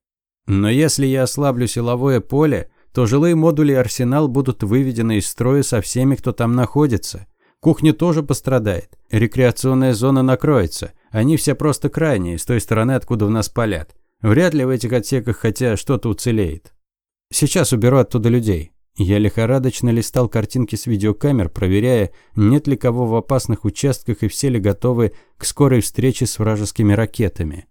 Но если я ослаблю силовое поле, то жилые модули арсенал будут выведены из строя со всеми, кто там находится. Кухня тоже пострадает. Рекреационная зона накроется. Они все просто крайние, с той стороны, откуда в нас палят. Вряд ли в этих отсеках хотя что-то уцелеет. Сейчас уберу оттуда людей. Я лихорадочно листал картинки с видеокамер, проверяя, нет ли кого в опасных участках и все ли готовы к скорой встрече с вражескими ракетами.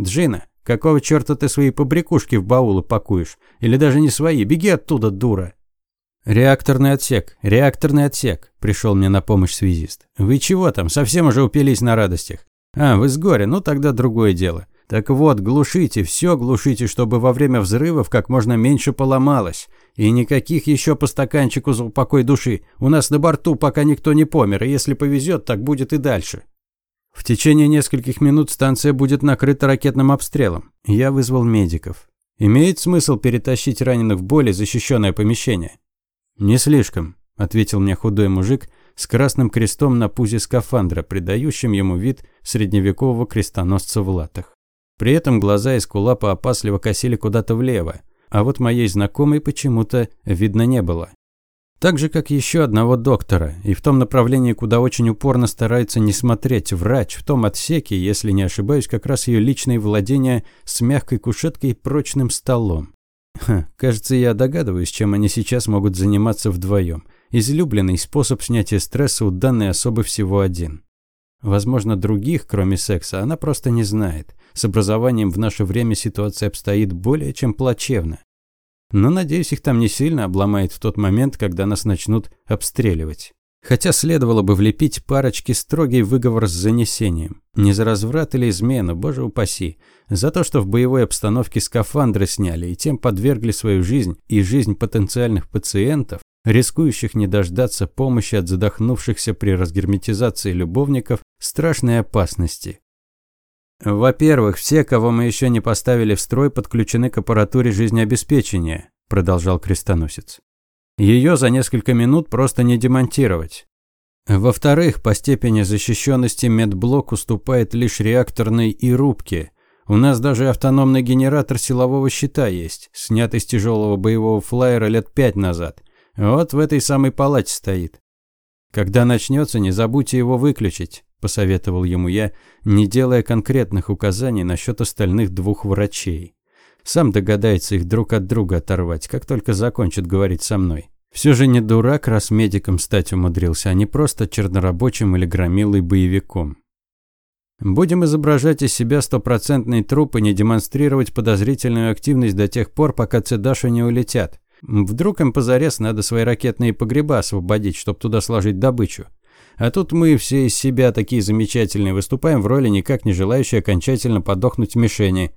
«Джина, какого черта ты свои побрякушки в баулы пакуешь? Или даже не свои? Беги оттуда, дура!» «Реакторный отсек, реакторный отсек», – пришел мне на помощь связист. «Вы чего там, совсем уже упились на радостях?» «А, вы с горя, ну тогда другое дело. Так вот, глушите, все глушите, чтобы во время взрывов как можно меньше поломалось. И никаких еще по стаканчику за упокой души. У нас на борту пока никто не помер, и если повезет, так будет и дальше. В течение нескольких минут станция будет накрыта ракетным обстрелом. Я вызвал медиков. Имеет смысл перетащить раненых в более защищенное помещение? Не слишком, ответил мне худой мужик с красным крестом на пузе скафандра, придающим ему вид средневекового крестоносца в латах. При этом глаза из кулапа опасливо косили куда-то влево, а вот моей знакомой почему-то видно не было. Так же, как еще одного доктора, и в том направлении, куда очень упорно старается не смотреть врач, в том отсеке, если не ошибаюсь, как раз ее личные владения с мягкой кушеткой и прочным столом. Ха, кажется, я догадываюсь, чем они сейчас могут заниматься вдвоем. Излюбленный способ снятия стресса у данной особы всего один. Возможно, других, кроме секса, она просто не знает. С образованием в наше время ситуация обстоит более чем плачевно. Но, надеюсь, их там не сильно обломает в тот момент, когда нас начнут обстреливать. Хотя следовало бы влепить парочке строгий выговор с занесением. Не за разврат или измену, боже упаси. За то, что в боевой обстановке скафандры сняли и тем подвергли свою жизнь и жизнь потенциальных пациентов, рискующих не дождаться помощи от задохнувшихся при разгерметизации любовников, страшной опасности. «Во-первых, все, кого мы еще не поставили в строй, подключены к аппаратуре жизнеобеспечения», – продолжал крестоносец. «Ее за несколько минут просто не демонтировать. Во-вторых, по степени защищенности медблок уступает лишь реакторной и рубке. У нас даже автономный генератор силового щита есть, снятый с тяжелого боевого флайера лет пять назад. Вот в этой самой палате стоит. Когда начнется, не забудьте его выключить посоветовал ему я, не делая конкретных указаний насчет остальных двух врачей. Сам догадается их друг от друга оторвать, как только закончит говорить со мной. Все же не дурак, раз медиком стать умудрился, а не просто чернорабочим или громилой боевиком. Будем изображать из себя стопроцентный труп и не демонстрировать подозрительную активность до тех пор, пока цедаши не улетят. Вдруг им позарез надо свои ракетные погреба освободить, чтобы туда сложить добычу. А тут мы все из себя такие замечательные, выступаем в роли никак не желающие окончательно подохнуть мишени.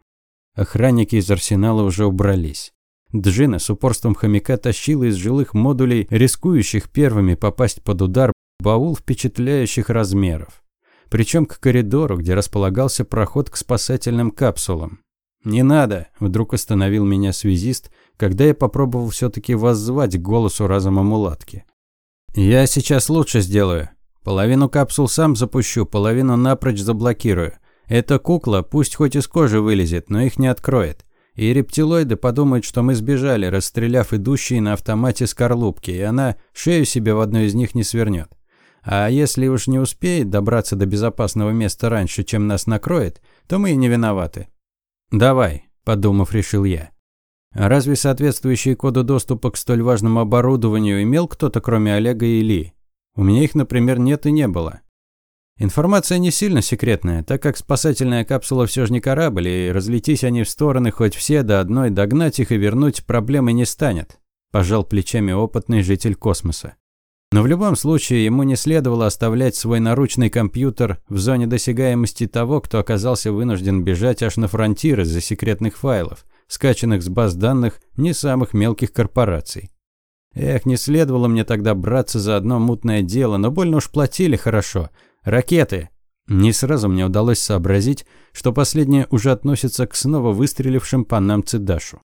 Охранники из арсенала уже убрались. Джина с упорством хомяка тащила из жилых модулей, рискующих первыми попасть под удар, баул впечатляющих размеров. Причем к коридору, где располагался проход к спасательным капсулам. «Не надо!» – вдруг остановил меня связист, когда я попробовал все-таки воззвать голосу разума мулатки. «Я сейчас лучше сделаю. Половину капсул сам запущу, половину напрочь заблокирую. Эта кукла пусть хоть из кожи вылезет, но их не откроет. И рептилоиды подумают, что мы сбежали, расстреляв идущие на автомате скорлупки, и она шею себе в одной из них не свернет. А если уж не успеет добраться до безопасного места раньше, чем нас накроет, то мы и не виноваты. «Давай», – подумав, решил я. разве соответствующие коды доступа к столь важному оборудованию имел кто-то, кроме Олега и Ильи? У меня их, например, нет и не было. Информация не сильно секретная, так как спасательная капсула все же не корабль, и разлетись они в стороны хоть все до одной, догнать их и вернуть проблемы не станет. Пожал плечами опытный житель космоса. Но в любом случае ему не следовало оставлять свой наручный компьютер в зоне досягаемости того, кто оказался вынужден бежать аж на фронтир из-за секретных файлов, скачанных с баз данных не самых мелких корпораций. Эх, не следовало мне тогда браться за одно мутное дело, но больно уж платили хорошо. Ракеты. Не сразу мне удалось сообразить, что последнее уже относится к снова выстрелившим по нам Цидашу.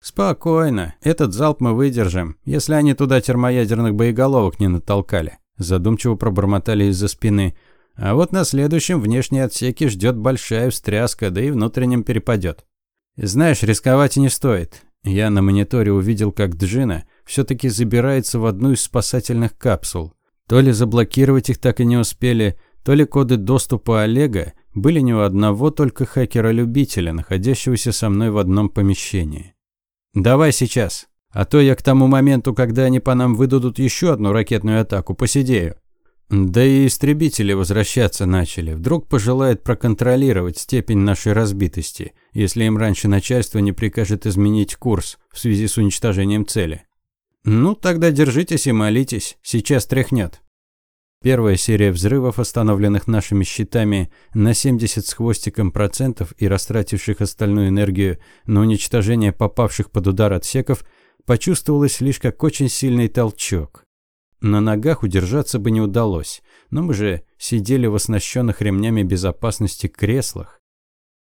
«Спокойно. Этот залп мы выдержим, если они туда термоядерных боеголовок не натолкали», задумчиво пробормотали из-за спины. «А вот на следующем внешней отсеке ждет большая встряска, да и внутреннем перепадет. Знаешь, рисковать не стоит. Я на мониторе увидел, как Джина все-таки забирается в одну из спасательных капсул. То ли заблокировать их так и не успели, то ли коды доступа Олега были не у одного только хакера-любителя, находящегося со мной в одном помещении. «Давай сейчас, а то я к тому моменту, когда они по нам выдадут еще одну ракетную атаку, посидею». Да и истребители возвращаться начали. Вдруг пожелает проконтролировать степень нашей разбитости, если им раньше начальство не прикажет изменить курс в связи с уничтожением цели. Ну, тогда держитесь и молитесь, сейчас тряхнет. Первая серия взрывов, остановленных нашими щитами на 70 с хвостиком процентов и растративших остальную энергию на уничтожение попавших под удар отсеков, почувствовалась лишь как очень сильный толчок. На ногах удержаться бы не удалось, но мы же сидели в оснащенных ремнями безопасности креслах.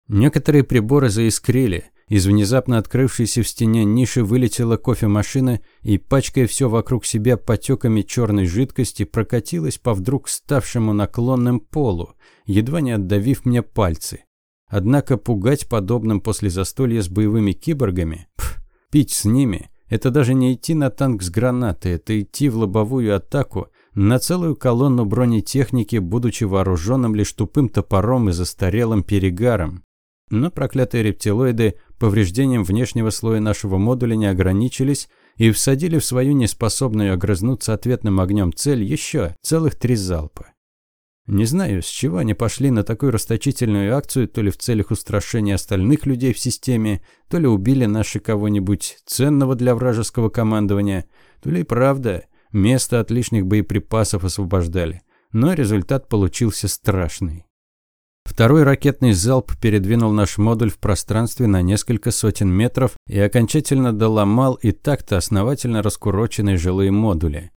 Некоторые приборы заискрили, из внезапно открывшейся в стене ниши вылетела кофемашина и, пачкая все вокруг себя потеками черной жидкости, прокатилась по вдруг ставшему наклонным полу, едва не отдавив мне пальцы. Однако пугать подобным после застолья с боевыми киборгами, пф, пить с ними – это даже не идти на танк с гранатой, это идти в лобовую атаку на целую колонну бронетехники, будучи вооруженным лишь тупым топором и застарелым перегаром. Но проклятые рептилоиды повреждением внешнего слоя нашего модуля не ограничились и всадили в свою неспособную огрызнуться ответным огнем цель еще целых три залпа. Не знаю, с чего они пошли на такую расточительную акцию, то ли в целях устрашения остальных людей в системе, то ли убили наши кого-нибудь ценного для вражеского командования, то ли правда, место от лишних боеприпасов освобождали. Но результат получился страшный. Второй ракетный залп передвинул наш модуль в пространстве на несколько сотен метров и окончательно доломал и так-то основательно раскуроченные жилые модули.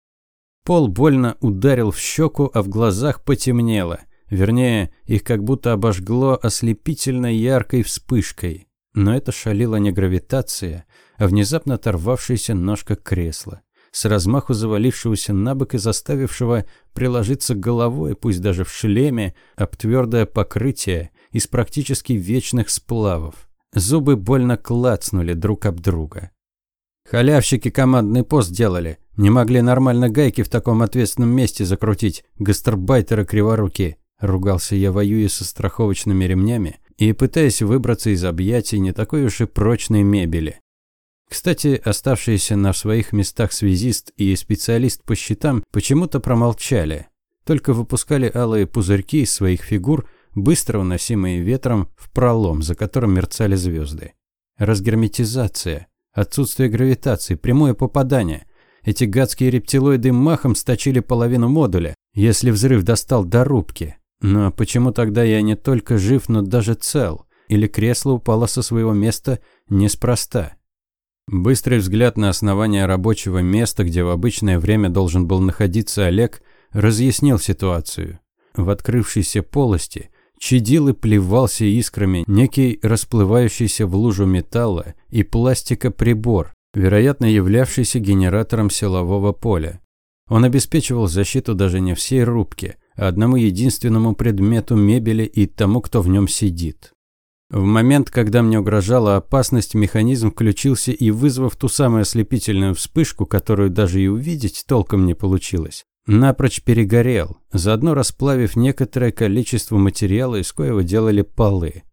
Пол больно ударил в щеку, а в глазах потемнело. Вернее, их как будто обожгло ослепительно яркой вспышкой. Но это шалила не гравитация, а внезапно оторвавшаяся ножка кресла с размаху завалившегося на бок и заставившего приложиться головой, пусть даже в шлеме, об твердое покрытие из практически вечных сплавов. Зубы больно клацнули друг об друга. Халявщики командный пост делали. Не могли нормально гайки в таком ответственном месте закрутить. Гастарбайтеры криворуки. Ругался я, воюя со страховочными ремнями и пытаясь выбраться из объятий не такой уж и прочной мебели. Кстати, оставшиеся на своих местах связист и специалист по счетам почему-то промолчали, только выпускали алые пузырьки из своих фигур, быстро уносимые ветром в пролом, за которым мерцали звезды. Разгерметизация, отсутствие гравитации, прямое попадание. Эти гадские рептилоиды махом сточили половину модуля, если взрыв достал до рубки. Но почему тогда я не только жив, но даже цел? Или кресло упало со своего места неспроста? Быстрый взгляд на основание рабочего места, где в обычное время должен был находиться Олег, разъяснил ситуацию. В открывшейся полости чадил и плевался искрами некий расплывающийся в лужу металла и пластика прибор, вероятно являвшийся генератором силового поля. Он обеспечивал защиту даже не всей рубке, а одному единственному предмету мебели и тому, кто в нем сидит. В момент, когда мне угрожала опасность, механизм включился и, вызвав ту самую ослепительную вспышку, которую даже и увидеть толком не получилось, напрочь перегорел, заодно расплавив некоторое количество материала, из коего делали полы.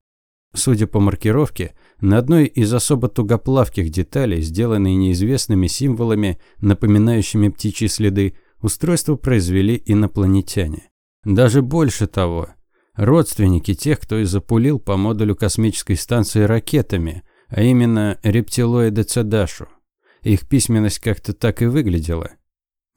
Судя по маркировке, на одной из особо тугоплавких деталей, сделанной неизвестными символами, напоминающими птичьи следы, устройство произвели инопланетяне. Даже больше того – родственники тех, кто и запулил по модулю космической станции ракетами, а именно рептилоиды Цедашу. Их письменность как-то так и выглядела.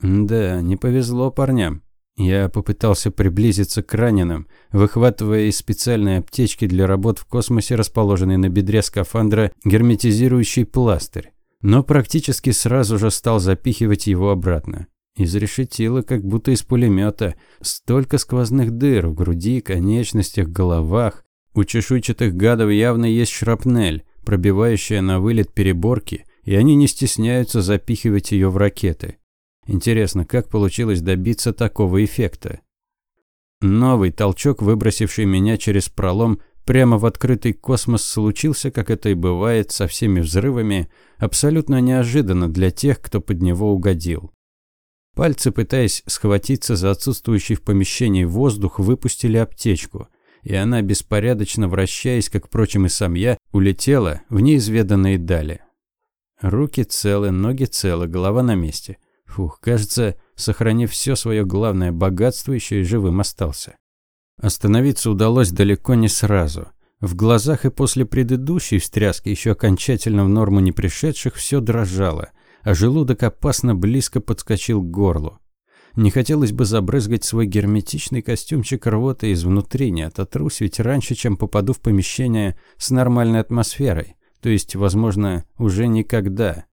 Да, не повезло парням. Я попытался приблизиться к раненым, выхватывая из специальной аптечки для работ в космосе, расположенной на бедре скафандра, герметизирующий пластырь, но практически сразу же стал запихивать его обратно. Изрешетило, как будто из пулемета. Столько сквозных дыр в груди, конечностях, головах. У чешуйчатых гадов явно есть шрапнель, пробивающая на вылет переборки, и они не стесняются запихивать ее в ракеты. Интересно, как получилось добиться такого эффекта? Новый толчок, выбросивший меня через пролом прямо в открытый космос, случился, как это и бывает со всеми взрывами, абсолютно неожиданно для тех, кто под него угодил. Пальцы, пытаясь схватиться за отсутствующий в помещении воздух, выпустили аптечку, и она, беспорядочно вращаясь, как, впрочем, и сам я, улетела в неизведанные дали. Руки целы, ноги целы, голова на месте. Фух, кажется, сохранив все свое главное богатство, еще и живым остался. Остановиться удалось далеко не сразу. В глазах и после предыдущей встряски, еще окончательно в норму не пришедших, все дрожало а желудок опасно близко подскочил к горлу. Не хотелось бы забрызгать свой герметичный костюмчик рвотой изнутри, не ототрусь ведь раньше, чем попаду в помещение с нормальной атмосферой. То есть, возможно, уже никогда.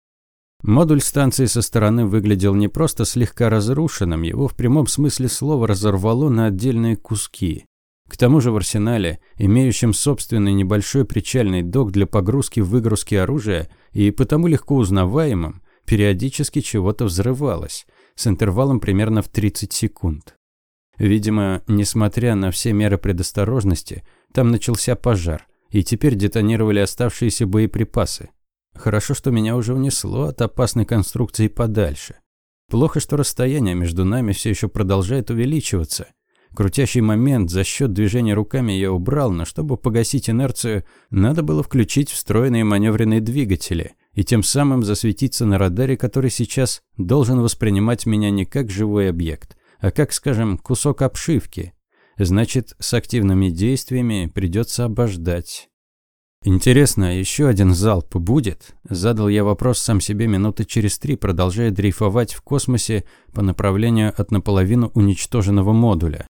Модуль станции со стороны выглядел не просто слегка разрушенным, его в прямом смысле слова разорвало на отдельные куски. К тому же в арсенале, имеющем собственный небольшой причальный док для погрузки-выгрузки оружия и потому легко узнаваемым, периодически чего-то взрывалось, с интервалом примерно в 30 секунд. Видимо, несмотря на все меры предосторожности, там начался пожар, и теперь детонировали оставшиеся боеприпасы. Хорошо, что меня уже унесло от опасной конструкции подальше. Плохо, что расстояние между нами все еще продолжает увеличиваться. Крутящий момент за счет движения руками я убрал, но чтобы погасить инерцию, надо было включить встроенные маневренные двигатели и тем самым засветиться на радаре, который сейчас должен воспринимать меня не как живой объект, а как, скажем, кусок обшивки. Значит, с активными действиями придется обождать. «Интересно, еще один залп будет?» Задал я вопрос сам себе минуты через три, продолжая дрейфовать в космосе по направлению от наполовину уничтоженного модуля.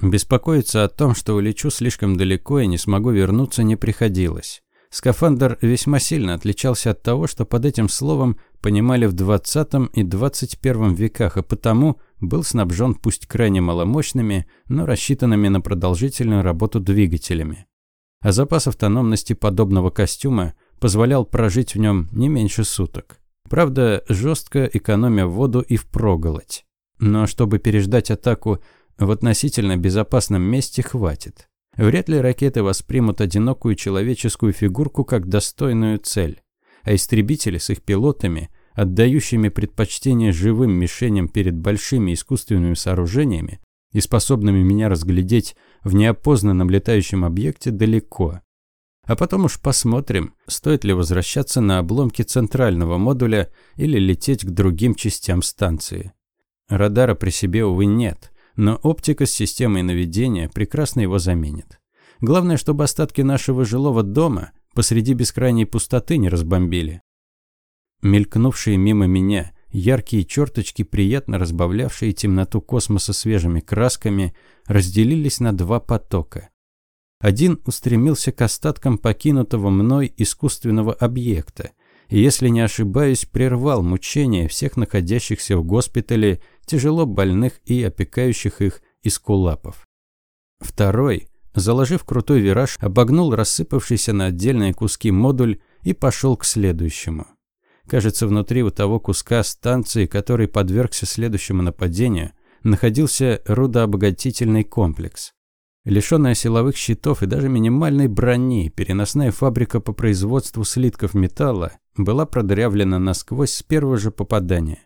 Беспокоиться о том, что улечу слишком далеко и не смогу вернуться, не приходилось. Скафандр весьма сильно отличался от того, что под этим словом понимали в 20 и 21 веках, и потому был снабжен пусть крайне маломощными, но рассчитанными на продолжительную работу двигателями а запас автономности подобного костюма позволял прожить в нем не меньше суток. Правда, жестко экономя воду и впроголодь. Но чтобы переждать атаку в относительно безопасном месте хватит. Вряд ли ракеты воспримут одинокую человеческую фигурку как достойную цель. А истребители с их пилотами, отдающими предпочтение живым мишеням перед большими искусственными сооружениями и способными меня разглядеть в неопознанном летающем объекте далеко. А потом уж посмотрим, стоит ли возвращаться на обломки центрального модуля или лететь к другим частям станции. Радара при себе, увы, нет, но оптика с системой наведения прекрасно его заменит. Главное, чтобы остатки нашего жилого дома посреди бескрайней пустоты не разбомбили. Мелькнувшие мимо меня яркие черточки, приятно разбавлявшие темноту космоса свежими красками, разделились на два потока. Один устремился к остаткам покинутого мной искусственного объекта, и, если не ошибаюсь, прервал мучения всех находящихся в госпитале, тяжело больных и опекающих их искулапов. Второй, заложив крутой вираж, обогнул рассыпавшийся на отдельные куски модуль и пошел к следующему. Кажется, внутри у того куска станции, который подвергся следующему нападению, находился рудообогатительный комплекс. Лишенная силовых щитов и даже минимальной брони, переносная фабрика по производству слитков металла была продырявлена насквозь с первого же попадания.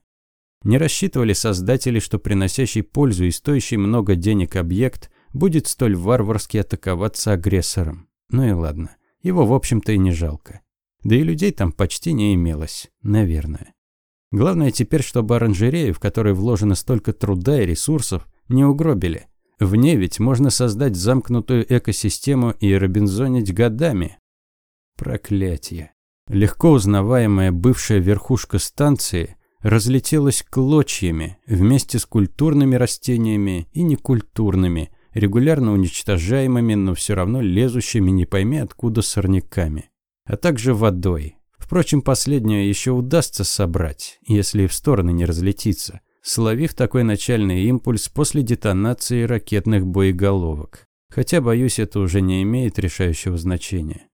Не рассчитывали создатели, что приносящий пользу и стоящий много денег объект будет столь варварски атаковаться агрессором. Ну и ладно, его в общем-то и не жалко. Да и людей там почти не имелось, наверное. Главное теперь, чтобы оранжерею, в которой вложено столько труда и ресурсов, не угробили. В ней ведь можно создать замкнутую экосистему и робинзонить годами. Проклятие. Легко узнаваемая бывшая верхушка станции разлетелась клочьями вместе с культурными растениями и некультурными, регулярно уничтожаемыми, но все равно лезущими не пойми откуда сорняками, а также водой, Впрочем, последнее еще удастся собрать, если в стороны не разлетится, словив такой начальный импульс после детонации ракетных боеголовок. Хотя, боюсь, это уже не имеет решающего значения.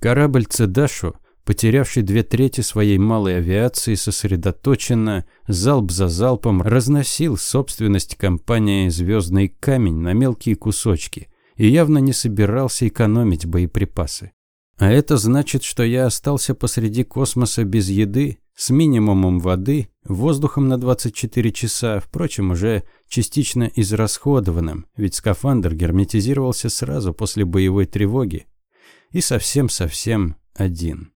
Корабль «Цедашу», потерявший две трети своей малой авиации, сосредоточенно, залп за залпом, разносил собственность компании «Звездный камень» на мелкие кусочки и явно не собирался экономить боеприпасы. А это значит, что я остался посреди космоса без еды, с минимумом воды, воздухом на 24 часа, впрочем, уже частично израсходованным, ведь скафандр герметизировался сразу после боевой тревоги. И совсем-совсем один.